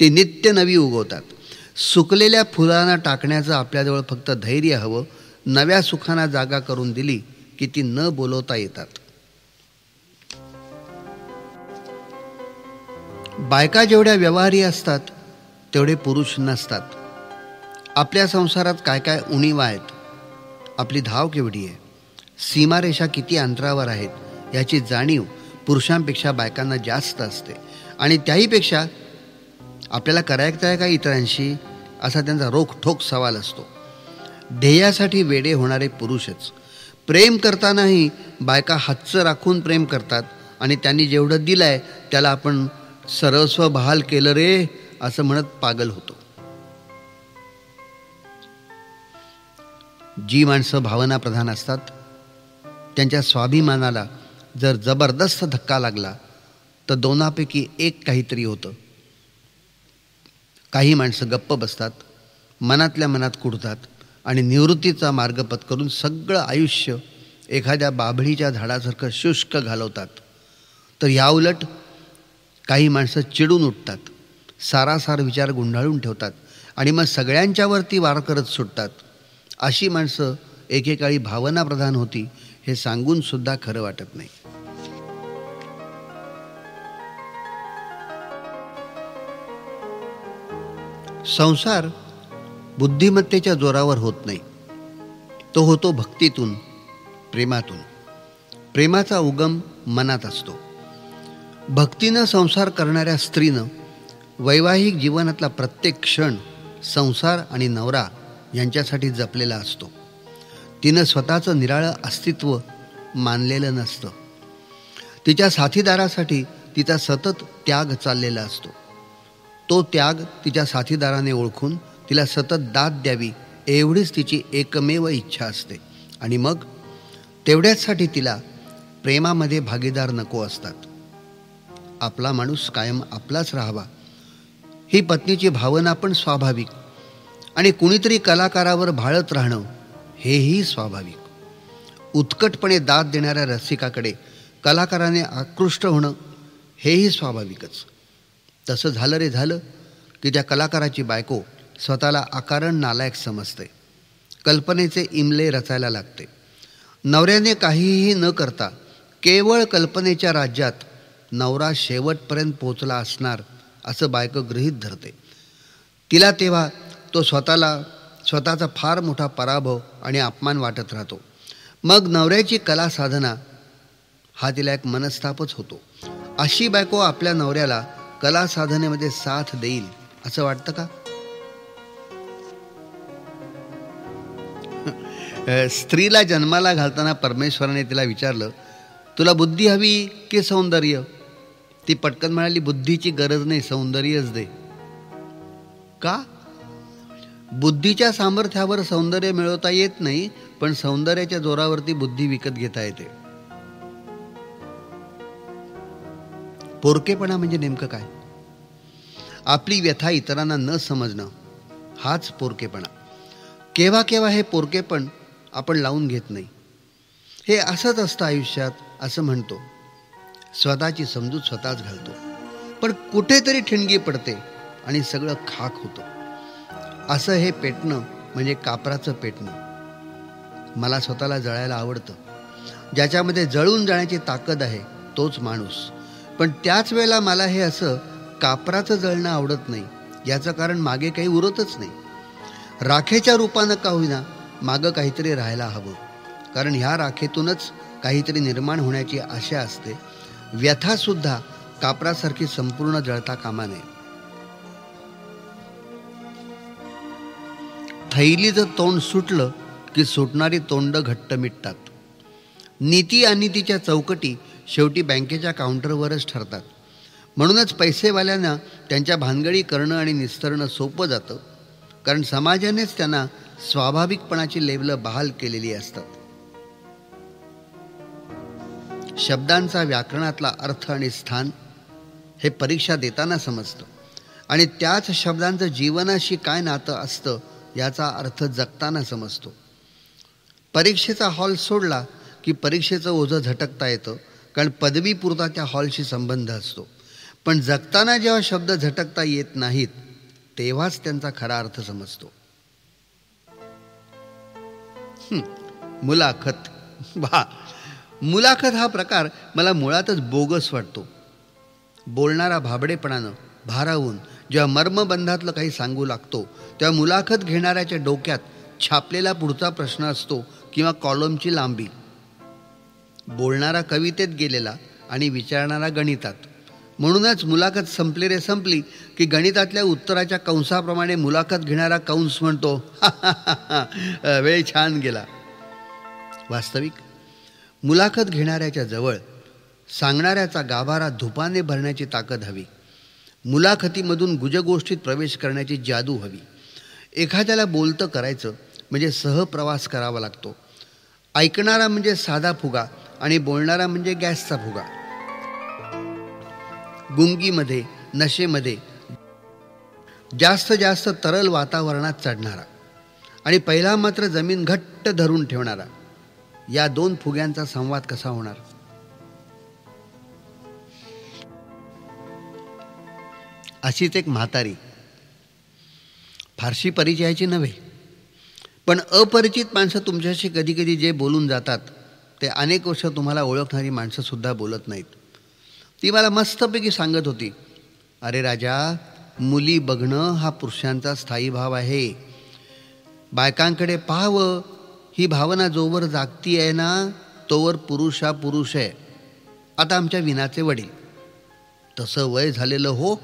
ते नित्य नवी उगवतात. सुकलेल्या फुलांना टाकण्याचं आपल्याजवळ फक्त धैर्य हवं. नव्या सुखांना जागा करून दिली की ती न बोलवता येतात. बायका जेवढ्या व्यवहारी असतात तेवढे पुरुष नसतात. आपल्या संसारात काय काय उणीवा आहेत? आपली धाव केवढी आहे? सीमारेषा किती अंतरावर आहेत? ह्याची जाणीव पुरुषांपेक्षा बायकांना जास्त असते. आणि त्याहीपेक्षा आपल्याला करायचं आहे का इतरांशी? असा त्यांचा रोखठोक सवाल असतो. ध्येयासाठी वेडे होणारे पुरुषच. प्रेम करतानाही बायका हातचं राखून प्रेम करतात आणि त्यांनी जेवढं दिलं आहे त्याला आपण सर्वस्व बहाल केलं रे असं म्हणत पागल होतो. जी माणसं भावना प्रधान असतात त्यांच्या स्वाभिमानाला जर जबरदस्त धक्का लागला तर दोनापैकी एक काहीतरी होतं. काही माणसं गप्प बसतात मनातल्या मनात कुडतात आणि निवृत्तीचा मार्ग पत्करून सगळं आयुष्य एखाद्या बाभळीच्या झाडासारखं शुष्क घालवतात. तर याउलट काही माणसं चिडून उठतात सारासार विचार गुंडाळून ठेवतात आणि मग सगळ्यांच्यावरती वार करत सुटतात. अशी माणसं एकेकाळी भावनाप्रधान होती हे सांगूनसुद्धा खरं वाटत नाही. संसार बुद्धिमत्तेच्या जोरावर होत नाही. तो होतो भक्तीतून प्रेमातून. प्रेमाचा उगम मनात असतो. भक्तीनं संसार करणाऱ्या स्त्रीनं वैवाहिक जीवनातला प्रत्येक क्षण संसार आणि नवरा यांच्यासाठी जपलेला असतो. तिनं स्वतःचं निराळं अस्तित्व मानलेलं नसतं. तिच्या साथीदारासाठी तिचा सतत त्याग चाललेला असतो. तो त्याग तिच्या साथीदाराने ओळखून तिला सतत दाद द्यावी एवढीच तिची एकमेव इच्छा असते. आणि मग तेवढ्याचसाठी तिला प्रेमामध्ये भागीदार नको असतात. आपला माणूस कायम आपलाच राहावा. ही पत्नीची भावना पण स्वाभाविक आणि कुणीतरी कलाकारावर भाळत राहणं हेही स्वाभाविक. उत्कटपणे दाद देणाऱ्या रसिकाकडे कलाकाराने आकृष्ट होणं हेही स्वाभाविकच. तसं झालं रे झालं. की त्या कलाकाराची बायको स्वतःला आकारण नालायक समजते. कल्पनेचे इमले रचायला लागते. नवऱ्याने काहीही न करता केवळ कल्पनेच्या राज्यात नवरा शेवटपर्यंत पोचला असणार असं बायको गृहीत धरते. तिला तेव्हा तो स्वतःला स्वतःचा फार मोठा पराभव आणि अपमान वाटत राहतो. मग नवऱ्याची कला साधना हा तिला एक मनस्तापच होतो. अशी बायको आपल्या नवऱ्याला कला साधनेमध्ये साथ देईल असं वाटतं का? स्त्रीला जन्माला घालताना परमेश्वराने तिला विचारलं तुला बुद्धी हवी की सौंदर्य? ती पटकन म्हणाली बुद्धीची गरज नाही सौंदर्यच दे. का? बुद्धीच्या सामर्थ्यावर सौंदर्य मिळवता येत नाही पण सौंदर्याच्या जोरावरती बुद्धी विकत घेता येते. पोरकेपणा म्हणजे नेमकं काय? आपली व्यथा इतरांना न समजणं हाच पोरकेपणा. केव्हा केव्हा हे पोरकेपण आपण लावून घेत नाही. हे असंच असतं आयुष्यात असं म्हणतो. स्वतःची समजूत स्वतःच घालतो. पण कुठेतरी ठिणगी पडते आणि सगळं खाक होतं. असं हे पेटणं म्हणजे कापराचं पेटणं. मला स्वतःला जळायला आवडतं. ज्याच्यामध्ये जळून जाण्याची ताकद आहे तोच माणूस. पण त्याच वेळेला मला हे असं कापराचं जळणं आवडत नाही. याचं कारण मागे काही उरतच नाही. राखेच्या रूपानं का होईना मागं काहीतरी राहायला हवं. कारण ह्या राखेतूनच काहीतरी निर्माण होण्याची आशा असते. व्यथासुद्धा कापरासारखी संपूर्ण जळता कामा नये. थैलीचं तोंड सुटलं की सुटणारी तोंड घट्ट मिटतात. नीती आणि तिच्या चौकटी शेवटी बँकेच्या काउंटरवरच ठरतात. म्हणूनच पैसेवाल्यांना त्यांच्या भानगडी करणं आणि निस्तरणं सोपं जातं. कारण समाजानेच त्यांना स्वाभाविकपणाची लेवलं बहाल केलेली असतात. शब्दांचा व्याकरणातला अर्थ आणि स्थान हे परीक्षा देताना समजतं. आणि त्याच शब्दांचं जीवनाशी काय नातं असतं याचा अर्थ जगताना समजतो. परीक्षेचा हॉल सोडला की परीक्षेचं ओझं झटकता येतं. कारण पदवीपुरता त्या हॉलशी संबंध असतो. पण जगताना जेव्हा शब्द झटकता येत नाहीत तेव्हाच त्यांचा खरा अर्थ समजतो. मुलाखत. वा मुलाखत हा प्रकार मला मुळातच बोगस वाटतो. बोलणारा भाबडेपणानं भारावून जेव्हा मर्मबंधातलं काही सांगू लागतो तेव्हा मुलाखत घेणाऱ्याच्या डोक्यात छापलेला पुढचा प्रश्न असतो किंवा कॉलमची लांबी. बोलणारा कवितेत गेलेला आणि विचारणारा गणितात. म्हणूनच मुलाखत संपली रे संपली की गणितातल्या उत्तराच्या कंसाप्रमाणे मुलाखत घेणारा कंस म्हणतो वेळ छान गेला. वास्तविक मुलाखत घेणाऱ्याच्या जवळ सांगणाऱ्याचा गाभारा धुपाने भरण्याची ताकद हवी. मुलाखतीमधून गुजगोष्ठीत प्रवेश करण्याची जादू हवी. एखाद्याला बोलतं करायचं म्हणजे सहप्रवास करावा लागतो. ऐकणारा म्हणजे साधा फुगा आणि बोलणारा म्हणजे गॅसचा फुगा. गुंगीमध्ये नशेमध्ये जास्त जास्त तरल वातावरणात चढणारा आणि पहिला मात्र जमीन घट्ट धरून ठेवणारा या दोन फुग्यांचा संवाद कसा होणार? अशीच एक म्हातारी. फारशी परिचयाची नव्हे. पण अपरिचित माणसं तुमच्याशी कधी कधी जे बोलून जातात ते अनेक वर्ष तुम्हाला ओळखणारी माणसंसुद्धा बोलत नाहीत. ती मला मस्तपैकी सांगत होती अरे राजा मुली बघणं हा पुरुषांचा स्थायी भाव आहे. बायकांकडे पाहावं ही भावना जोवर जागती आहे ना तोवर पुरुष हा पुरुष आहे. आता आमच्या विनाचे वडील. तसं वय झालेलं हो.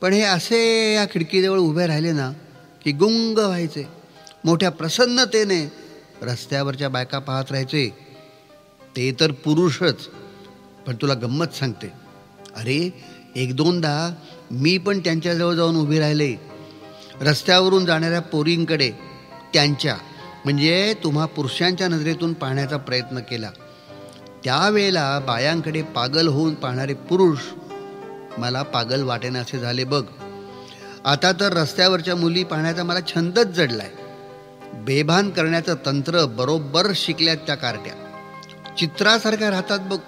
पण हे असे या खिडकीजवळ उभे राहिले ना की गुंग व्हायचे. मोठ्या प्रसन्नतेने रस्त्यावरच्या बायका पाहत राहायचे. ते तर पुरुषच पण तुला गंमत सांगते. अरे एक दोनदा मी पण त्यांच्याजवळ जाऊन उभी राहिले. रस्त्यावरून जाणाऱ्या पोरींकडे त्यांच्या म्हणजे तुम्हा पुरुषांच्या नजरेतून पाहण्याचा प्रयत्न केला. त्यावेळेला बायांकडे पागल होऊन पाहणारे पुरुष मला पागल वाटेनासे झाले बघ. आता तर रस्त्यावरच्या मुली पाहण्याचा मला छंदच जडलाय. बेभान करण्याचं तंत्र बरोबर शिकल्यात त्या कार्ट्या. चित्रासारख्या राहतात बघ.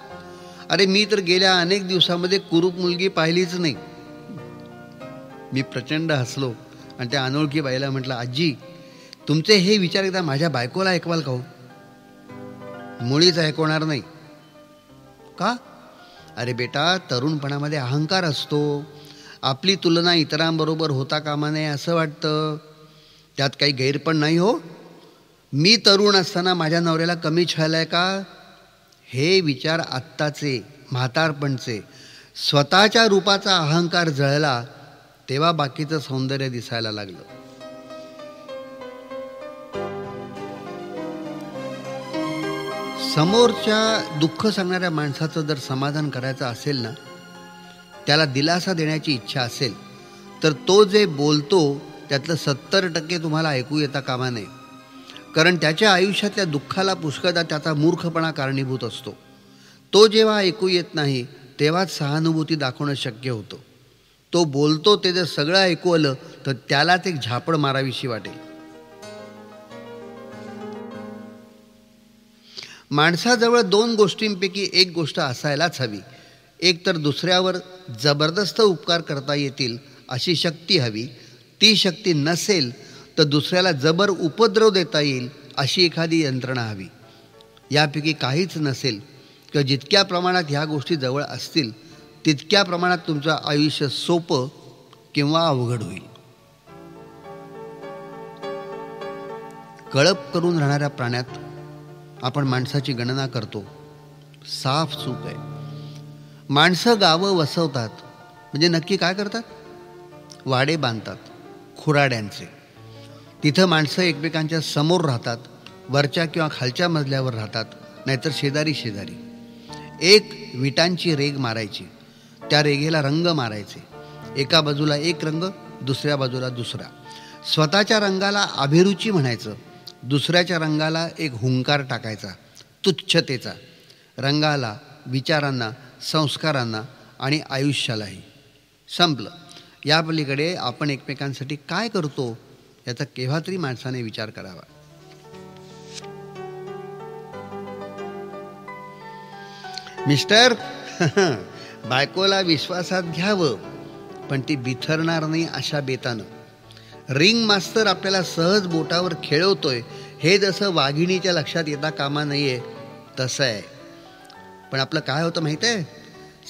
अरे मी तर गेल्या अनेक दिवसामध्ये कुरूप मुलगी पाहिलीच नाही. मी प्रचंड हसलो आणि त्या अनोळखी बाईला म्हटलं आजी तुमचे हे विचार एकदा माझ्या बायकोला ऐकवाल का हो? मुळीच ऐकवणार नाही. का? अरे बेटा तरुणपणामध्ये अहंकार असतो. आपली तुलना इतरांबरोबर होता कामा नये असं वाटतं. त्यात काही गैरपण नाही हो. मी तरुण असताना माझ्या नवऱ्याला कमी छळलाय का? हे विचार आत्ताचे म्हातारपणचे स्वतःच्या रूपाचा अहंकार जळला तेव्हा बाकीचं सौंदर्य दिसायला लागलं. समोरच्या दुःख सांगणाऱ्या माणसाचं जर समाधान करायचं असेल ना त्याला दिलासा देण्याची इच्छा असेल तर तो जे बोलतो त्यातलं सत्तर टक्के तुम्हाला ऐकू येता कामा नये. कारण त्याच्या आयुष्यातल्या दुःखाला पुष्कळदा त्याचा मूर्खपणा कारणीभूत असतो. तो जेव्हा ऐकू येत नाही तेव्हाच सहानुभूती दाखवणं शक्य होतं. तो बोलतो ते जर सगळं ऐकू आलं तर त्यालाच एक झापड मारावीशी वाटेल. माणसाजवळ दोन गोष्टींपैकी एक गोष्ट असायलाच हवी. एक तर दुसऱ्यावर जबरदस्त उपकार करता येतील अशी शक्ती हवी. ती शक्ती नसेल तर दुसऱ्याला जबर उपद्रव देता येईल अशी एखादी यंत्रणा हवी. यापैकी काहीच नसेल किंवा जितक्या प्रमाणात ह्या गोष्टी जवळ असतील तितक्या प्रमाणात तुमचं आयुष्य सोपं किंवा अवघड होईल. कळप करून राहणाऱ्या प्राण्यात आपण माणसाची गणना करतो. साफ चूक आहे. माणसं गावं वसवतात. म्हणजे नक्की काय करतात? वाडे बांधतात. खुराड्यांचे. तिथं माणसं एकमेकांच्या समोर राहतात वरच्या किंवा खालच्या मजल्यावर राहतात नाहीतर शेजारी शेजारी. एक विटांची रेग मारायची त्या रेगेला रंग मारायचे. एका बाजूला एक रंग दुसऱ्या बाजूला दुसरा. स्वतःच्या रंगाला अभिरुची म्हणायचं दुसऱ्याच्या रंगाला एक हुंकार टाकायचा तुच्छतेचा. रंगाला विचारांना संस्कारांना आणि आयुष्यालाही. संपलं. या पलीकडे आपण एकमेकांसाठी काय करतो? याचा केव्हा तरी माणसाने विचार करावा. मिस्टर *laughs* बायकोला विश्वासात घ्यावं पण ती बिथरणार नाही अशा बेतानं. रिंग मास्तर आपल्याला सहज बोटावर खेळवतोय हे जसं वाघिणीच्या लक्षात येता कामा नाहीये तसं आहे. पण आपलं काय होतं माहिती आहे?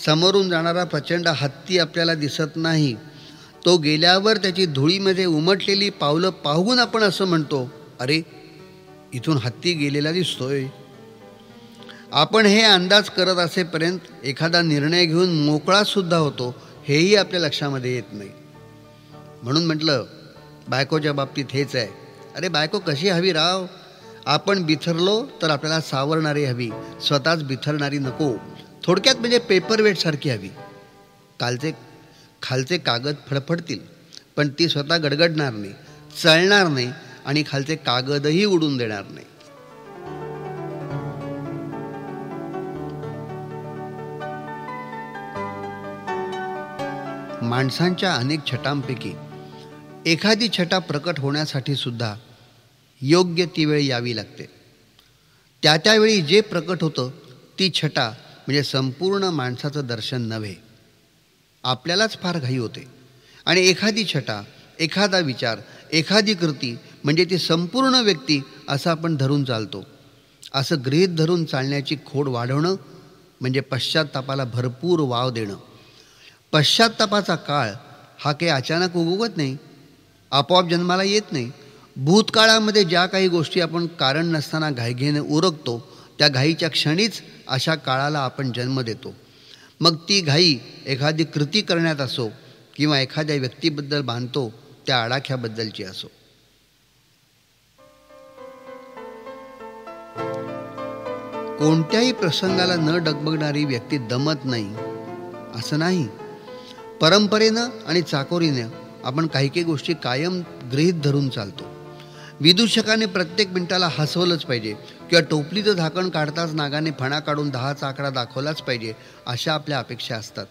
समोरून जाणारा प्रचंड हत्ती आपल्याला दिसत नाही. तो गेल्यावर त्याची धुळीमध्ये उमटलेली पावलं पाहून आपण असं म्हणतो अरे इथून हत्ती गेलेला दिसतोय. आपण हे अंदाज करत असेपर्यंत एखादा निर्णय घेऊन मोकळा सुद्धा होतो हेही आपल्या लक्षामध्ये येत नाही. म्हणून म्हटलं बायकोच्या बाबतीत हेच आहे. अरे बायको कशी हवी राव? आपण बिथरलो तर आपल्याला सावरणारी हवी स्वतःच बिथरणारी नको. थोडक्यात म्हणजे पेपरवेटसारखी हवी. कालचे खालचे कागद फडफडतील पण ती स्वतः गडगडणार नाही चळणार नाही आणि खालचे कागदही उडून देणार नाही. माणसांच्या अनेक छटांपैकी एखादी छटा प्रकट होण्यासाठी सुद्धा योग्य ती वेळ यावी लागते. त्या त्यावेळी जे प्रकट होतं ती छटा म्हणजे संपूर्ण माणसाचं दर्शन नव्हे. आपल्यालाच फार घाई होते. आणि एखादी छटा एखादा विचार एखादी कृती म्हणजे ती संपूर्ण व्यक्ती असं आपण धरून चालतो. असं गृहीत धरून चालण्याची खोड वाढवणं म्हणजे पश्चात्तापाला भरपूर वाव देणं. पश्चात्तापाचा काळ हा काही अचानक उगवत नाही. आपोआप जन्माला येत नाही. भूतकाळामध्ये ज्या काही गोष्टी आपण कारण नसताना घाईघेने उरकतो त्या घाईच्या क्षणीच अशा काळाला आपण जन्म देतो. मग ती घाई एखादी कृती करण्यात असो किंवा एखाद्या व्यक्तीबद्दल बांधतो त्या आडाख्याबद्दलची असो. कोणत्याही प्रसंगाला न डगबगणारी व्यक्ती दमत नाही असं नाही. परंपरेनं आणि चाकोरीनं आपण काही काही गोष्टी कायम गृहीत धरून चालतो. विदूषकाने प्रत्येक मिनिटाला हसवलंच पाहिजे. किंवा टोपलीचं झाकण काढताच नागाने फणा काढून दहाचा आकडा दाखवलाच पाहिजे अशा आपल्या अपेक्षा असतात.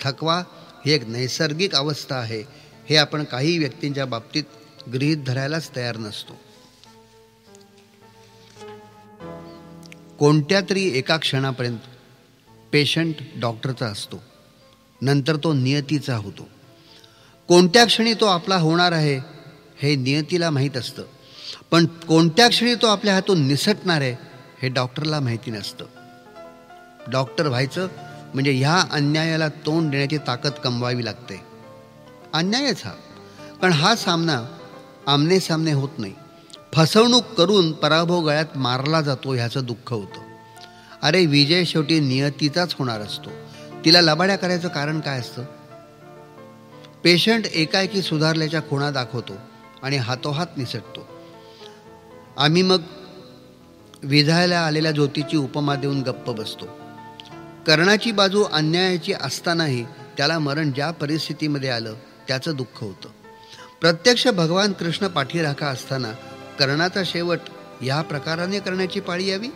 थकवा ही एक नैसर्गिक अवस्था आहे. हे आपण काही व्यक्तींच्या बाबतीत गृहीत धरायलाच तयार नसतो. कोणत्या तरी एका क्षणापर्यंत पेशंट डॉक्टरचा असतो. नंतर तो नियतीचा होतो. कोणत्या क्षणी तो आपला होणार आहे हे नियतीला माहीत असतं. पण कोणत्या क्षणी तो आपल्या हातून निसटणार आहे हे डॉक्टरला माहिती नसतं. डॉक्टर व्हायचं म्हणजे ह्या अन्यायाला तोंड देण्याची ताकद कमवावी लागते. अन्यायच हा. कारण हा सामना आमने सामने होत नाही. फसवणूक करून पराभव गळ्यात मारला जातो ह्याचं दुःख होतं. अरे विजय शेवटी नियतीचाच होणार असतो. तिला लबाड्या करायचं कारण काय असतं? पेशंट एकाएकी सुधारल्याच्या खुणा दाखवतो आणि हातोहात निसटतो. आम्ही मग विझायला आलेल्या ज्योतीची उपमा देऊन गप्प बसतो. कर्णाची बाजू अन्यायाची असतानाही त्याला मरण ज्या परिस्थितीमध्ये आलं त्याचं दुःख होतं. प्रत्यक्ष भगवान कृष्ण पाठीराखा असताना कर्णाचा शेवट या प्रकाराने करण्याची पाळी यावी?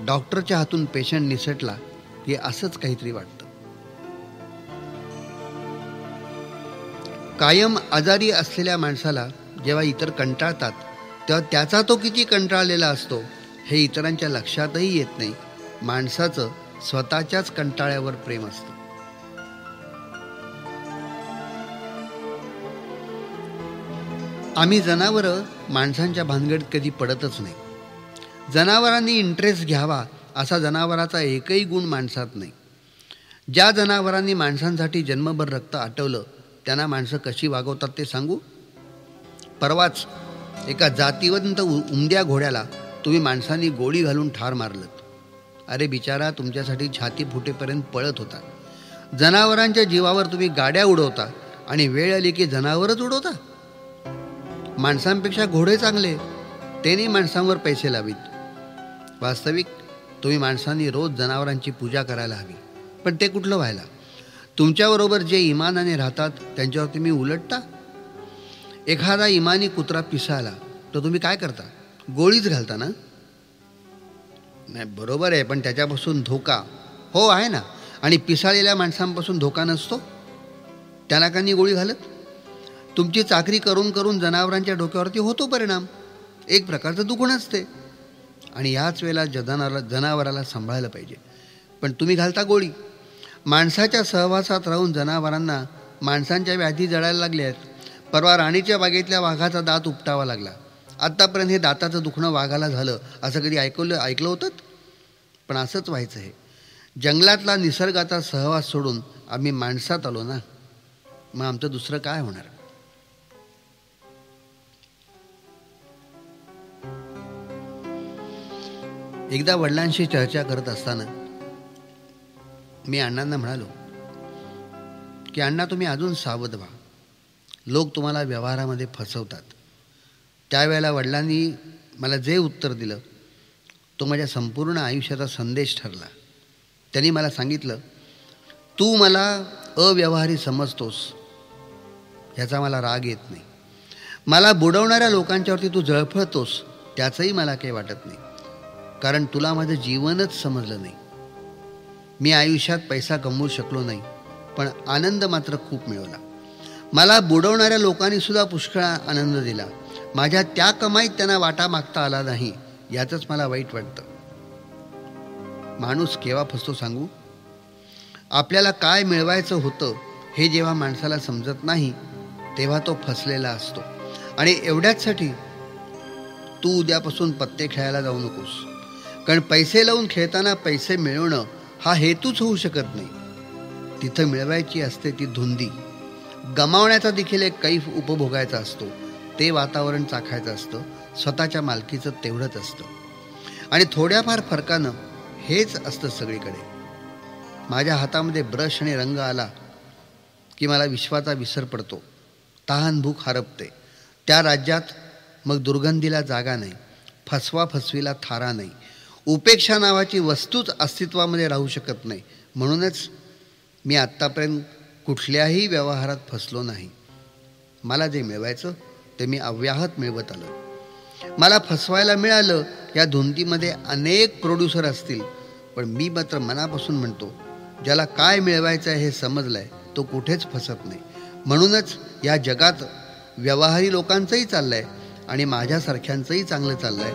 डॉक्टरच्या हातून पेशंट निसटला हे असंच काहीतरी वाटतं. कायम आजारी असलेल्या माणसाला जेव्हा इतर कंटाळतात तेव्हा त्याचा तो किती कंटाळलेला असतो हे इतरांच्या लक्षातही येत नाही. माणसाचं स्वतःच्याच कंटाळ्यावर प्रेम असतं. आम्ही जनावरं माणसांच्या भानगडीत कधी पडतच नाही. जनावरांनी इंटरेस्ट घ्यावा असा जनावराचा एकही गुण माणसात नाही. ज्या जनावरांनी माणसांसाठी जन्मभर रक्त आटवलं त्यांना माणसं कशी वागवतात ते सांगू? परवाच एका जातीवंत उमद्या घोड्याला तुम्ही माणसांनी गोळी घालून ठार मारलं अरे बिचारा तुमच्यासाठी छाती फुटेपर्यंत पळत होता. जनावरांच्या जीवावर तुम्ही गाड्या उडवता आणि वेळ आली की जनावरच उडवता. माणसांपेक्षा घोडे चांगले त्यांनी माणसांवर पैसे लावीत. वास्तविक तुम्ही माणसांनी रोज जनावरांची पूजा करायला हवी. पण ते कुठलं व्हायला? तुमच्याबरोबर जे इमानाने राहतात त्यांच्यावर तुम्ही उलटता? एखादा इमानी कुत्रा पिसाला तर तुम्ही काय करता? गोळीच घालता ना? नाही बरोबर आहे पण त्याच्यापासून धोका. हो आहे ना. आणि पिसाळलेल्या माणसांपासून धोका नसतो? त्याला का गोळी घालत? तुमची चाकरी करून करून जनावरांच्या डोक्यावरती होतो परिणाम. एक प्रकारचं दुखणंच ते आणि याच वेळेला जनावराला जनावराला सांभाळायला पाहिजे. पण तुम्ही घालता गोळी. माणसाच्या सहवासात राहून जनावरांना माणसांच्या व्याधी जळायला लागल्या आहेत परवा राणीच्या बागेतल्या वाघाचा दात उपटावा लागला. आत्तापर्यंत हे दाताचं दुखणं वाघाला झालं असं कधी ऐकवलं ऐकलं होतं? पण असंच व्हायचं आहे जंगलातला निसर्गाचा सहवास सोडून आम्ही माणसात आलो ना मग आमचं दुसरं काय होणार? एकदा वडिलांशी चर्चा करत असताना मी अण्णांना म्हणालो की अण्णा तुम्ही अजून सावध व्हा. लोक तुम्हाला व्यवहारामध्ये फसवतात. त्यावेळेला वडिलांनी मला जे उत्तर दिलं तो माझ्या संपूर्ण आयुष्याचा संदेश ठरला. त्यांनी मला सांगितलं तू मला अव्यवहारी समजतोस ह्याचा मला राग येत नाही. मला बुडवणाऱ्या लोकांच्यावरती तू जळफळतोस त्याचंही मला काही वाटत नाही. कारण तुला माझं जीवनच समजलं नाही. मी आयुष्यात पैसा कमवू शकलो नाही पण आनंद मात्र खूप मिळवला. मला बुडवणाऱ्या लोकांनी सुद्धा पुष्कळ आनंद दिला. माझ्या त्या कमाईत त्यांना वाटा मागता आला नाही याचंच मला वाईट वाटतं. माणूस केव्हा फसतो सांगू? आपल्याला काय मिळवायचं होतं हे जेव्हा माणसाला समजत नाही तेव्हा तो फसलेला असतो. आणि एवढ्याचसाठी तू उद्यापासून पत्ते खेळायला जाऊ नकोस. कारण पैसे लावून खेळताना पैसे मिळवणं हा हेतूच होऊ शकत नाही. तिथं मिळवायची असते ती धुंदी. गमावण्याचा देखील एक कैफ उपभोगायचा असतो. ते वातावरण चाखायचं असतं. स्वतःच्या मालकीचं तेवढंच असतं. आणि थोड्याफार फरकानं हेच असतं सगळीकडे. माझ्या हातामध्ये ब्रश आणि रंग आला की मला विश्वाचा विसर पडतो. तहान भूक हरपते. त्या राज्यात मग दुर्गंधीला जागा नाही. फसवा फसवीला थारा नाही. उपेक्षा नावाची वस्तूच अस्तित्वामध्ये राहू शकत नाही. म्हणूनच मी आत्तापर्यंत कुठल्याही व्यवहारात फसलो नाही. मला जे मिळवायचं ते मी अव्याहत मिळवत आलो. मला फसवायला मिळालं या धुंदीमध्ये अनेक प्रोड्युसर असतील पण मी मात्र मनापासून म्हणतो ज्याला काय मिळवायचं आहे हे समजलं आहे तो कुठेच फसत नाही. म्हणूनच या जगात व्यवहारी लोकांचंही चाललं आहे आणि माझ्यासारख्यांचंही चांगलं चाललं आहे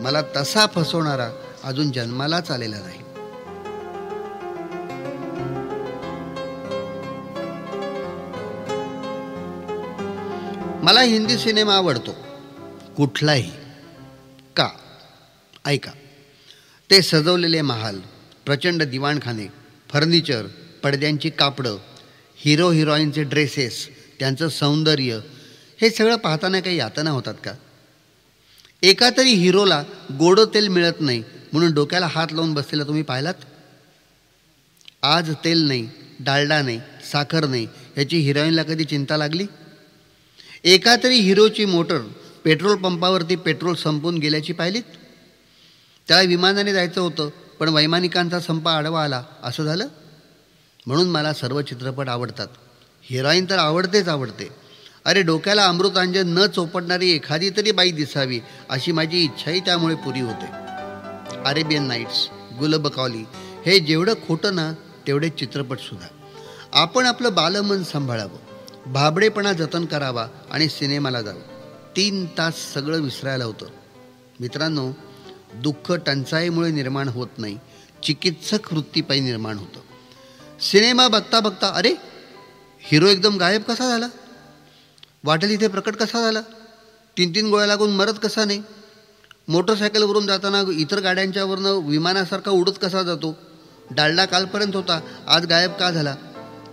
मला तसा फसवणारा अजून जन्मालाच आलेला नाही. मला हिंदी सिनेमा आवडतो. कुठलाही. का? ऐका. ते सजवलेले महाल प्रचंड दिवाणखाने फर्निचर पडद्यांची कापडं हिरो हिरोईनचे ड्रेसेस त्यांचं सौंदर्य हे सगळं पाहताना काही यातना होतात का? एका तरी हिरोला गोडं तेल मिळत नाही म्हणून डोक्याला हात लावून बसलेला तुम्ही पाहिलात? आज तेल नाही डालडा नाही साखर नाही ह्याची हिरोईनला कधी चिंता लागली? एका तरी हिरोची मोटर पेट्रोल पंपावरती पेट्रोल संपून गेल्याची पाहिलीत? त्याला विमानाने जायचं होतं पण वैमानिकांचा संप आडवा आला. असं झालं? म्हणून मला सर्व चित्रपट आवडतात. हिरोईन तर आवडतेच आवडते. अरे डोक्याला अमृतांजन न चोपडणारी एखादी तरी बाई दिसावी अशी माझी इच्छाही त्यामुळे पुरी होते. अरेबियन नाईट्स गुलबकौली हे जेवढं खोटं ना तेवढे चित्रपटसुद्धा आपण आपलं बालमन सांभाळावं. भाबडेपणा जतन करावा आणि सिनेमाला जावं. तीन तास सगळं विसरायला होतं. मित्रांनो दुःख टंचाईमुळे निर्माण होत नाही. चिकित्सक वृत्तीपायी निर्माण होतं. सिनेमा बघता बघता अरे हिरो एकदम गायब कसा झाला? वाटेल इथे प्रकट कसा झाला? तीन तीन गोळ्या लागून मरत कसा नाही? मोटरसायकलवरून जाताना इतर गाड्यांच्यावरनं विमानासारखा उडत कसा जातो? डालडा कालपर्यंत होता आज गायब का झाला?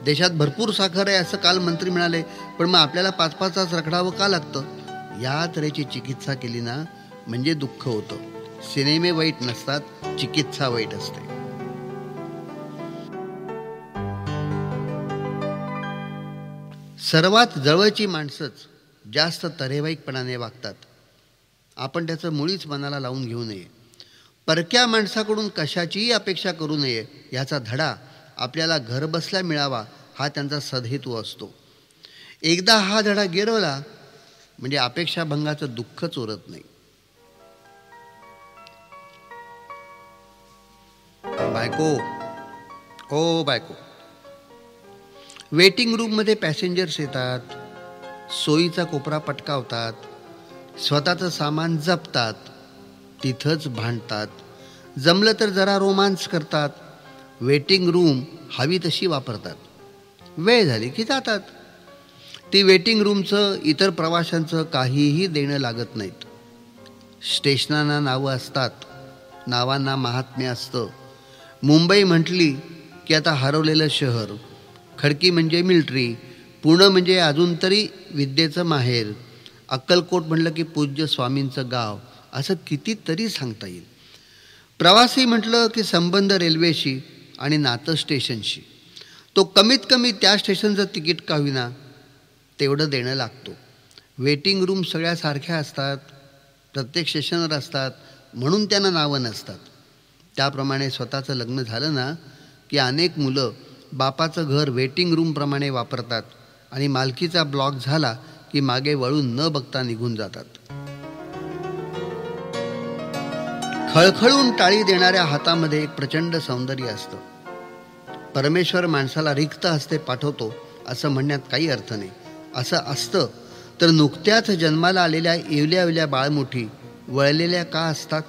देशात भरपूर साखर आहे असं काल मंत्री म्हणाले पण मग आपल्याला पाच पाच तास रखडावं का लागतं? या तऱ्हेची चिकित्सा केली ना म्हणजे दुःख होतं. सिनेमे वाईट नसतात चिकित्सा वाईट असते. सर्वात जवळची माणसंच जास्त तरेवाईकपणाने वागतात. आपण त्याचं मुळीच मनाला लावून घेऊ नये. परक्या माणसाकडून कशाचीही अपेक्षा करू नये याचा धडा आपल्याला घरबसल्या मिळावा हा त्यांचा सदहेतू असतो. एकदा हा धडा गिरवला म्हणजे अपेक्षाभंगाचं दुःखच उरत नाही. बायको ओ बायको. वेटिंग रूममध्ये पॅसेंजर्स येतात सोयीचा कोपरा पटकावतात स्वतःचं सामान जपतात तिथंच भांडतात. जमलं तर जरा रोमांस करतात. वेटिंग रूम हवी तशी वापरतात. वेळ झाली की जातात. ती वेटिंग रूमचं इतर प्रवाशांचं काहीही देणं लागत नाहीत. स्टेशनांना नावं असतात. नावांना महात्म्य असतं. मुंबई म्हटली की आता हरवलेलं शहर खडकी म्हणजे मिल्ट्री पुणे म्हणजे अजून तरी विद्येचं माहेर अक्कलकोट म्हटलं की पूज्य स्वामींचं गाव असं कितीतरी सांगता येईल. प्रवासी म्हटलं की संबंध रेल्वेशी आणि नातं स्टेशनशी. तो कमीत कमी त्या स्टेशनचं तिकीट का विना तेवढं देणं लागतो. वेटिंग रूम सगळ्या सारख्या असतात प्रत्येक स्टेशनवर असतात म्हणून त्यांना नावं नसतात. त्याप्रमाणे स्वतःचं लग्न झालं ना की अनेक मुलं बापाचं घर वेटिंग रूमप्रमाणे वापरतात आणि मालकीचा ब्लॉक झाला की मागे वळून न बघता निघून जातात. खळखळून टाळी देणाऱ्या हातामध्ये एक प्रचंड सौंदर्य असतं. परमेश्वर माणसाला रिक्त हस्ते पाठवतो असं म्हणण्यात काही अर्थ नाही. असं असतं तर नुकत्याच जन्माला आलेल्या येवल्या येवल्या बाळमुठी वळलेल्या का असतात?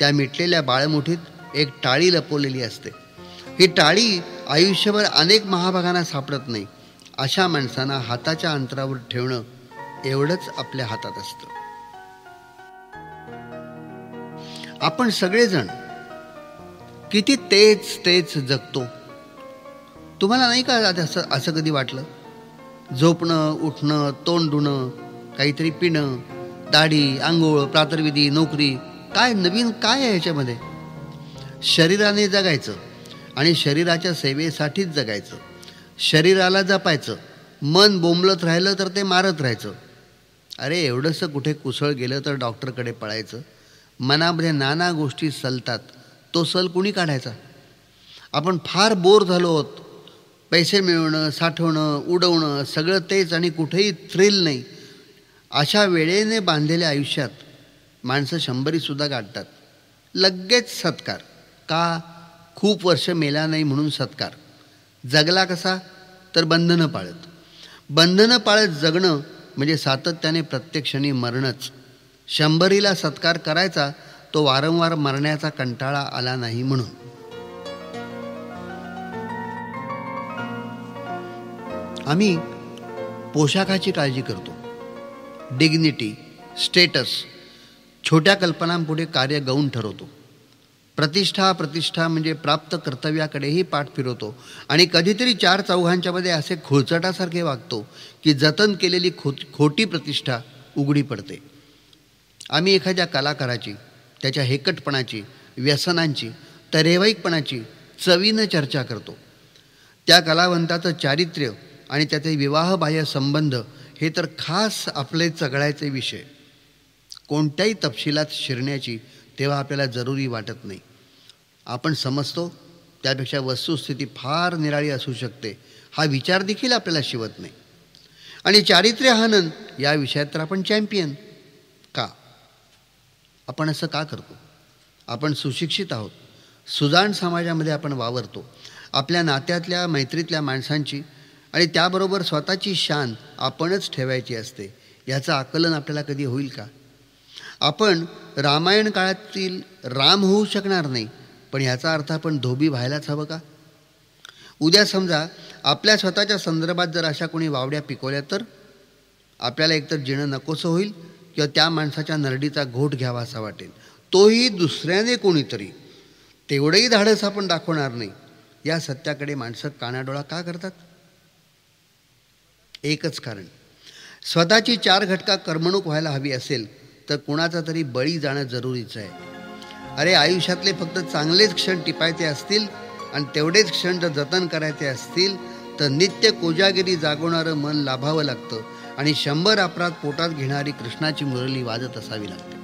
त्या मिटलेल्या बाळमुठीत एक टाळी लपवलेली असते. ही टाळी आयुष्यभर अनेक महाभागांना सापडत नाही. अशा माणसांना हाताच्या अंतरावर ठेवणं एवढंच आपल्या हातात असतं. आपण सगळेजण किती तेच तेच जगतो. तुम्हाला नाही का असं असं कधी वाटलं? झोपणं उठणं तोंड धुणं काहीतरी पिणं दाढी आंघोळ प्रातर्विधी नोकरी काय नवीन काय आहे ह्याच्यामध्ये शरीराने जगायचं आणि शरीराच्या सेवेसाठीच जगायचं. शरीराला जपायचं. मन बोंबलत राहिलं तर ते मारत राहायचं. अरे एवढंसं कुठे कुसळ गेलं तर डॉक्टरकडे पळायचं? मनामध्ये नाना गोष्टी सलतात. तो सल कुणी काढायचा? आपण फार बोर झालो आहोत. पैसे मिळवणं साठवणं उडवणं सगळं तेच आणि कुठेही थ्रिल नाही. अशा वेळेने बांधलेल्या आयुष्यात माणसं शंभरीसुद्धा काढतात लगेच सत्कार. का? खूप वर्ष मेला नाही म्हणून सत्कार. जगला कसा? तर बंधनं पाळत. बंधनं पाळत जगणं म्हणजे सातत्याने प्रत्येक क्षणी शंभरीला सत्कार करायचा तो वारंवार मरण्याचा कंटाळा आला नाही म्हणून. आम्ही पोशाखाची काळजी करतो. डिग्निटी स्टेटस छोट्या कल्पनांपुढे कार्य गौण ठरवतो. प्रतिष्ठा प्रतिष्ठा म्हणजे प्राप्त कर्तव्याकडेही पाठ फिरवतो आणि कधीतरी चार चौघांच्यामध्ये असे खोचटासारखे वागतो की जतन केलेली खो खोटी प्रतिष्ठा उघडी पडते. आम्ही एखाद्या कलाकाराची त्याच्या हेकटपणाची व्यसनांची तरेवाईकपणाची चवीनं चर्चा करतो. त्या कलावंताचं चारित्र्य आणि त्याचे विवाहबाह्य संबंध हे तर खास आपले चगळायचे विषय. कोणत्याही तपशिलात शिरण्याची तेव्हा आपल्याला जरुरी वाटत नाही. आपण समजतो त्यापेक्षा वस्तुस्थिती फार निराळी असू शकते हा विचार देखील आपल्याला शिवत नाही. आणि चारित्र्य हनन या विषयात तर आपण चॅम्पियन आपण असं का करतो? आपण सुशिक्षित आहोत. सुजाण समाजामध्ये आपण वावरतो. आपल्या नात्यातल्या मैत्रीतल्या माणसांची आणि त्याबरोबर स्वतःची शान आपणच ठेवायची असते. याचं आकलन आपल्याला कधी होईल का? आपण रामायण काळातील राम होऊ शकणार नाही पण ह्याचा अर्थ आपण धोबी व्हायलाच हवं का? उद्या समजा आपल्या स्वतःच्या संदर्भात जर अशा कोणी वावड्या पिकवल्या तर? आपल्याला एकतर जिणं नकोसं होईल किंवा त्या माणसाच्या नरडीचा घोट घ्यावा असा वाटेल. तोही दुसऱ्याने कोणीतरी. तेवढंही धाडस आपण दाखवणार नाही. या सत्याकडे माणसं कानाडोळा का करतात? एकच कारण. स्वतःची चार घटका करमणूक व्हायला हवी असेल तर कुणाचा तरी बळी जाणं जरुरीचं आहे. अरे आयुष्यातले फक्त चांगलेच क्षण टिपायचे असतील आणि तेवढेच क्षण जर जतन करायचे असतील तर नित्य कोजागिरी जागवणारं मन लाभावं लागतं. आणि शंभर अपराध पोटात घेणारी कृष्णाची मुरली वाजत असावी लागते.